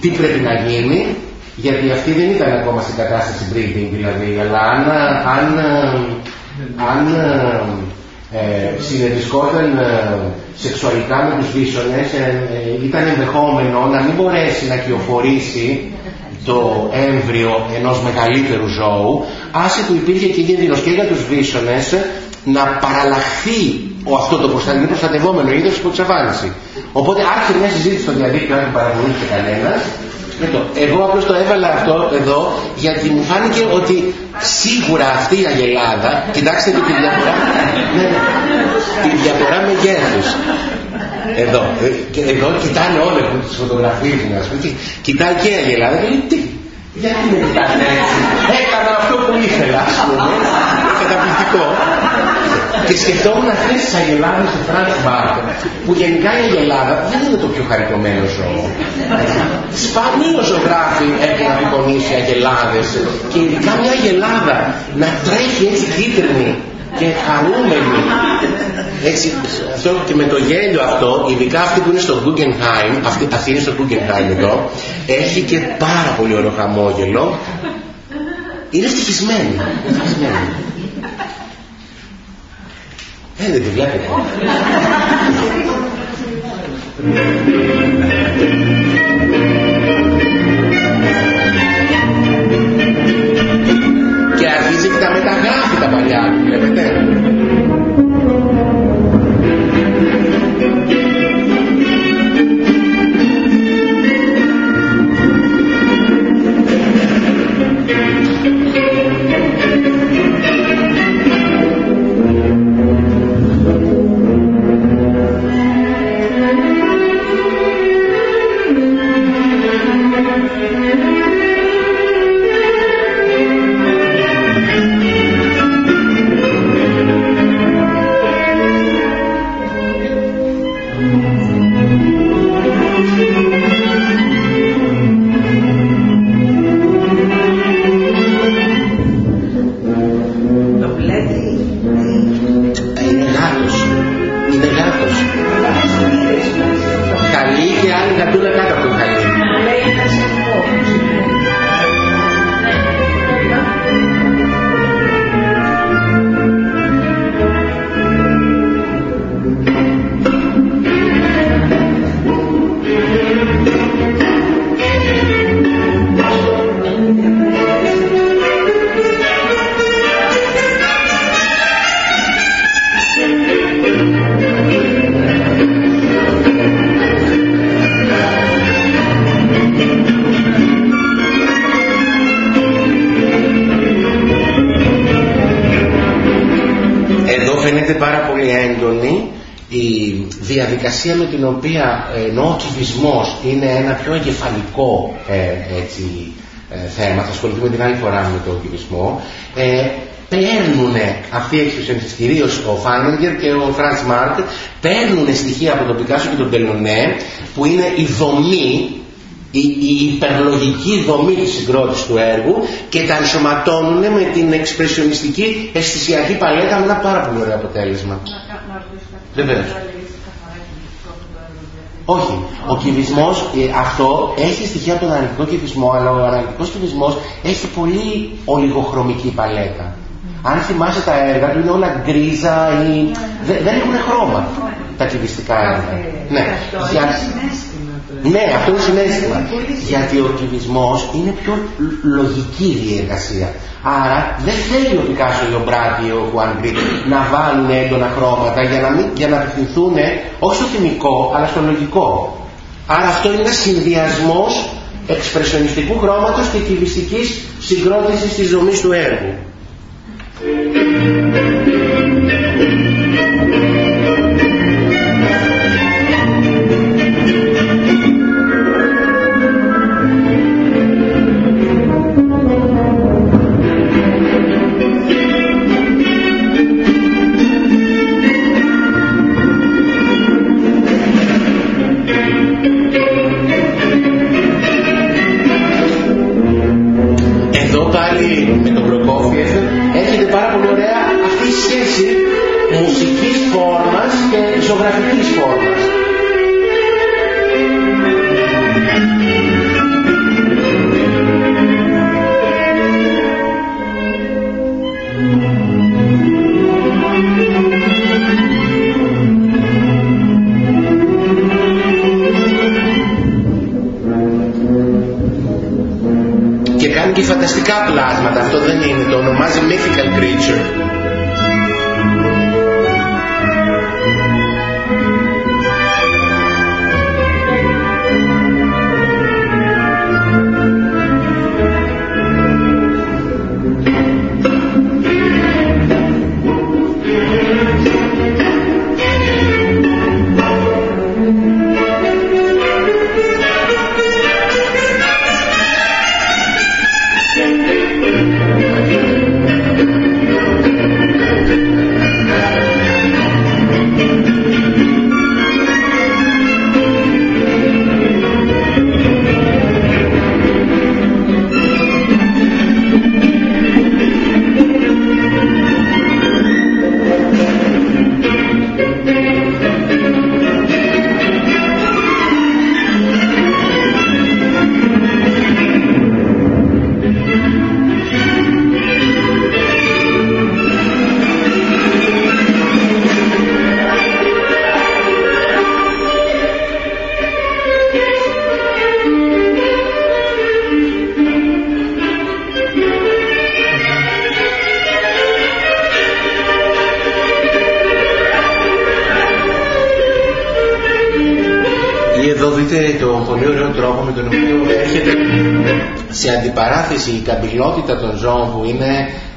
τι πρέπει να γίνει, γιατί αυτή δεν ήταν ακόμα στην κατάσταση breeding δηλαδή, αλλά αν, αν, αν ε, συνεδρισκόταν ε, σεξουαλικά με τους βίσονες, ε, ε, ήταν ενδεχόμενο να μην μπορέσει να κυοφορήσει το έμβριο ενός μεγαλύτερου ζώου, άσε που υπήρχε και κίνδυνος και για τους βίσονες να παραλλαχθεί ο αυτό το προστατευόμενο, προστατευόμενο είδος υπό εξαφάνιση. Οπότε άρχισε μια συζήτηση στο διαδίκτυο, αν την παρακολούθησε κανένας. Εγώ απλώς το έβαλα αυτό εδώ γιατί μου φάνηκε ότι σίγουρα αυτή η αγελάδα, κοιτάξτε και τη διαφορά, ναι, ναι, τη διαφορά μεγέθους. Εδώ, ε, εδώ κοιτάνε όλοι που τις φωτογραφίες μου, ας πούμε, κοιτάει και η αγελάδα και λέει τι, γιατί με κοιτάνε έτσι, έκανα αυτό που ήθελα, ας πούμε, καταπληκτικό. Και σκεφτόμουν αυτές τις αγελάδες του Φραντ Μπάρτ, που γενικά η αγελάδα δεν είναι το πιο χαριτωμένο ζώο. Σπανίω ζωγράφοι έχουν απεικονίσει αγελάδες και ειδικά μια αγελάδα να τρέχει έτσι κίτρινη και χαρούμενη. Έτσι, αυτό και με το γέλιο αυτό, ειδικά αυτή που είναι στο Guggenheim, αυτή, αυτή είναι στο Guggenheim εδώ, έχει και πάρα πολύ ωραίο χαμόγελο. Είναι ευτυχισμένη. ευτυχισμένη. Ε, δεν τη βλέπετε. Και αρχίζει τα μεταγράφει τα παλιά, βλέπετε. Διαδικασία με την οποία ενώ ο κυβισμός είναι ένα πιο εγκεφαλικό ε, έτσι, ε, θέμα, θα ασχοληθούμε την άλλη φορά με τον κυβισμό, ε, παίρνουν αυτοί οι εξουσιαστές, κυρίως ο Φάνιγκερ και ο Φραντς Μάρκ, παίρνουν στοιχεία από τον Πικάσο και τον Τελωνέ, που είναι η δομή η, η υπερλογική δομή της συγκρότησης του έργου και τα ενσωματώνουν με την εξπρεσιονιστική αισθησιακή παλέτα με ένα πάρα πολύ ωραίο αποτέλεσμα. Βεβαίως. Όχι. Ο κυβισμός, ε, αυτό έχει στοιχεία από τον αναλυτικό κυβισμό, αλλά ο αναλυτικός κυβισμός έχει πολύ ολιγοχρωμική παλέτα. Αν θυμάσαι τα έργα του είναι όλα γκρίζα ή... δεν έχουν χρώμα τα κυβιστικά έργα. Ναι. Για... Ναι, αυτό είναι συνέστημα. Γιατί ο κυβισμός είναι πιο λογική διεργασία. Άρα δεν θέλει ο Πικάσο, ο Μπράτη, ο Χουάνγκρι να βάλουν έντονα χρώματα για να, μην, για να απευθυνθούν όχι στο θυμικό αλλά στο λογικό. Άρα αυτό είναι ένας συνδυασμός εξπρεσιονιστικού χρώματος και κυβιστικής συγκρότησης της δομής του έργου. φόρμας και ζωγραφικής φόρμας. και φανταστικά πλάσματα. Αυτό δεν είναι, το ονομάζει mythical creature. Αντιπαράθεση η καμπυλότητα των ζώων που είναι,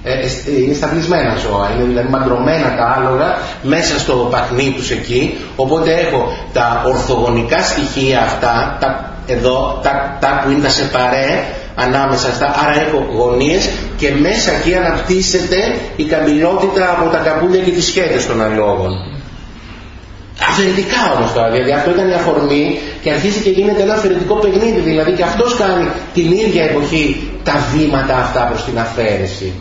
ε, ε, είναι σταθμισμένα ζώα, είναι δηλαδή μαντρωμένα τα άλογα μέσα στο παχνί τους εκεί, οπότε έχω τα ορθογονικά στοιχεία αυτά, τα, εδώ, τα, τα που είναι τα σεπαρέ, ανάμεσα στα, άρα έχω γωνίες και μέσα εκεί αναπτύσσεται η καμπυλότητα από τα καπούλια και τις σχέτες των αλόγων. Αφαιρετικά όμως τώρα, δηλαδή αυτό ήταν η αφορμή και αρχίζει και γίνεται ένα αφαιρετικό παιχνίδι, δηλαδή και αυτός κάνει την ίδια εποχή τα βήματα αυτά προς την αφαίρεση.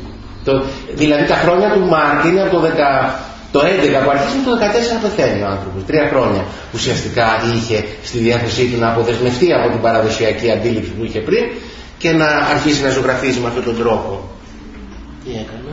Το, δηλαδή τα χρόνια του Μάρκ είναι από το, 10, το 11 που αρχίζει το 14 πεθαίνει ο άνθρωπος. Τρία χρόνια ουσιαστικά είχε στη διάθεσή του να αποδεσμευτεί από την παραδοσιακή αντίληψη που είχε πριν και να αρχίσει να ζωγραφίζει με αυτόν τον τρόπο. Τι έκανα.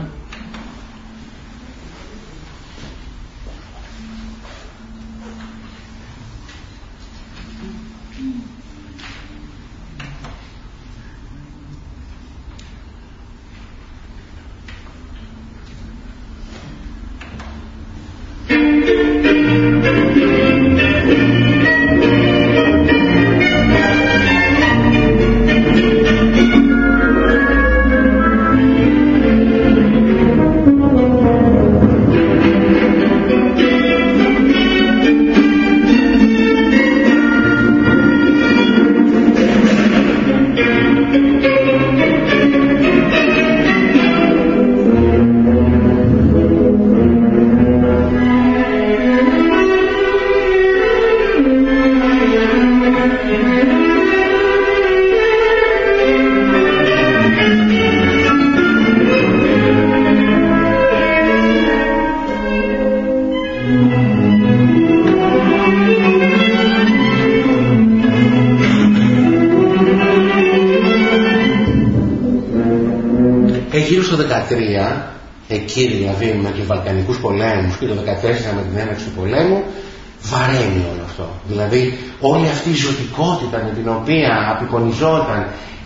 Αυτή η ζωτικότητα με την οποία απεικονιζόταν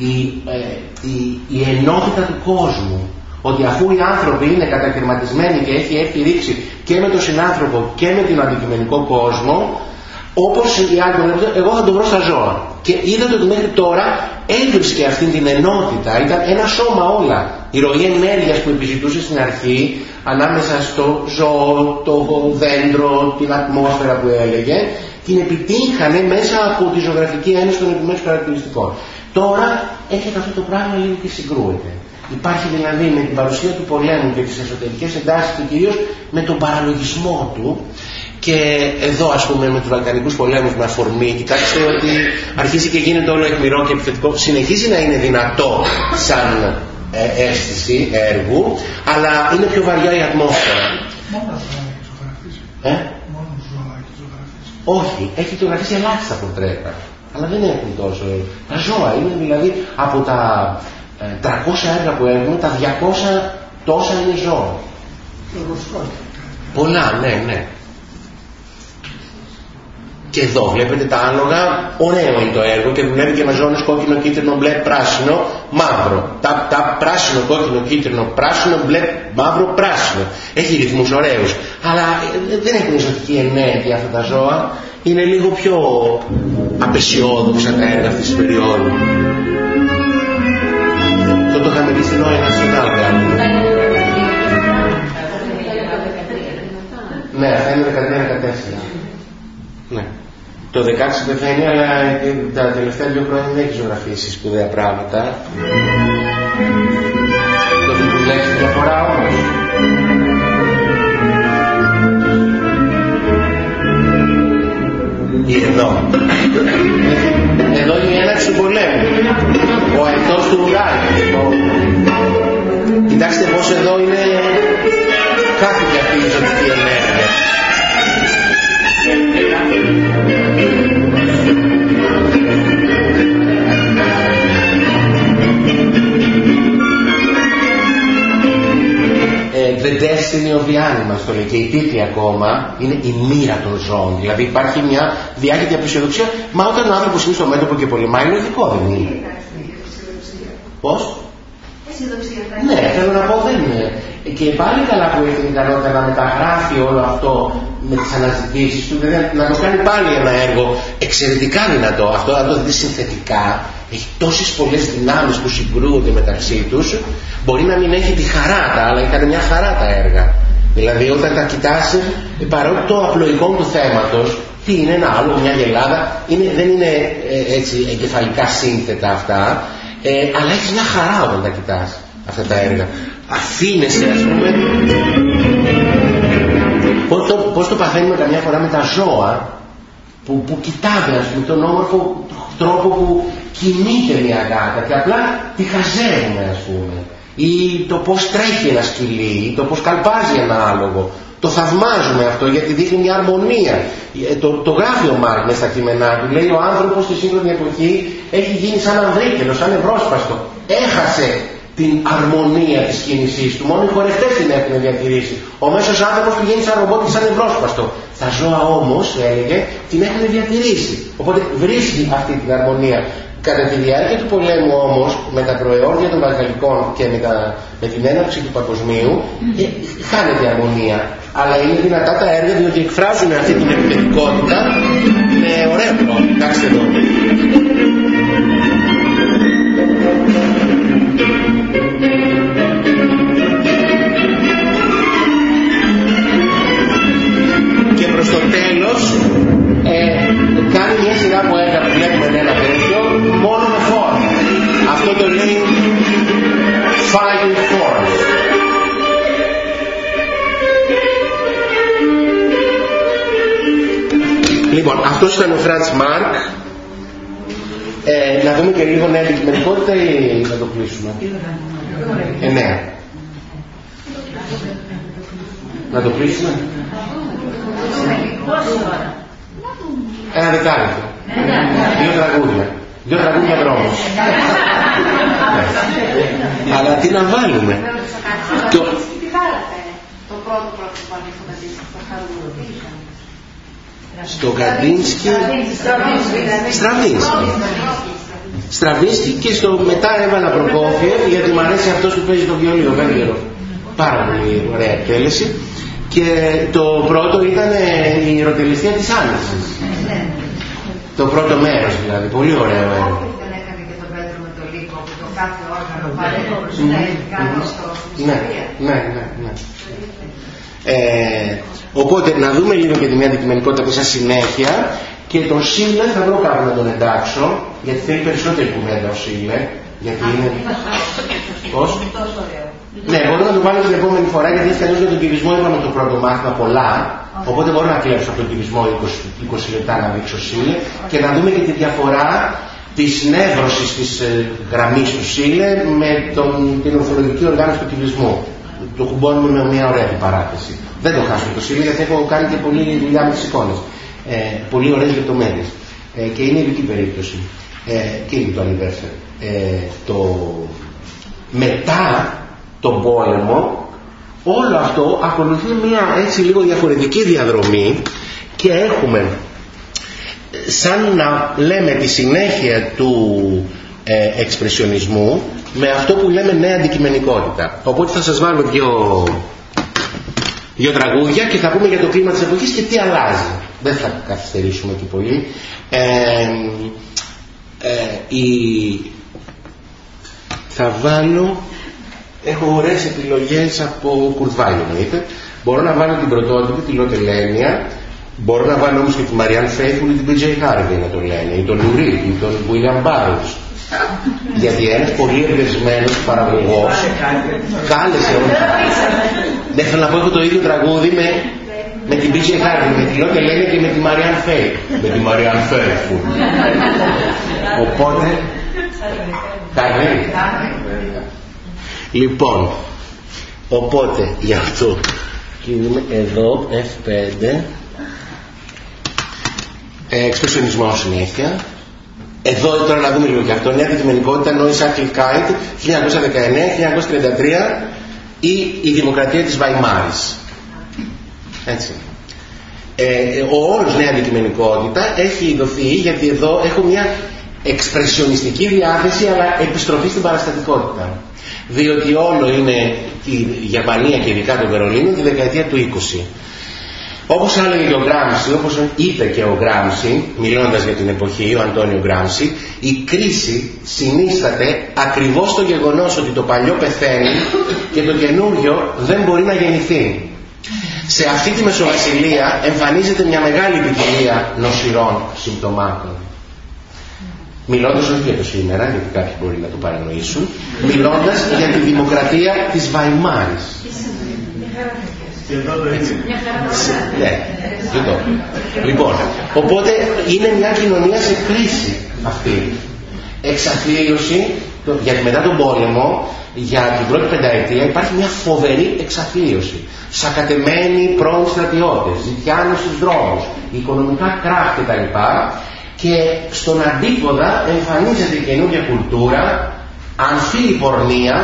η, ε, η, η ενότητα του κόσμου, ότι αφού οι άνθρωποι είναι κατακαιρματισμένοι και έχει έρθει ρήξη και με τον συνάνθρωπο και με τον αντικειμενικό κόσμο, όπως οι άλλοι εγώ θα τον βρω στα ζώα. Και είδατε ότι μέχρι τώρα έβρισκε αυτή την ενότητα, ήταν ένα σώμα όλα. Η ροή ενέργειας που επιζητούσε στην αρχή, ανάμεσα στο ζώο, το δέντρο, την ατμόσφαιρα που έλεγε, την επιτύχανε μέσα από τη ζωγραφική ένωση των επιμέρους χαρακτηριστικών. Τώρα έχετε αυτό το πράγμα λίγο και συγκρούεται. Υπάρχει δηλαδή με την παρουσία του πολέμου και τις εσωτερικές εντάσεις και κυρίως με τον παραλογισμό του και εδώ ας πούμε με τους Βαλκανικούς πολέμους με αφορμή κοιτάξτε ότι αρχίζει και γίνεται όλο εκμηρό και επιθετικό συνεχίζει να είναι δυνατό σαν ε, αίσθηση έργου αλλά είναι πιο βαριά η ατμόσφαιρα Μόνο ζωγραφίσει. ε; Μόνο ζώα έχει ζωγραφίσει. Όχι, έχει ζωγραφίσει ελάχιστα πορτρέτα. Αλλά δεν έχουν τόσο τα ζώα. Είναι δηλαδή από τα ε, 300 έργα που έχουμε τα 200 τόσα είναι ζώα. Φλωροσκόπια. πολλά ναι ναι και εδώ βλέπετε τα άλογα, ωραίο είναι το έργο και δουλεύει και με ζώνες κόκκινο, κίτρινο, μπλε, πράσινο, μαύρο. Τα, τα πράσινο, κόκκινο, κίτρινο, πράσινο, μπλε, μαύρο, πράσινο. Έχει ρυθμούς ωραίους. Αλλά ε, δεν έχουν ζωτική ενέργεια αυτά τα ζώα. Είναι λίγο πιο απεσιόδοξα τα έργα αυτής της περίοδου. Αυτό το είχαμε δει στην Όια National Ναι, αυτά είναι 13-14. Ναι. Το 16 πεθαίνει, αλλά τα τελευταία δύο χρόνια δεν έχει ζωγραφίσει σπουδαία πράγματα. Το δουλεύει διαφορά όμως. Ή εδώ. Εδώ είναι η έναρξη του πολέμου. Ο αετός του ουράνιου. Κοιτάξτε πως εδώ είναι κάτι για αυτή η ζωτική ενέργεια. Ε, the destiny of the animals το λέει και η τίτλη ακόμα είναι η μοίρα των ζώων. Δηλαδή υπάρχει μια διάχυτη απεσιοδοξία, μα όταν ο άνθρωπος είναι στο μέτωπο και πολεμάει είναι λογικό δεν είναι. Πώς; Ναι, θέλω να πω δεν είναι. Και πάλι καλά που έχει την ικανότητα να μεταγράφει όλο αυτό με τις αναζητήσεις του, δηλαδή να το κάνει πάλι ένα έργο εξαιρετικά δυνατό. Αυτό να το δει συνθετικά, έχει τόσες πολλές δυνάμεις που συγκρούονται μεταξύ τους, μπορεί να μην έχει τη χαρά τα άλλα, ήταν μια χαρά τα έργα. Δηλαδή όταν τα κοιτάς, ε, παρότι το απλοϊκό του θέματος, τι είναι ένα άλλο, μια γελάδα, είναι, δεν είναι ε, έτσι εγκεφαλικά σύνθετα αυτά, ε, αλλά έχεις μια χαρά όταν τα κοιτάς αυτά τα έργα. Αφήνεσαι ας πούμε πώς το, πώς το παθαίνουμε καμιά φορά με τα ζώα που, που κοιτάμε ας πούμε τον όμορφο τρόπο που κινείται μια γάτα και απλά τη χαζεύουμε ας πούμε ή το πώς τρέχει ένα σκυλί ή το πώς καλπάζει ένα άλογο το θαυμάζουμε αυτό γιατί δείχνει μια αρμονία. Ε, το, το γράφει ο Μάρκ μέσα στα κείμενά του. Λέει ο άνθρωπος στη σύγχρονη εποχή έχει γίνει σαν ανδρίκελος, σαν ευρώσπαστο. Έχασε την αρμονία της κίνησής του. Μόνο οι χορευτές την έχουν διατηρήσει. Ο μέσος άνθρωπος πηγαίνει σαν ρομπότ και σαν ευρώσπαστο. Τα ζώα όμως, έλεγε, την έχουν διατηρήσει. Οπότε βρίσκει αυτή την αρμονία. Κατά τη διάρκεια του πολέμου όμως, με τα προεόρια των Βαλκανικών και με, τα, με την έναρξη του παγκοσμίου, ε, χάνεται η αρμονία. Αλλά είναι δυνατά τα έργα διότι εκφράζουν αυτή την επιθετικότητα με ωραία τρόπο. Κοιτάξτε εδώ. Αυτός ήταν ο Φραντς Μάρκ. Ε, να δούμε και λίγο νέα αντικειμενικότητα ή να το κλείσουμε. Εννέα. Να το κλείσουμε. Ένα δεκάλεπτο. Δύο τραγούδια. Δύο τραγούδια δρόμος. Αλλά τι να βάλουμε; Το... Τι βάλατε το πρώτο πρώτο που βάλετε στο Καντίνσκι, στο Καντίνσκι, Στραβίνσκι. Στραβίνσκι και στο μετά έβαλα Προκόφιευ γιατί μου αρέσει αυτός που παίζει το βιολίο Βέργερο. Πάρα πολύ ωραία εκτέλεση. Και το πρώτο ήταν η ιεροτελεστία της Άννησης. Το πρώτο μέρος δηλαδή, πολύ ωραίο έργο. Δεν έκανε και το Πέτρο με το Λύκο που το κάθε όργανο παρέχει κάτω στο Ναι, ναι, ναι. ναι. Ε, οπότε να δούμε λίγο και τη μια αντικειμενικότητα που συνέχεια. Και τον Σίλε θα βρω κάπου να τον εντάξω γιατί θέλει περισσότερη κουβέντα ο Σίλε γιατί είναι... Πώς; Ναι, μπορώ να το βάλω την επόμενη φορά γιατί έτσι για τον κυβισμό είπαμε το πρώτο μάθημα πολλά. Οπότε μπορώ να κλέψω από τον κυβισμό 20, 20 λεπτά να δείξω Σίλε. Και να δούμε και τη διαφορά της νεύρωσης της ε, γραμμής του Σίλε με τον, την ορθολογική οργάνωση του κυβισμού το κουμπώνουμε με μια ωραία παράθεση. Δεν το χάσουμε το Σίλε γιατί έχω κάνει και πολλή δουλειά με τις εικόνες. Ε, πολύ ωραίες λεπτομέρειες. Ε, και είναι ειδική περίπτωση. Ε, και είναι το anniversary. Ε, το... Μετά τον πόλεμο όλο αυτό ακολουθεί μια έτσι λίγο διαφορετική διαδρομή και έχουμε σαν να λέμε τη συνέχεια του ε, εξπρεσιονισμού με αυτό που λέμε νέα αντικειμενικότητα. Οπότε θα σας βάλω δύο, δύο τραγούδια και θα πούμε για το κλίμα της εποχής και τι αλλάζει. Δεν θα καθυστερήσουμε και πολύ. Ε, ε, η... Θα βάλω... Έχω ωραίες επιλογές από Κουρδβάλιο, μου Μπορώ να βάλω την πρωτότυπη, τη Λότελένια, Μπορώ να βάλω όμως και τη Μαριάν Φέιθουλ ή την PJ Harvey να το λένε, ή τον Λουρί, ή τον William Barrows. Γιατί ένας πολύ εμπερισμένος παραγωγός κάλεσε όλους. Δεν θέλω να πω έχω το ίδιο τραγούδι με, με την PJ Harvey, με τη Λότε Λένε και με τη Μαριάν Φέι. Με τη Μαριάν Φέι. Οπότε... Καρδί. Λοιπόν, οπότε γι' αυτό κινούμε εδώ F5 ε, εξπρεσιονισμός συνέχεια. Εδώ τώρα να δούμε λίγο και αυτό. Νέα αντικειμενικότητα, Noise Cycle Kite, 1919-1933 ή η Δημοκρατία της Βαϊμάρης. Έτσι. Ε, ο όρος νέα αντικειμενικότητα έχει δοθεί γιατί εδώ έχω μια εξπρεσιονιστική διάθεση αλλά επιστροφή στην παραστατικότητα. Διότι όλο είναι η Γερμανία και ειδικά το Βερολίνο τη δεκαετία του 20. Όπως έλεγε και ο Γκράμψη, όπως είπε και ο Γκράμψη, μιλώντας για την εποχή, ο Αντώνιο Γκράμψη, η κρίση συνίσταται ακριβώς το γεγονός ότι το παλιό πεθαίνει και το καινούριο δεν μπορεί να γεννηθεί. Σε αυτή τη μεσοβασιλεία εμφανίζεται μια μεγάλη ποικιλία νοσηρών συμπτωμάτων. Μιλώντας όχι για το σήμερα, γιατί κάποιοι μπορεί να το παρανοήσουν, μιλώντας για τη δημοκρατία της Βαϊμάρης. Ναι, Λοιπόν, οπότε είναι μια κοινωνία σε κρίση αυτή. Εξαθλίωση, γιατί μετά τον πόλεμο, για την πρώτη πενταετία υπάρχει μια φοβερή εξαθλίωση. Σακατεμένοι πρώην στρατιώτες, ζητιάνοι στους δρόμους, οικονομικά κράχ κτλ. Και στον αντίποδα εμφανίζεται η καινούργια κουλτούρα, αμφίλη πορνεία,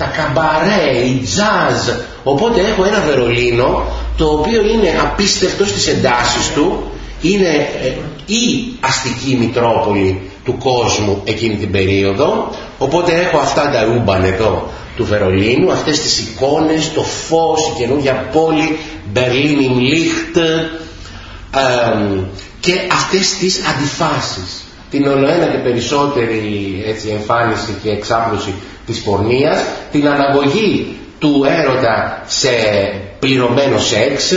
τα καμπαρέ, η τζάζ. Οπότε έχω ένα Βερολίνο το οποίο είναι απίστευτο στις εντάσεις του, είναι ε, η αστική μητρόπολη του κόσμου εκείνη την περίοδο, οπότε έχω αυτά τα ρούμπαν εδώ του Βερολίνου, αυτές τις εικόνες, το φως, η καινούργια πόλη, Berlin im Licht και αυτές τις αντιφάσεις. Την ολοένα και περισσότερη έτσι, εμφάνιση και εξάπλωση της πορνείας, την αναγωγή του έρωτα σε πληρωμένο σεξ,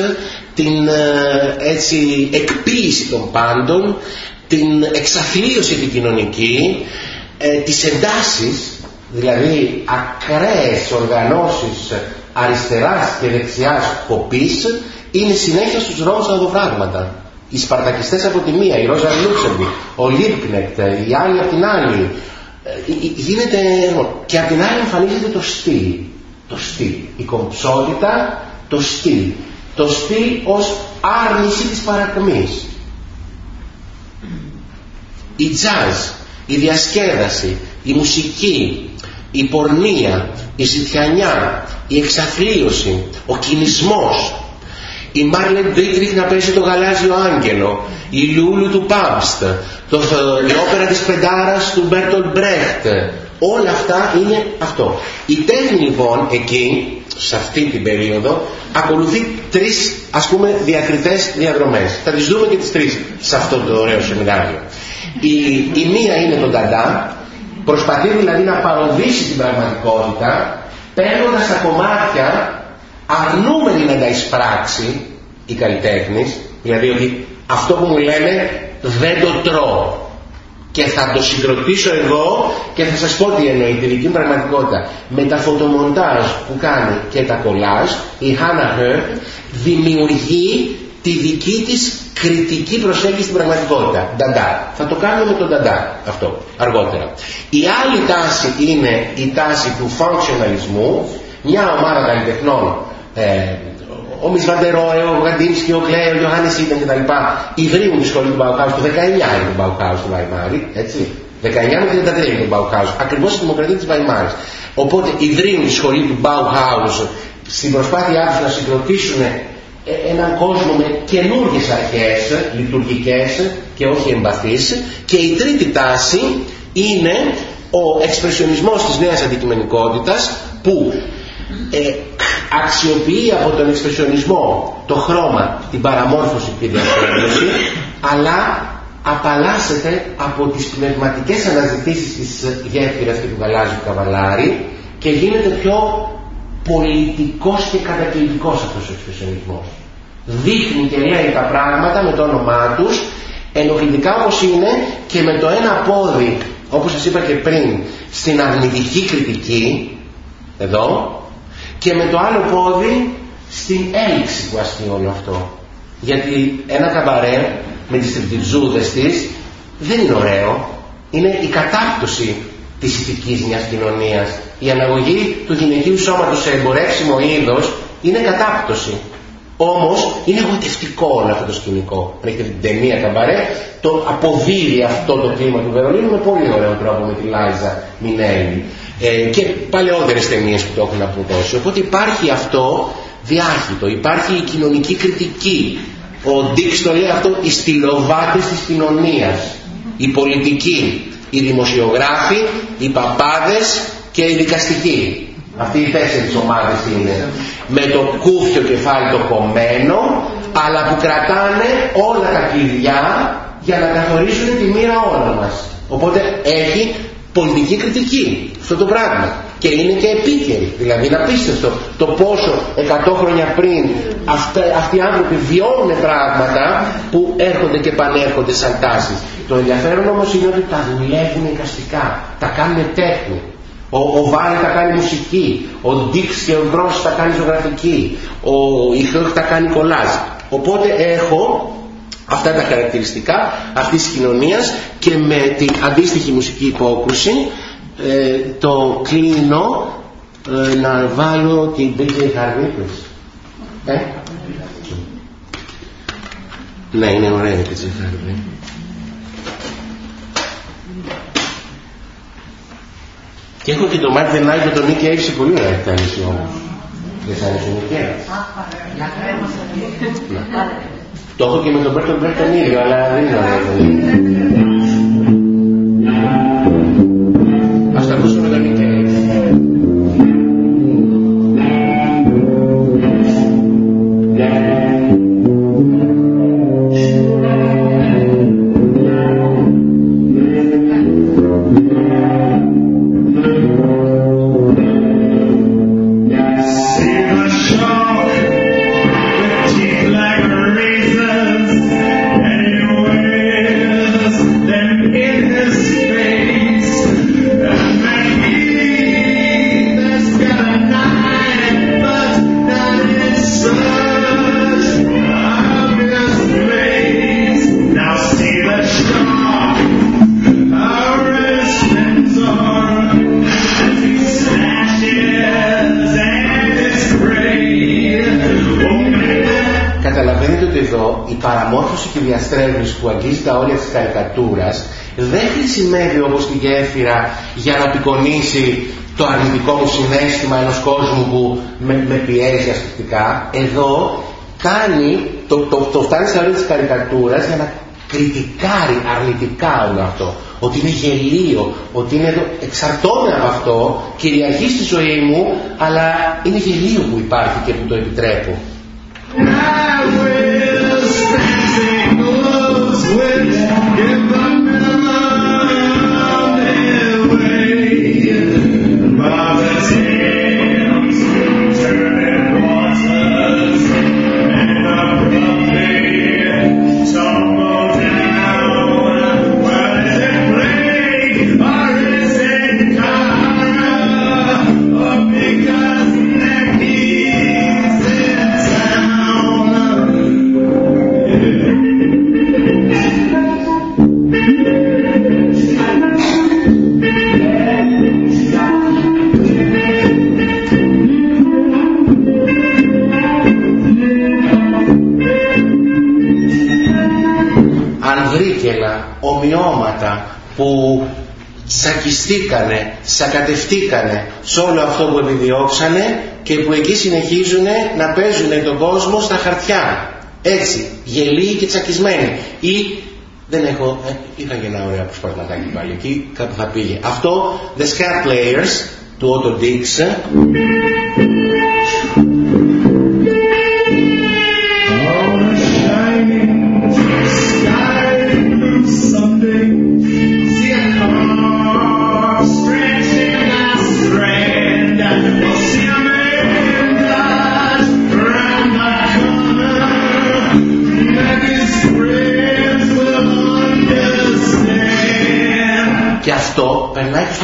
την ε, έτσι εκποίηση των πάντων, την εξαθλίωση την κοινωνική, ε, τις εντάσεις, δηλαδή ακραίες οργανώσεις αριστεράς και δεξιάς κοπής, είναι συνέχεια στους δρόμους τα πράγματα. Οι Σπαρτακιστές από τη μία, η Ρόζα Λούξεμπι, ο Λίπκνεκτ, οι άλλοι από την άλλη, ε, γίνεται, και από την άλλη εμφανίζεται το στυλ. Το στυλ. Η κομψότητα, το στυλ. Το στυλ ως άρνηση της παρακμής. Η τζάζ, η διασκέδαση, η μουσική, η πορνεία, η ζητιανιά, η εξαθλίωση, ο κινησμός, η Μάρλεν Ντίτριχ να παίζει το γαλάζιο άγγελο, η Λούλου του Πάμπστ, το, η όπερα της Πεντάρας του Μπέρτολτ Μπρεχτ, όλα αυτά είναι αυτό. Η τέχνη λοιπόν εκεί, σε αυτή την περίοδο, ακολουθεί τρεις ας πούμε διακριτές διαδρομές. Θα τις δούμε και τις τρεις σε αυτό το ωραίο σεμινάριο. Η, η μία είναι το νταντά, προσπαθεί δηλαδή να παρωδήσει την πραγματικότητα, παίρνοντας τα κομμάτια αρνούμενη να τα εισπράξει η καλλιτέχνης, δηλαδή ότι αυτό που μου λένε δεν το τρώω και θα το συγκροτήσω εγώ και θα σας πω τι εννοεί τη δική πραγματικότητα. Με τα φωτομοντάζ που κάνει και τα κολάζ, η Hannah Hurt δημιουργεί τη δική της κριτική προσέγγιση στην πραγματικότητα. Νταντά. Θα το κάνουμε με τον νταντά αυτό αργότερα. Η άλλη τάση είναι η τάση του functionalisμού, μια ομάδα καλλιτεχνών ε, ο Μισβαντερόε, ο Γαντίνσκι, ο Κλέο, ο Ιωάννης Ήταν κτλ. ιδρύουν τη σχολή του Μπαουκάου το 19 είναι το Μπαουκάου του Βαϊμάρη, έτσι. 19 με 33 είναι το Μπαουκάου, ακριβώς στη δημοκρατία της Βαϊμάρης. Οπότε ιδρύουν τη σχολή του Μπαουκάου στην προσπάθειά τους να συγκροτήσουν ε, έναν κόσμο με καινούργιες αρχές, λειτουργικές και όχι εμπαθείς. Και η τρίτη τάση είναι ο εξπρεσιονισμός της νέας αντικειμενικότητας που ε, αξιοποιεί από τον εξπρεσιονισμό το χρώμα, την παραμόρφωση και τη διαφορετική, αλλά απαλλάσσεται από τις πνευματικές αναζητήσεις της γέφυρας και του γαλάζιου καβαλάρη και γίνεται πιο πολιτικός και κατακλητικός αυτός ο εξπρεσιονισμός. Δείχνει και λέει τα πράγματα με το όνομά τους, ενοχλητικά όπως είναι και με το ένα πόδι, όπως σας είπα και πριν, στην αρνητική κριτική, εδώ, και με το άλλο πόδι στην έλξη που ασκεί όλο αυτό. Γιατί ένα καμπαρέ με τις τριπτιτζούδες της δεν είναι ωραίο. Είναι η κατάπτωση της ηθικής μιας κοινωνίας. Η αναγωγή του γυναικείου σώματος σε εμπορεύσιμο είδος είναι κατάπτωση. Όμως είναι εγωτευτικό όλο αυτό το σκηνικό. Αν έχετε την ταινία καμπαρέ, το αποδίδει αυτό το κλίμα του Βερολίνου με πολύ ωραίο τρόπο με τη Λάιζα Μινέλη ε, και παλαιότερες ταινίες που το έχουν αποδώσει. Οπότε υπάρχει αυτό διάχυτο, υπάρχει η κοινωνική κριτική. Ο Ντίξ το λέει αυτό, οι στυλοβάτες της κοινωνίας, οι πολιτικοί, οι δημοσιογράφοι, οι παπάδες και οι δικαστικοί. Αυτοί οι τέσσερις ομάδες είναι. Με το κούφιο κεφάλι το κομμένο, αλλά που κρατάνε όλα τα κλειδιά για να καθορίσουν τη μοίρα όλων μας. Οπότε έχει πολιτική κριτική αυτό το πράγμα και είναι και επίκαιρη δηλαδή είναι απίστευτο το πόσο 100 χρόνια πριν αυτοί οι άνθρωποι βιώνουν πράγματα που έρχονται και πανέρχονται σαν τάσεις το ενδιαφέρον όμως είναι ότι τα δουλεύουν εικαστικά τα κάνουν τέχνη ο, ο Βάλ τα κάνει μουσική, ο Ντίξ και ο Γκρός τα κάνει ζωγραφική, ο Ιχλόχ τα κάνει κολάζ. Οπότε έχω αυτά τα χαρακτηριστικά αυτής της κοινωνίας και με την αντίστοιχη μουσική υπόκρουση ε, το κλείνω ε, να βάλω την BJ Harvey ε; ναι είναι ωραία η BJ Harvey και έχω και το Μάρτιν Νάιτ με τον Νίκη Εύση πολύ ωραία εκτέλεση όμως. Δεν θα είναι Νίκη το έχω και με τον Μπέρτον Μπέρτον ίδιο, αλλά δεν είναι ωραίο. Δεν χρησιμεύει όπως τη γέφυρα για να απεικονίσει το αρνητικό μου συνέστημα ενός κόσμου που με, με πιέζει ασκητικά. Εδώ κάνει, το, το, το φτάνει στα της καρικατούρας για να κριτικάρει αρνητικά όλο αυτό. Ότι είναι γελίο, ότι είναι εδώ, εξαρτώμαι από αυτό, κυριαρχεί στη ζωή μου, αλλά είναι γελίο που υπάρχει και που το επιτρέπω. Σακιστήκανε, σακατευτήκανε σε όλο αυτό που επιδιώξανε και που εκεί συνεχίζουν να παίζουν τον κόσμο στα χαρτιά. Έτσι, γελοί και τσακισμένοι. Ή δεν έχω, ε, είχα και ένα ωραίο αποσπασματάκι πάλι εκεί, κάπου θα πήγε. Αυτό, The Scat Players, του Otto Dix,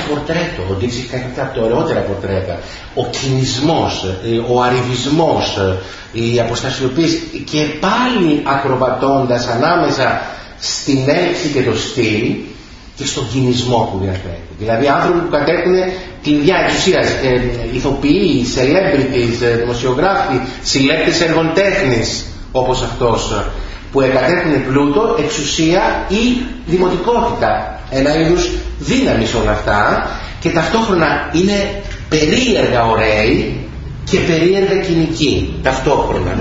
πορτρέτο. Ο Ντίξ έχει κάνει από τα ωραιότερα πορτρέτα. Ο κινησμός, ε, ο αριβισμός, ε, η αποστασιοποίηση και πάλι ακροβατώντας ανάμεσα στην έλξη και το στυλ και στον κινησμό που διαθέτει. Δηλαδή άνθρωποι που κατέχουν κλειδιά εξουσία, ε, ηθοποιοί, celebrities, ε, δημοσιογράφοι, συλλέκτες έργων τέχνης όπως αυτός που εγκατέχουν πλούτο, εξουσία ή δημοτικότητα. Ένα είδους δύναμης σε όλα αυτά και ταυτόχρονα είναι περίεργα ωραίοι και περίεργα κοινικοί ταυτόχρονα.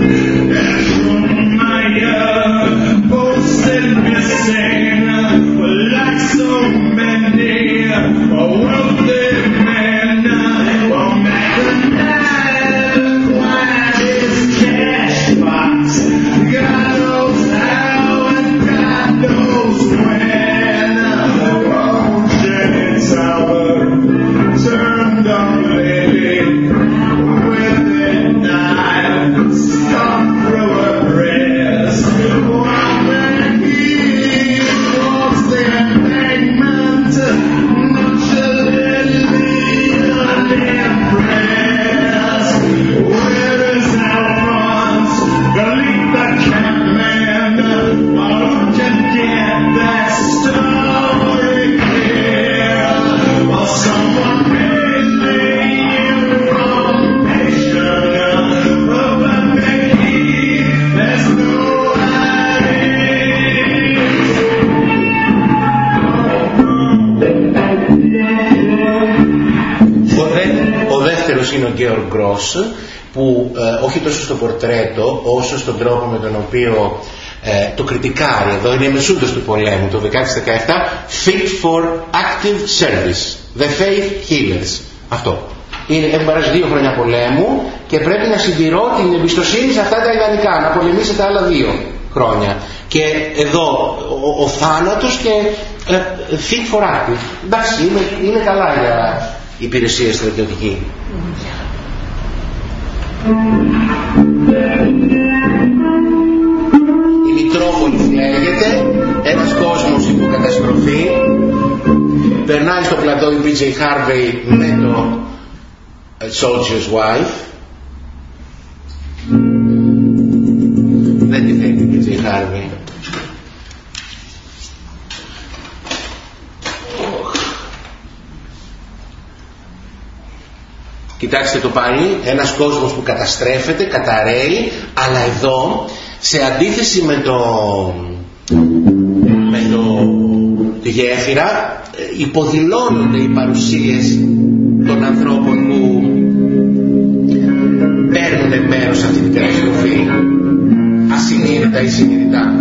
Όχι τόσο στο πορτρέτο όσο στον τρόπο με τον οποίο ε, το κριτικάρει εδώ είναι η μεσούντος του πολέμου το 1617 Fit for Active Service The Faith Healers. Αυτό. Είναι, έχουν περάσει δύο χρόνια πολέμου και πρέπει να συντηρώ την εμπιστοσύνη σε αυτά τα ιδανικά να πολεμήσει τα άλλα δύο χρόνια. Και εδώ ο, ο θάνατος και ε, fit for active. Εντάξει είναι, είναι καλά για υπηρεσία στρατιωτική η Μητρόπολη λέγεται, ένας κόσμος υποκαταστροφή, περνάει στο πλατό η BJ Harvey με το Soldier's Wife, δεν τη θέλει η BJ Harvey. Κοιτάξτε το πάλι, ένας κόσμος που καταστρέφεται, καταραίει, αλλά εδώ, σε αντίθεση με το, με το, γέφυρα ε, υποδηλώνονται οι παρουσίες των ανθρώπων που παίρνουν μέρος σε αυτή την καταστροφή ασυνείδητα ή συνειδητά.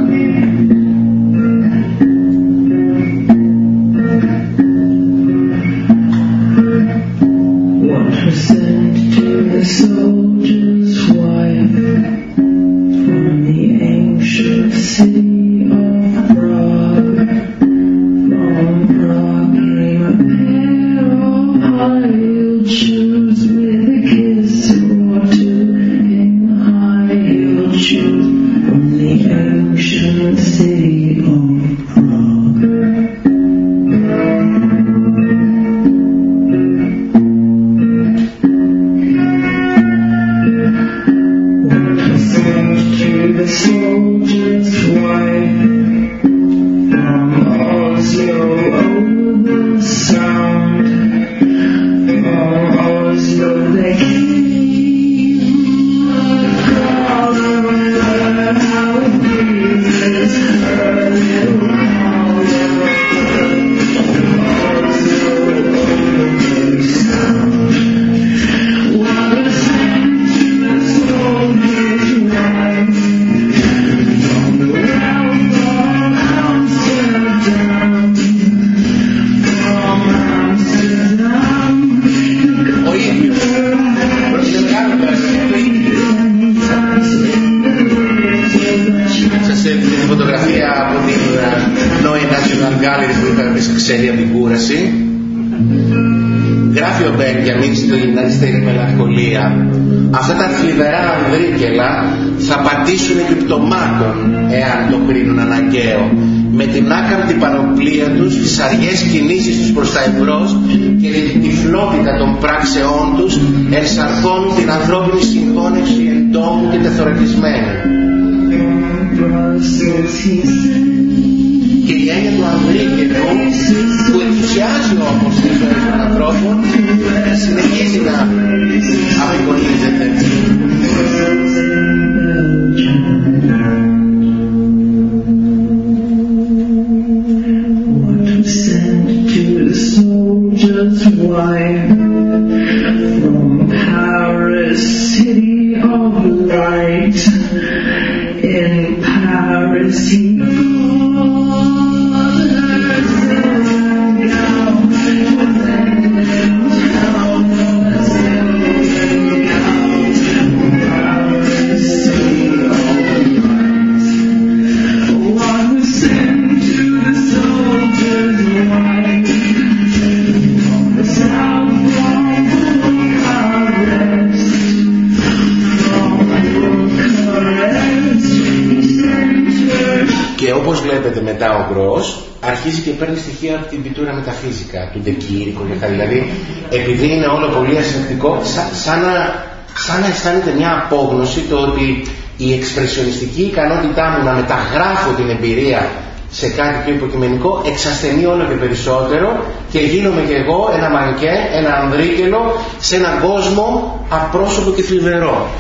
ελεύθερη μελαγχολία, αυτά τα θλιβερά ανδρίκελα θα πατήσουν επιπτωμάτων εάν το κρίνουν αναγκαίο με την άκαμπτη παροπλία τους, τις αργές κινήσεις τους προς τα εμπρός και την τυφλότητα των πράξεών τους εξαρθώνουν την ανθρώπινη συγχώνευση εντόμου και τεθωρακισμένη. que hayan dormir, que no, su entusiasmo por su próximo es riquísima né? a reconocer. Και παίρνει στοιχεία από την πιτούρα μεταφύζικα, του Ντεκύρικο και Δηλαδή, επειδή είναι όλο πολύ ασυνεκτικό, σαν, να, σαν να αισθάνεται μια απόγνωση το ότι η εξπρεσιονιστική ικανότητά μου να μεταγράφω την εμπειρία σε κάτι πιο υποκειμενικό εξασθενεί όλο και περισσότερο και γίνομαι και εγώ ένα μανκέ, ένα ανδρίκελο σε έναν κόσμο απρόσωπο και θλιβερό.